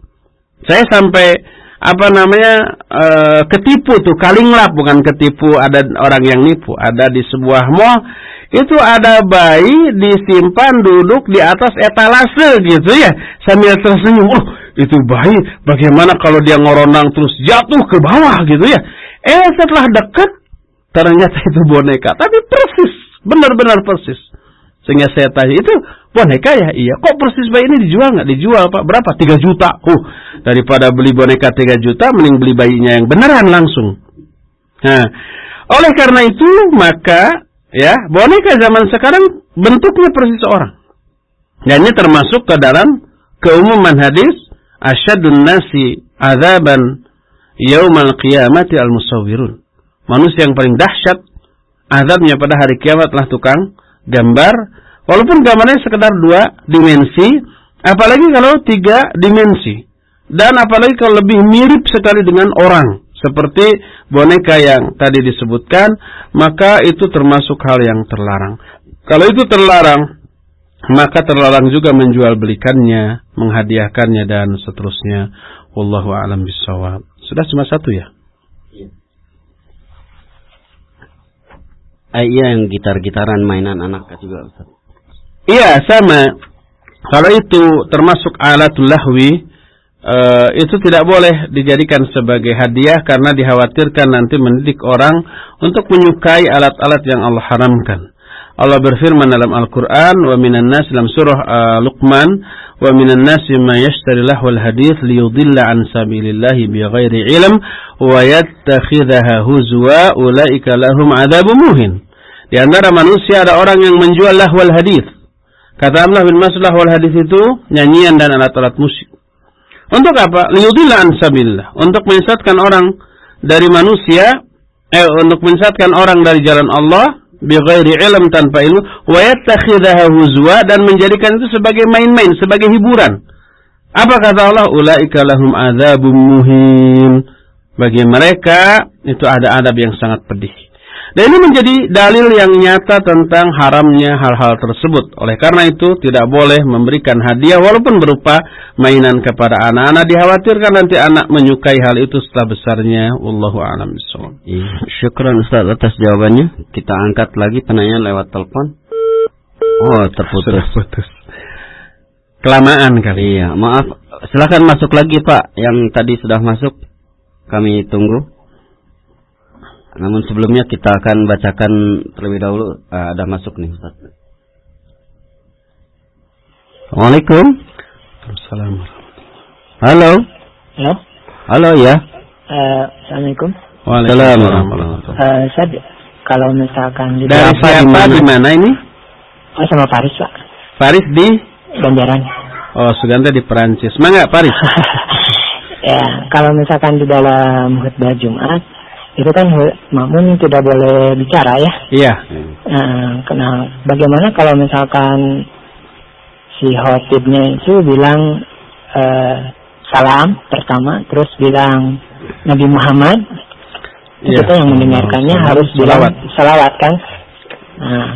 Saya sampai apa namanya e, ketipu tuh kalinglap bukan ketipu ada orang yang nipu ada di sebuah mall itu ada bayi disimpan duduk di atas etalase gitu ya sambil tersenyum oh itu bayi bagaimana kalau dia ngoronang terus jatuh ke bawah gitu ya. Eh setelah dekat ternyata itu boneka tapi persis benar-benar persis. Sehingga saya tanya itu boneka ya? Iya. Kok persis bayi ini dijual nggak? Dijual pak. Berapa? Tiga juta. Uh daripada beli boneka tiga juta mending beli bayinya yang beneran langsung. Nah oleh karena itu maka Ya, boneka zaman sekarang bentuknya persis orang. Dan ini termasuk ke dalam keumuman hadis asyadun nasi azaban yaumal qiyamati al musawwirun. Manusia yang paling dahsyat azabnya pada hari kiamat adalah tukang gambar walaupun gambarnya sekedar dua dimensi apalagi kalau tiga dimensi dan apalagi kalau lebih mirip sekali dengan orang seperti boneka yang tadi disebutkan, maka itu termasuk hal yang terlarang. Kalau itu terlarang, maka terlarang juga menjual belikannya, menghadiahkannya dan seterusnya. Wallahu a'lam bishawab. Sudah cuma satu ya? Iya. Eh, iya yang gitar-gitaran mainan anak juga Ustaz. Iya sama. Kalau itu termasuk alatul lahwi, uh, itu tidak boleh dijadikan sebagai hadiah karena dikhawatirkan nanti mendidik orang untuk menyukai alat-alat yang Allah haramkan. Allah berfirman dalam Al-Quran, wa minan nas dalam surah uh, Luqman, wa minan nas ma yashtari lahwal hadith liyudilla an sabilillahi bighairi ilm wa yattakhidhaha huzwa ulaika lahum adabu muhin. Di antara manusia ada orang yang menjual lahwal hadith. Kata Allah bin Mas'ud lahwal hadith itu nyanyian dan alat-alat musik. Untuk apa? Liyudilla an Untuk menyesatkan orang dari manusia, eh, untuk menyesatkan orang dari jalan Allah, bighairi ilm tanpa ilmu, wa yattakhidhaha huzwa dan menjadikan itu sebagai main-main, sebagai hiburan. Apa kata Allah? Ulaika lahum adzabum muhin. Bagi mereka itu ada adab yang sangat pedih. Dan ini menjadi dalil yang nyata tentang haramnya hal-hal tersebut. Oleh karena itu tidak boleh memberikan hadiah walaupun berupa mainan kepada anak-anak. Dikhawatirkan nanti anak menyukai hal itu setelah besarnya. Wallahu a'lam bishawab. Iya, syukran Ustaz atas jawabannya. Kita angkat lagi penanya lewat telepon. Oh, terputus. Terputus. Kelamaan kali. Iya, maaf. Silakan masuk lagi Pak. Yang tadi sudah masuk. Kami tunggu. Namun sebelumnya kita akan bacakan terlebih dahulu uh, ada masuk nih Ustaz. Assalamualaikum. Assalamualaikum. Halo. Halo. Halo ya. Uh, Assalamualaikum. Waalaikumsalam. Uh, Sad, kalau misalkan di dari siapa di mana ini? Oh sama Paris pak. Paris di Banjaran. Oh Suganda di Perancis. Mangga Paris. ya kalau misalkan di dalam khutbah Jumat itu kan makmum tidak boleh bicara ya. Iya. Nah, nah, bagaimana kalau misalkan si khotibnya itu bilang uh, salam pertama, terus bilang Nabi Muhammad, ya. kita yang mendengarkannya oh, harus bilang salawat kan? Nah,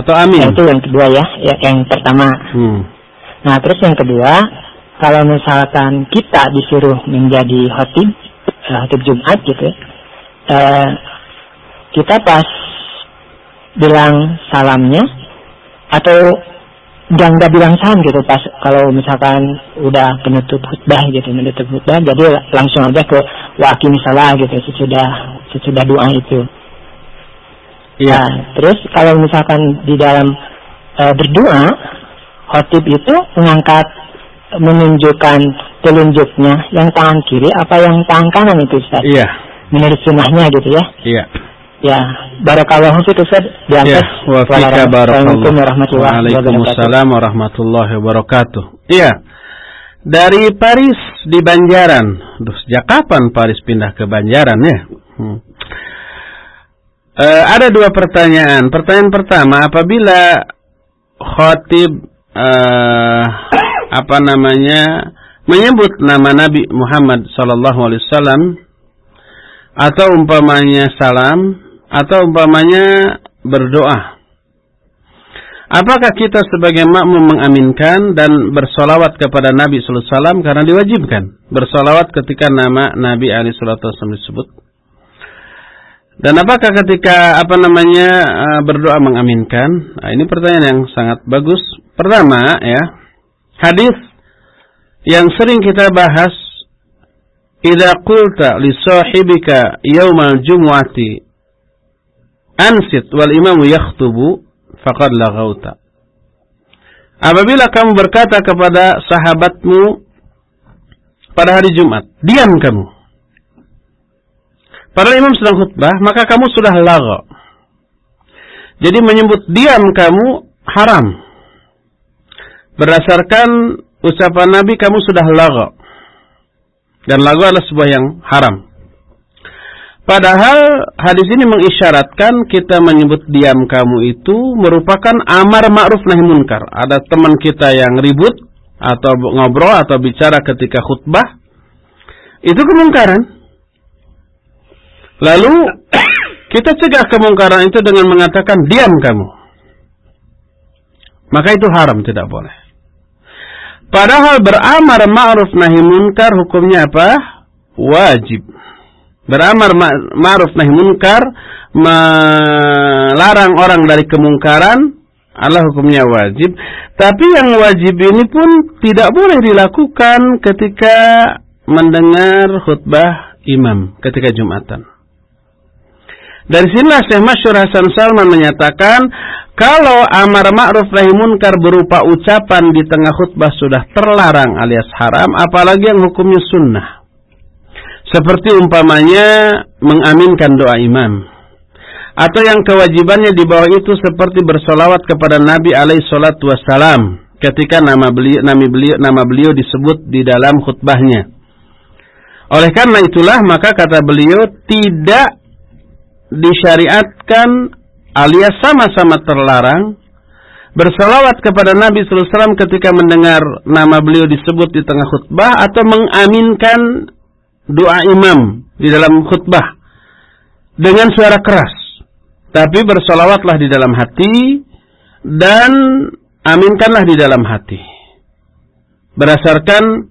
atau amin. Itu yang kedua ya, ya yang pertama. Hmm. Nah, terus yang kedua, kalau misalkan kita disuruh menjadi khotib, uh, khotib Jumat gitu, ya, uh, kita pas bilang salamnya atau jangan nggak bilang salam gitu pas kalau misalkan udah penutup khutbah gitu penutup khutbah jadi langsung aja ke wakil salah gitu sesudah sesudah doa itu Iya. nah, terus kalau misalkan di dalam e, berdoa khotib itu mengangkat menunjukkan telunjuknya yang tangan kiri apa yang tangan kanan itu Ustaz Iya. Menurut sunnahnya gitu ya Iya. ya barakallahu fiik Ustaz diangkat Ya, wa fika Assalamualaikum barakallah. warahmatullahi wabarakatuh Waalaikumsalam warahmatullahi wabarakatuh. Iya. Dari Paris di Banjaran. Duh, sejak kapan Paris pindah ke Banjaran ya? Hmm. Eh, ada dua pertanyaan. Pertanyaan pertama, apabila khotib eh, apa namanya menyebut nama Nabi Muhammad sallallahu alaihi wasallam atau umpamanya salam atau umpamanya berdoa. Apakah kita sebagai makmum mengaminkan dan bersolawat kepada Nabi Sallallahu Alaihi Wasallam karena diwajibkan bersolawat ketika nama Nabi Ali Sallallahu Alaihi Wasallam disebut? Dan apakah ketika apa namanya eh, berdoa mengaminkan? Nah, ini pertanyaan yang sangat bagus. Pertama ya, hadis yang sering kita bahas Idza qulta li sahibika yaumal jumu'ati ansit wal imamu yakhtubu faqad laghauta. Apabila kamu berkata kepada sahabatmu pada hari Jumat, diam kamu. Padahal imam sedang khutbah, maka kamu sudah lagha. Jadi menyebut diam kamu haram. Berdasarkan ucapan Nabi kamu sudah lagha. Dan lagu adalah sebuah yang haram. Padahal hadis ini mengisyaratkan kita menyebut diam kamu itu merupakan amar ma'ruf nahi munkar. Ada teman kita yang ribut atau ngobrol atau bicara ketika khutbah. Itu kemungkaran. Lalu kita cegah kemungkaran itu dengan mengatakan diam kamu. Maka itu haram tidak boleh. Padahal beramar ma'ruf nahi munkar hukumnya apa? Wajib. Beramar ma'ruf nahi munkar melarang orang dari kemungkaran adalah hukumnya wajib. Tapi yang wajib ini pun tidak boleh dilakukan ketika mendengar khutbah imam ketika Jumatan. Dari sinilah Syekh Masyur Hasan Salman menyatakan kalau amar ma'ruf nahi munkar berupa ucapan di tengah khutbah sudah terlarang alias haram, apalagi yang hukumnya sunnah. Seperti umpamanya mengaminkan doa imam. Atau yang kewajibannya di bawah itu seperti bersolawat kepada Nabi alaihi salatu wassalam ketika nama beliau, nama beliau, nama beliau disebut di dalam khutbahnya. Oleh karena itulah maka kata beliau tidak disyariatkan alias sama-sama terlarang bersalawat kepada Nabi SAW ketika mendengar nama beliau disebut di tengah khutbah atau mengaminkan doa imam di dalam khutbah dengan suara keras. Tapi bersolawatlah di dalam hati dan aminkanlah di dalam hati. Berdasarkan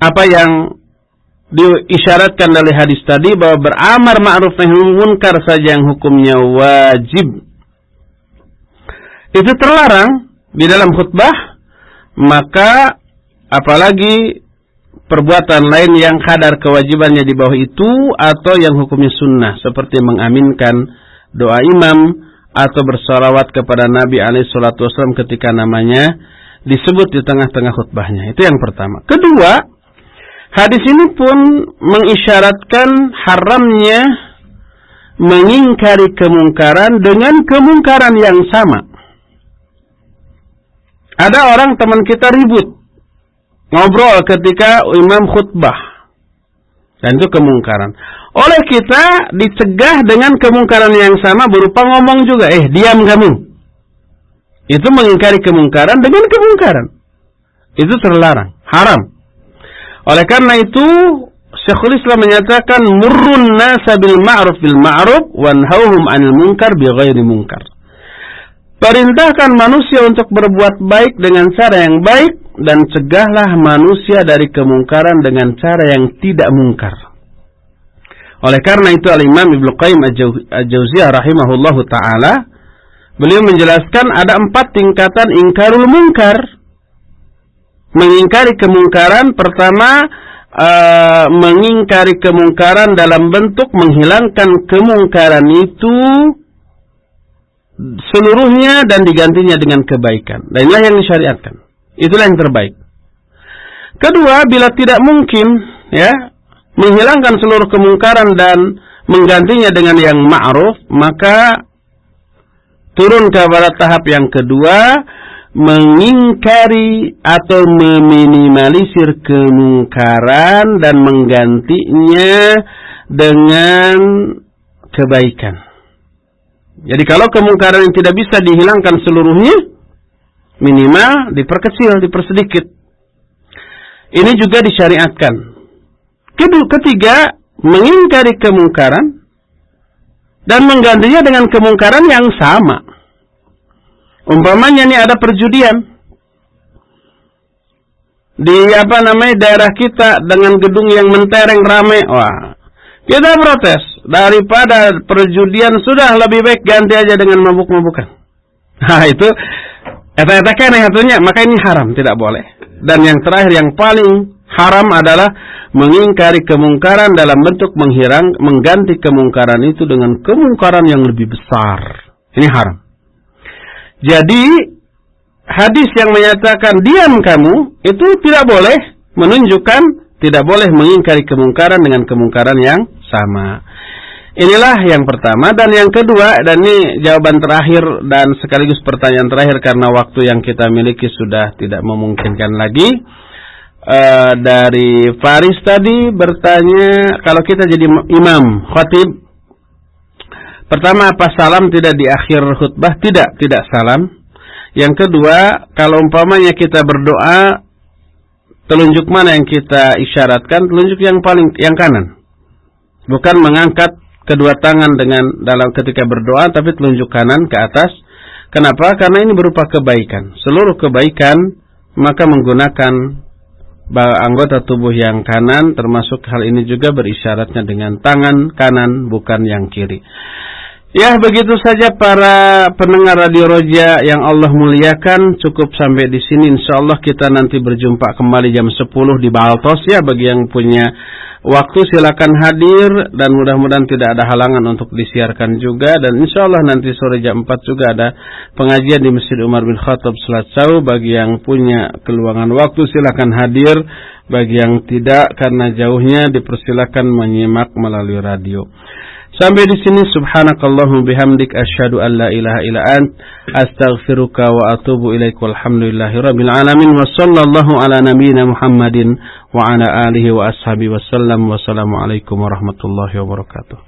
apa yang diisyaratkan dari hadis tadi bahwa beramar ma'ruf nahi munkar saja yang hukumnya wajib. Itu terlarang di dalam khutbah maka apalagi perbuatan lain yang kadar kewajibannya di bawah itu atau yang hukumnya sunnah seperti mengaminkan doa imam atau bersalawat kepada Nabi alaihi salatu ketika namanya disebut di tengah-tengah khutbahnya. Itu yang pertama. Kedua Hadis ini pun mengisyaratkan haramnya mengingkari kemungkaran dengan kemungkaran yang sama. Ada orang teman kita ribut, ngobrol ketika imam khutbah. Dan itu kemungkaran. Oleh kita dicegah dengan kemungkaran yang sama berupa ngomong juga, eh diam kamu. Itu mengingkari kemungkaran dengan kemungkaran. Itu terlarang, haram. Oleh karena itu Syekhul Islam menyatakan murrun nasa bil ma'ruf bil ma'ruf wanhauhum 'anil munkar bi ghairi munkar. Perintahkan manusia untuk berbuat baik dengan cara yang baik dan cegahlah manusia dari kemungkaran dengan cara yang tidak mungkar. Oleh karena itu Al-Imam Ibnu Qayyim Al-Jauziyah rahimahullahu taala Beliau menjelaskan ada empat tingkatan ingkarul mungkar. Mengingkari kemungkaran pertama uh, mengingkari kemungkaran dalam bentuk menghilangkan kemungkaran itu seluruhnya dan digantinya dengan kebaikan. Dan inilah yang disyariatkan. Itulah yang terbaik. Kedua, bila tidak mungkin ya menghilangkan seluruh kemungkaran dan menggantinya dengan yang ma'ruf, maka turun kepada tahap yang kedua, mengingkari atau meminimalisir kemungkaran dan menggantinya dengan kebaikan. Jadi kalau kemungkaran yang tidak bisa dihilangkan seluruhnya, minimal diperkecil, dipersedikit. Ini juga disyariatkan. Kedua, ketiga, mengingkari kemungkaran dan menggantinya dengan kemungkaran yang sama. Umpamanya ini ada perjudian di apa namanya daerah kita dengan gedung yang mentereng ramai, wah kita protes daripada perjudian sudah lebih baik ganti aja dengan mabuk-mabukan. Nah itu eta-eta kan yang maka ini haram tidak boleh. Dan yang terakhir yang paling haram adalah mengingkari kemungkaran dalam bentuk menghirang mengganti kemungkaran itu dengan kemungkaran yang lebih besar. Ini haram. Jadi hadis yang menyatakan diam kamu itu tidak boleh menunjukkan tidak boleh mengingkari kemungkaran dengan kemungkaran yang sama. Inilah yang pertama dan yang kedua dan ini jawaban terakhir dan sekaligus pertanyaan terakhir karena waktu yang kita miliki sudah tidak memungkinkan lagi. Uh, dari Faris tadi bertanya kalau kita jadi imam khatib pertama apa salam tidak di akhir khutbah tidak tidak salam. Yang kedua kalau umpamanya kita berdoa telunjuk mana yang kita isyaratkan telunjuk yang paling yang kanan bukan mengangkat kedua tangan dengan dalam ketika berdoa tapi telunjuk kanan ke atas. Kenapa? Karena ini berupa kebaikan. Seluruh kebaikan maka menggunakan anggota tubuh yang kanan termasuk hal ini juga berisyaratnya dengan tangan kanan bukan yang kiri. Ya begitu saja para pendengar Radio Roja yang Allah muliakan. Cukup sampai di sini. Insya Allah kita nanti berjumpa kembali jam 10 di Baltos. Ya bagi yang punya waktu silakan hadir. Dan mudah-mudahan tidak ada halangan untuk disiarkan juga. Dan insya Allah nanti sore jam 4 juga ada pengajian di Masjid Umar bin Khattab Selatsau bagi yang punya keluangan waktu silakan hadir. Bagi yang tidak karena jauhnya dipersilakan menyimak melalui radio. Sampai di sini subhanakallahumma bihamdik asyhadu an la ilaha illa ant astaghfiruka wa atubu ilaik walhamdulillahi rabbil alamin wa sallallahu ala nabiyyina Muhammadin wa ala alihi wa ashabihi wasallam wassalamu alaikum warahmatullahi wabarakatuh.